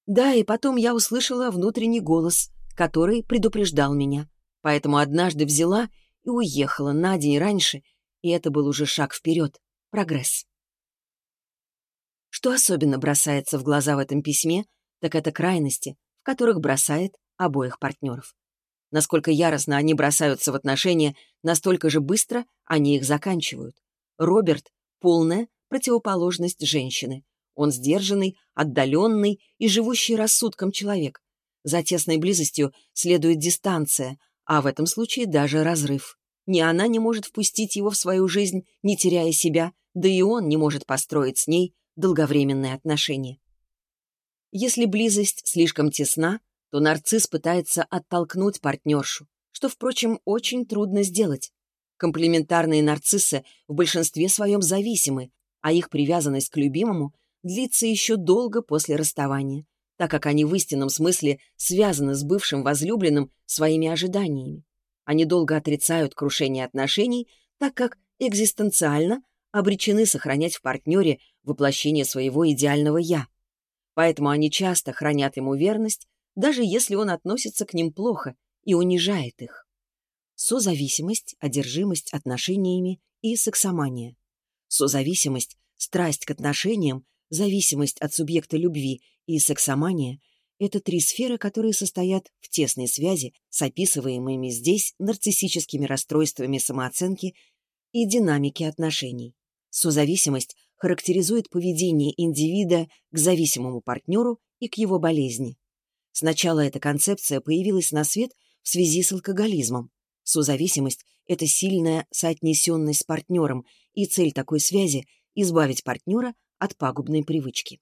Да, и потом я услышала внутренний голос, который предупреждал меня. Поэтому однажды взяла и уехала на день раньше, и это был уже шаг вперед, прогресс. Что особенно бросается в глаза в этом письме, так это крайности, в которых бросает обоих партнеров. Насколько яростно они бросаются в отношения, настолько же быстро они их заканчивают. Роберт — полная противоположность женщины. Он сдержанный, отдаленный и живущий рассудком человек. За тесной близостью следует дистанция, а в этом случае даже разрыв. Ни она не может впустить его в свою жизнь, не теряя себя, да и он не может построить с ней долговременные отношения. Если близость слишком тесна, то нарцисс пытается оттолкнуть партнершу, что, впрочем, очень трудно сделать. Комплементарные нарциссы в большинстве своем зависимы, а их привязанность к любимому длится еще долго после расставания, так как они в истинном смысле связаны с бывшим возлюбленным своими ожиданиями. Они долго отрицают крушение отношений, так как экзистенциально обречены сохранять в партнере воплощение своего идеального «я». Поэтому они часто хранят ему верность, даже если он относится к ним плохо и унижает их. Созависимость, одержимость отношениями и сексомания. Созависимость, страсть к отношениям, зависимость от субъекта любви и сексомания — это три сферы, которые состоят в тесной связи с описываемыми здесь нарциссическими расстройствами самооценки и динамики отношений. Созависимость характеризует поведение индивида к зависимому партнеру и к его болезни. Сначала эта концепция появилась на свет в связи с алкоголизмом. Созависимость — это сильная соотнесенность с партнером, и цель такой связи — избавить партнера от пагубной привычки.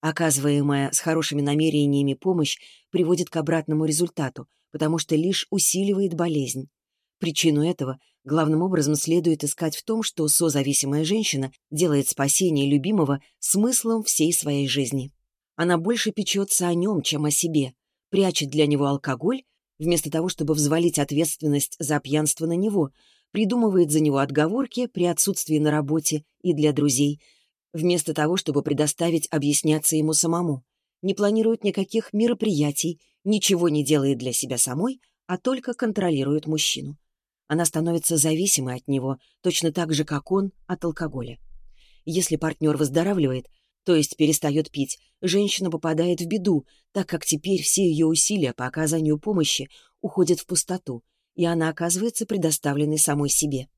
Оказываемая с хорошими намерениями помощь приводит к обратному результату, потому что лишь усиливает болезнь. Причину этого главным образом следует искать в том, что созависимая женщина делает спасение любимого смыслом всей своей жизни. Она больше печется о нем, чем о себе, прячет для него алкоголь, вместо того, чтобы взвалить ответственность за пьянство на него, придумывает за него отговорки при отсутствии на работе и для друзей, вместо того, чтобы предоставить объясняться ему самому, не планирует никаких мероприятий, ничего не делает для себя самой, а только контролирует мужчину. Она становится зависимой от него, точно так же, как он от алкоголя. Если партнер выздоравливает, то есть перестает пить, женщина попадает в беду, так как теперь все ее усилия по оказанию помощи уходят в пустоту, и она оказывается предоставленной самой себе.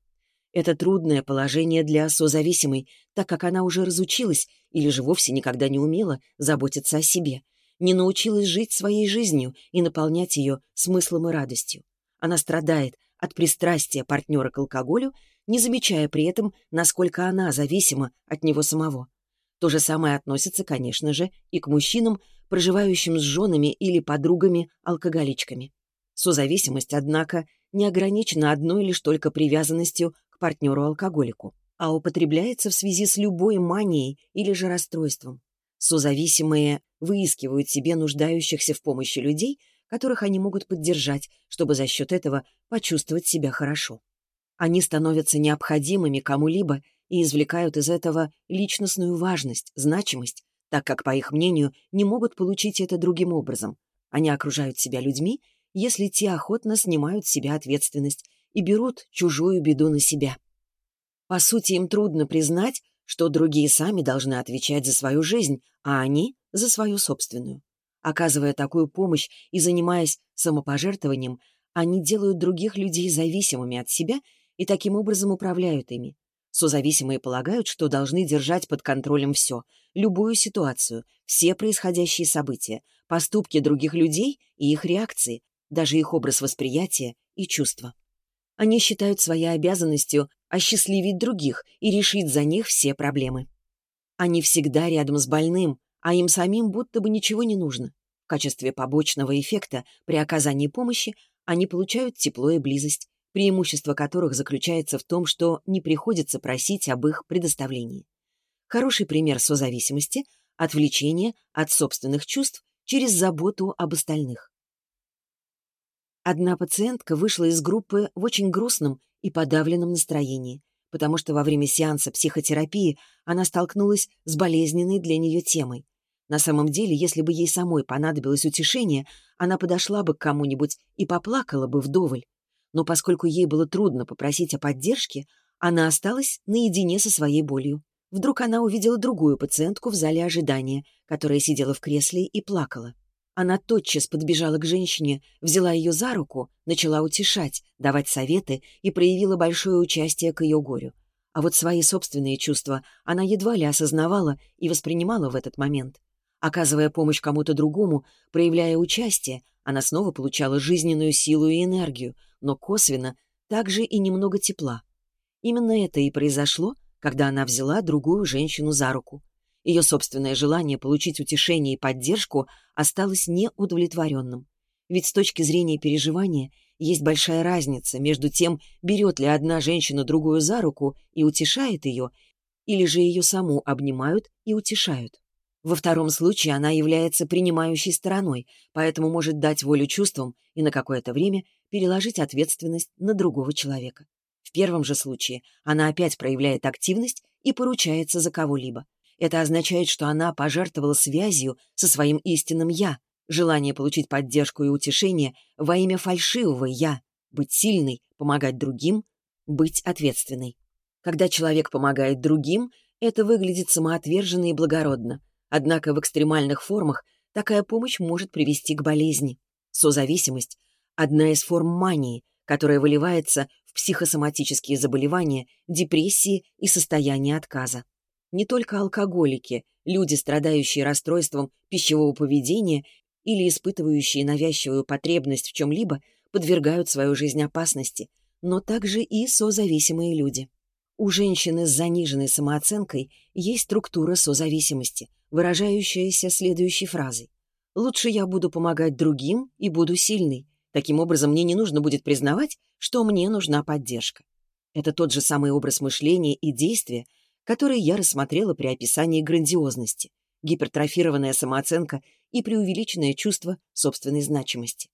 Это трудное положение для созависимой, так как она уже разучилась или же вовсе никогда не умела заботиться о себе, не научилась жить своей жизнью и наполнять ее смыслом и радостью. Она страдает от пристрастия партнера к алкоголю, не замечая при этом, насколько она зависима от него самого. То же самое относится, конечно же, и к мужчинам, проживающим с женами или подругами-алкоголичками. Созависимость, однако, не ограничена одной лишь только привязанностью партнеру-алкоголику, а употребляется в связи с любой манией или же расстройством. Созависимые выискивают себе нуждающихся в помощи людей – которых они могут поддержать, чтобы за счет этого почувствовать себя хорошо. Они становятся необходимыми кому-либо и извлекают из этого личностную важность, значимость, так как, по их мнению, не могут получить это другим образом. Они окружают себя людьми, если те охотно снимают с себя ответственность и берут чужую беду на себя. По сути, им трудно признать, что другие сами должны отвечать за свою жизнь, а они — за свою собственную. Оказывая такую помощь и занимаясь самопожертвованием, они делают других людей зависимыми от себя и таким образом управляют ими. Созависимые полагают, что должны держать под контролем все, любую ситуацию, все происходящие события, поступки других людей и их реакции, даже их образ восприятия и чувства. Они считают своей обязанностью осчастливить других и решить за них все проблемы. Они всегда рядом с больным, а им самим будто бы ничего не нужно. В качестве побочного эффекта при оказании помощи они получают тепло и близость, преимущество которых заключается в том, что не приходится просить об их предоставлении. Хороший пример созависимости — отвлечение от собственных чувств через заботу об остальных. Одна пациентка вышла из группы в очень грустном и подавленном настроении, потому что во время сеанса психотерапии она столкнулась с болезненной для нее темой На самом деле, если бы ей самой понадобилось утешение, она подошла бы к кому-нибудь и поплакала бы вдоволь. Но поскольку ей было трудно попросить о поддержке, она осталась наедине со своей болью. Вдруг она увидела другую пациентку в зале ожидания, которая сидела в кресле и плакала. Она тотчас подбежала к женщине, взяла ее за руку, начала утешать, давать советы и проявила большое участие к ее горю. А вот свои собственные чувства она едва ли осознавала и воспринимала в этот момент. Оказывая помощь кому-то другому, проявляя участие, она снова получала жизненную силу и энергию, но косвенно также и немного тепла. Именно это и произошло, когда она взяла другую женщину за руку. Ее собственное желание получить утешение и поддержку осталось неудовлетворенным. Ведь с точки зрения переживания есть большая разница между тем, берет ли одна женщина другую за руку и утешает ее, или же ее саму обнимают и утешают. Во втором случае она является принимающей стороной, поэтому может дать волю чувствам и на какое-то время переложить ответственность на другого человека. В первом же случае она опять проявляет активность и поручается за кого-либо. Это означает, что она пожертвовала связью со своим истинным «я», желание получить поддержку и утешение во имя фальшивого «я», быть сильной, помогать другим, быть ответственной. Когда человек помогает другим, это выглядит самоотверженно и благородно. Однако в экстремальных формах такая помощь может привести к болезни. Созависимость – одна из форм мании, которая выливается в психосоматические заболевания, депрессии и состояние отказа. Не только алкоголики, люди, страдающие расстройством пищевого поведения или испытывающие навязчивую потребность в чем-либо, подвергают свою жизнь опасности, но также и созависимые люди. У женщины с заниженной самооценкой есть структура созависимости, выражающаяся следующей фразой. «Лучше я буду помогать другим и буду сильной. Таким образом, мне не нужно будет признавать, что мне нужна поддержка». Это тот же самый образ мышления и действия, который я рассмотрела при описании грандиозности, гипертрофированная самооценка и преувеличенное чувство собственной значимости.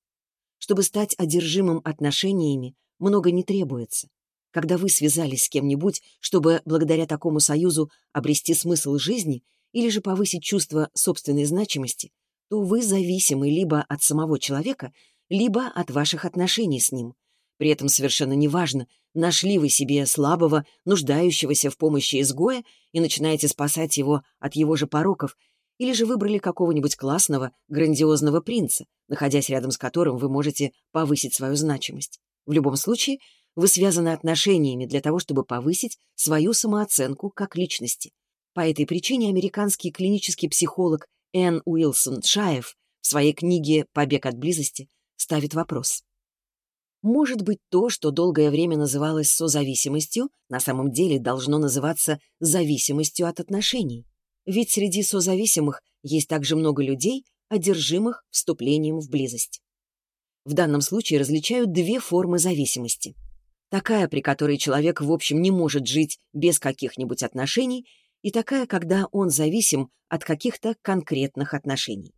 Чтобы стать одержимым отношениями, много не требуется. Когда вы связались с кем-нибудь, чтобы благодаря такому союзу обрести смысл жизни или же повысить чувство собственной значимости, то вы зависимы либо от самого человека, либо от ваших отношений с ним. При этом совершенно неважно, Нашли вы себе слабого, нуждающегося в помощи изгоя и начинаете спасать его от его же пороков, или же выбрали какого-нибудь классного, грандиозного принца, находясь рядом с которым вы можете повысить свою значимость. В любом случае, вы связаны отношениями для того, чтобы повысить свою самооценку как личности. По этой причине американский клинический психолог Энн Уилсон Шаев в своей книге «Побег от близости» ставит вопрос. Может быть, то, что долгое время называлось созависимостью, на самом деле должно называться зависимостью от отношений. Ведь среди созависимых есть также много людей, одержимых вступлением в близость. В данном случае различают две формы зависимости. Такая, при которой человек в общем не может жить без каких-нибудь отношений, и такая, когда он зависим от каких-то конкретных отношений.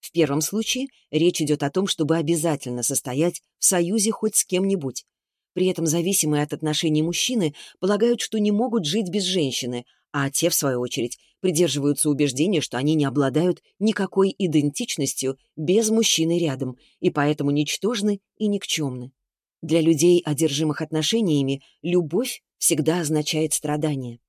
В первом случае речь идет о том, чтобы обязательно состоять в союзе хоть с кем-нибудь. При этом зависимые от отношений мужчины полагают, что не могут жить без женщины, а те, в свою очередь, придерживаются убеждения, что они не обладают никакой идентичностью без мужчины рядом, и поэтому ничтожны и никчемны. Для людей, одержимых отношениями, любовь всегда означает страдание.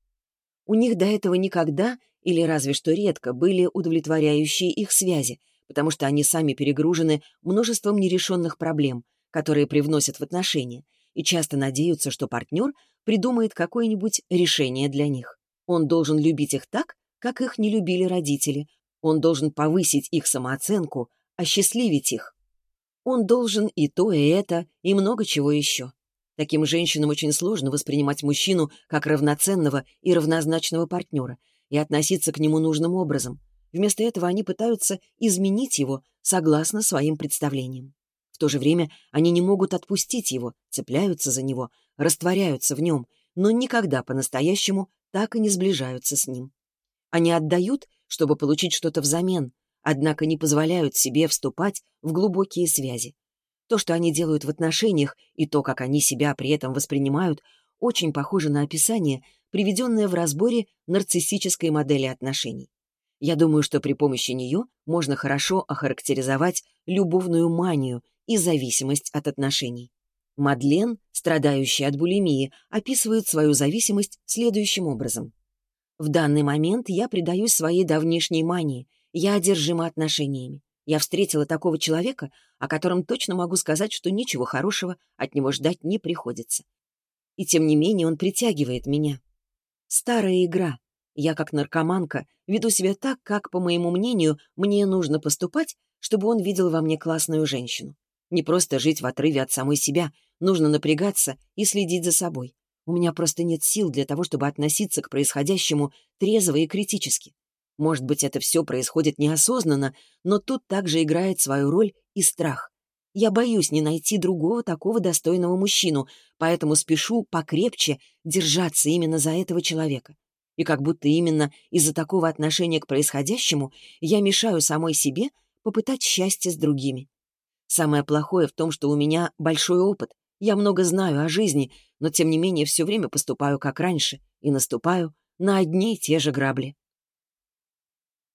У них до этого никогда или разве что редко были удовлетворяющие их связи, потому что они сами перегружены множеством нерешенных проблем, которые привносят в отношения, и часто надеются, что партнер придумает какое-нибудь решение для них. Он должен любить их так, как их не любили родители. Он должен повысить их самооценку, осчастливить их. Он должен и то, и это, и много чего еще. Таким женщинам очень сложно воспринимать мужчину как равноценного и равнозначного партнера и относиться к нему нужным образом. Вместо этого они пытаются изменить его согласно своим представлениям. В то же время они не могут отпустить его, цепляются за него, растворяются в нем, но никогда по-настоящему так и не сближаются с ним. Они отдают, чтобы получить что-то взамен, однако не позволяют себе вступать в глубокие связи. То, что они делают в отношениях, и то, как они себя при этом воспринимают, очень похоже на описание, приведенное в разборе нарциссической модели отношений. Я думаю, что при помощи нее можно хорошо охарактеризовать любовную манию и зависимость от отношений. Мадлен, страдающая от булимии, описывает свою зависимость следующим образом. «В данный момент я предаюсь своей давнишней мании, я одержима отношениями. Я встретила такого человека, о котором точно могу сказать, что ничего хорошего от него ждать не приходится. И тем не менее он притягивает меня. Старая игра, я, как наркоманка, веду себя так, как, по моему мнению, мне нужно поступать, чтобы он видел во мне классную женщину. Не просто жить в отрыве от самой себя, нужно напрягаться и следить за собой. У меня просто нет сил для того, чтобы относиться к происходящему трезво и критически. Может быть, это все происходит неосознанно, но тут также играет свою роль и страх. Я боюсь не найти другого такого достойного мужчину, поэтому спешу покрепче держаться именно за этого человека и как будто именно из-за такого отношения к происходящему я мешаю самой себе попытать счастье с другими. Самое плохое в том, что у меня большой опыт, я много знаю о жизни, но тем не менее все время поступаю как раньше и наступаю на одни и те же грабли.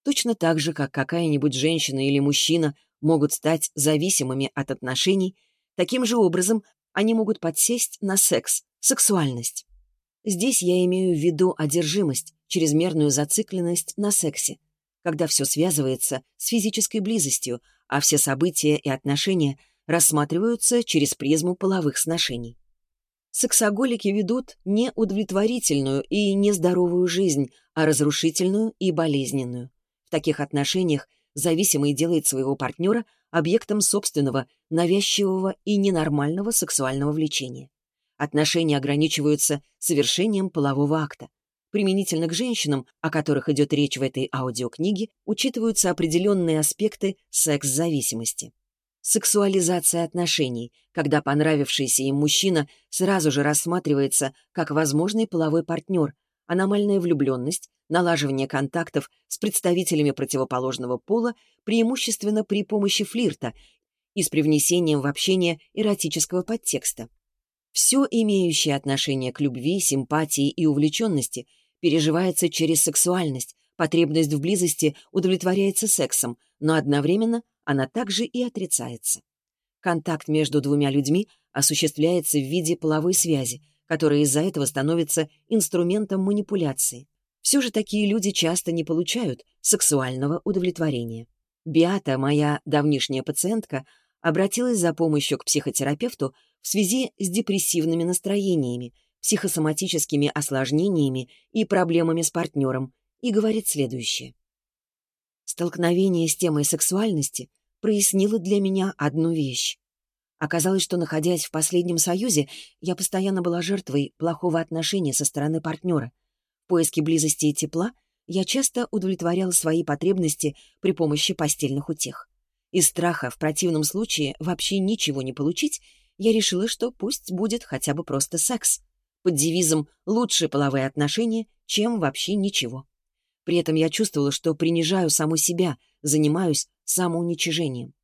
Точно так же, как какая-нибудь женщина или мужчина могут стать зависимыми от отношений, таким же образом они могут подсесть на секс, сексуальность. Здесь я имею в виду одержимость, чрезмерную зацикленность на сексе, когда все связывается с физической близостью, а все события и отношения рассматриваются через призму половых сношений. Сексоголики ведут не удовлетворительную и нездоровую жизнь, а разрушительную и болезненную. В таких отношениях зависимый делает своего партнера объектом собственного, навязчивого и ненормального сексуального влечения. Отношения ограничиваются совершением полового акта. Применительно к женщинам, о которых идет речь в этой аудиокниге, учитываются определенные аспекты секс-зависимости. Сексуализация отношений, когда понравившийся им мужчина сразу же рассматривается как возможный половой партнер, аномальная влюбленность, налаживание контактов с представителями противоположного пола преимущественно при помощи флирта и с привнесением в общение эротического подтекста. Все имеющее отношение к любви, симпатии и увлеченности переживается через сексуальность, потребность в близости удовлетворяется сексом, но одновременно она также и отрицается. Контакт между двумя людьми осуществляется в виде половой связи, которая из-за этого становится инструментом манипуляции. Все же такие люди часто не получают сексуального удовлетворения. Биата, моя давнишняя пациентка, обратилась за помощью к психотерапевту в связи с депрессивными настроениями, психосоматическими осложнениями и проблемами с партнером и говорит следующее. Столкновение с темой сексуальности прояснило для меня одну вещь. Оказалось, что, находясь в последнем союзе, я постоянно была жертвой плохого отношения со стороны партнера. В поиске близости и тепла я часто удовлетворяла свои потребности при помощи постельных утех. Из страха в противном случае вообще ничего не получить, я решила, что пусть будет хотя бы просто секс. Под девизом «лучшие половые отношения, чем вообще ничего». При этом я чувствовала, что принижаю саму себя, занимаюсь самоуничижением.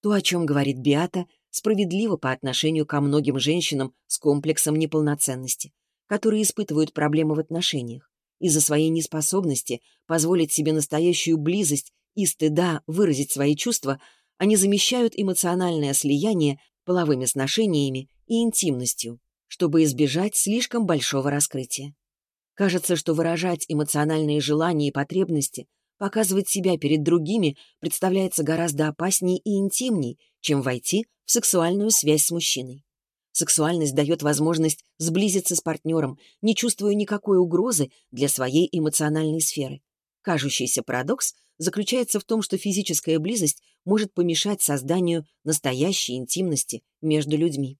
То, о чем говорит Биата, справедливо по отношению ко многим женщинам с комплексом неполноценности, которые испытывают проблемы в отношениях. Из-за своей неспособности позволить себе настоящую близость и стыда выразить свои чувства, они замещают эмоциональное слияние половыми сношениями и интимностью, чтобы избежать слишком большого раскрытия. Кажется, что выражать эмоциональные желания и потребности, показывать себя перед другими представляется гораздо опаснее и интимней, чем войти в сексуальную связь с мужчиной. Сексуальность дает возможность сблизиться с партнером, не чувствуя никакой угрозы для своей эмоциональной сферы. Кажущийся парадокс заключается в том, что физическая близость может помешать созданию настоящей интимности между людьми.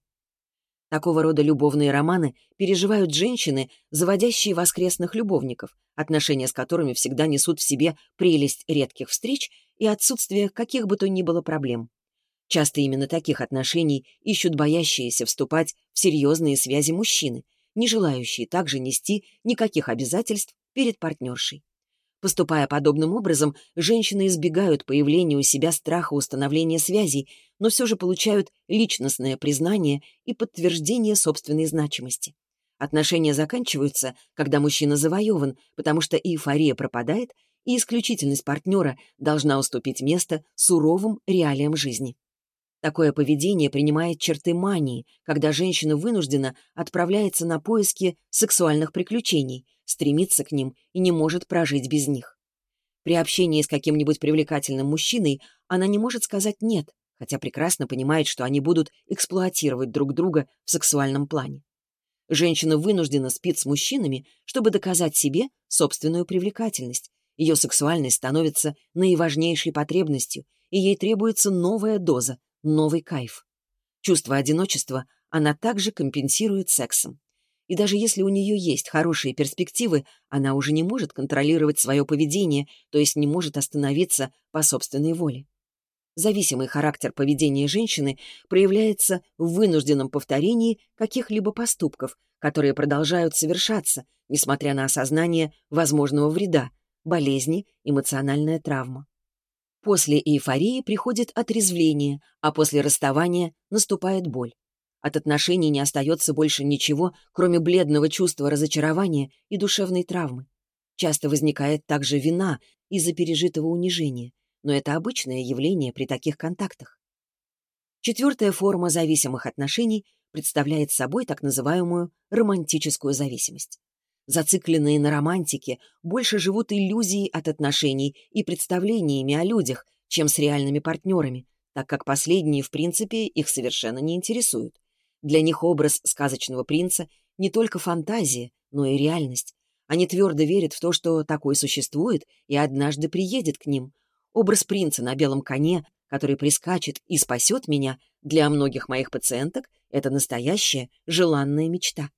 Такого рода любовные романы переживают женщины, заводящие воскресных любовников, отношения с которыми всегда несут в себе прелесть редких встреч и отсутствие каких бы то ни было проблем. Часто именно таких отношений ищут боящиеся вступать в серьезные связи мужчины, не желающие также нести никаких обязательств перед партнершей. Поступая подобным образом, женщины избегают появления у себя страха установления связей, но все же получают личностное признание и подтверждение собственной значимости. Отношения заканчиваются, когда мужчина завоеван, потому что эйфория пропадает, и исключительность партнера должна уступить место суровым реалиям жизни. Такое поведение принимает черты мании, когда женщина вынуждена отправляется на поиски сексуальных приключений, стремится к ним и не может прожить без них. При общении с каким-нибудь привлекательным мужчиной она не может сказать «нет», хотя прекрасно понимает, что они будут эксплуатировать друг друга в сексуальном плане. Женщина вынуждена спит с мужчинами, чтобы доказать себе собственную привлекательность. Ее сексуальность становится наиважнейшей потребностью, и ей требуется новая доза, новый кайф. Чувство одиночества она также компенсирует сексом. И даже если у нее есть хорошие перспективы, она уже не может контролировать свое поведение, то есть не может остановиться по собственной воле. Зависимый характер поведения женщины проявляется в вынужденном повторении каких-либо поступков, которые продолжают совершаться, несмотря на осознание возможного вреда, болезни, эмоциональная травма. После эйфории приходит отрезвление, а после расставания наступает боль. От отношений не остается больше ничего, кроме бледного чувства разочарования и душевной травмы. Часто возникает также вина из-за пережитого унижения, но это обычное явление при таких контактах. Четвертая форма зависимых отношений представляет собой так называемую романтическую зависимость. Зацикленные на романтике больше живут иллюзией от отношений и представлениями о людях, чем с реальными партнерами, так как последние, в принципе, их совершенно не интересуют. Для них образ сказочного принца не только фантазия, но и реальность. Они твердо верят в то, что такой существует и однажды приедет к ним. Образ принца на белом коне, который прискачет и спасет меня, для многих моих пациенток — это настоящая желанная мечта.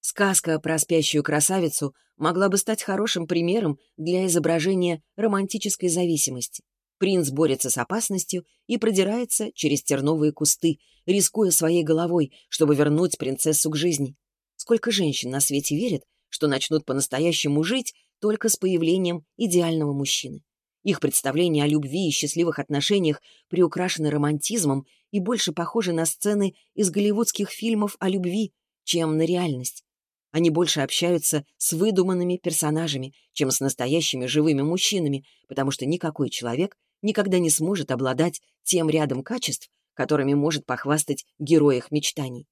Сказка про спящую красавицу могла бы стать хорошим примером для изображения романтической зависимости. Принц борется с опасностью и продирается через терновые кусты, рискуя своей головой, чтобы вернуть принцессу к жизни. Сколько женщин на свете верят, что начнут по-настоящему жить только с появлением идеального мужчины. Их представления о любви и счастливых отношениях приукрашены романтизмом и больше похожи на сцены из голливудских фильмов о любви, чем на реальность. Они больше общаются с выдуманными персонажами, чем с настоящими живыми мужчинами, потому что никакой человек никогда не сможет обладать тем рядом качеств, которыми может похвастать герой их мечтаний.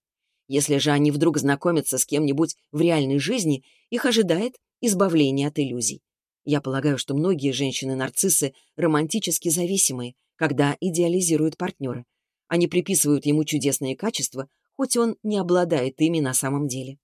Если же они вдруг знакомятся с кем-нибудь в реальной жизни, их ожидает избавление от иллюзий. Я полагаю, что многие женщины-нарциссы романтически зависимые, когда идеализируют партнера. Они приписывают ему чудесные качества, хоть он не обладает ими на самом деле.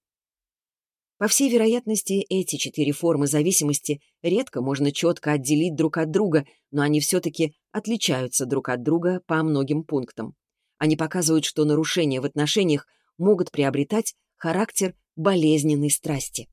По всей вероятности, эти четыре формы зависимости редко можно четко отделить друг от друга, но они все-таки отличаются друг от друга по многим пунктам. Они показывают, что нарушения в отношениях могут приобретать характер болезненной страсти.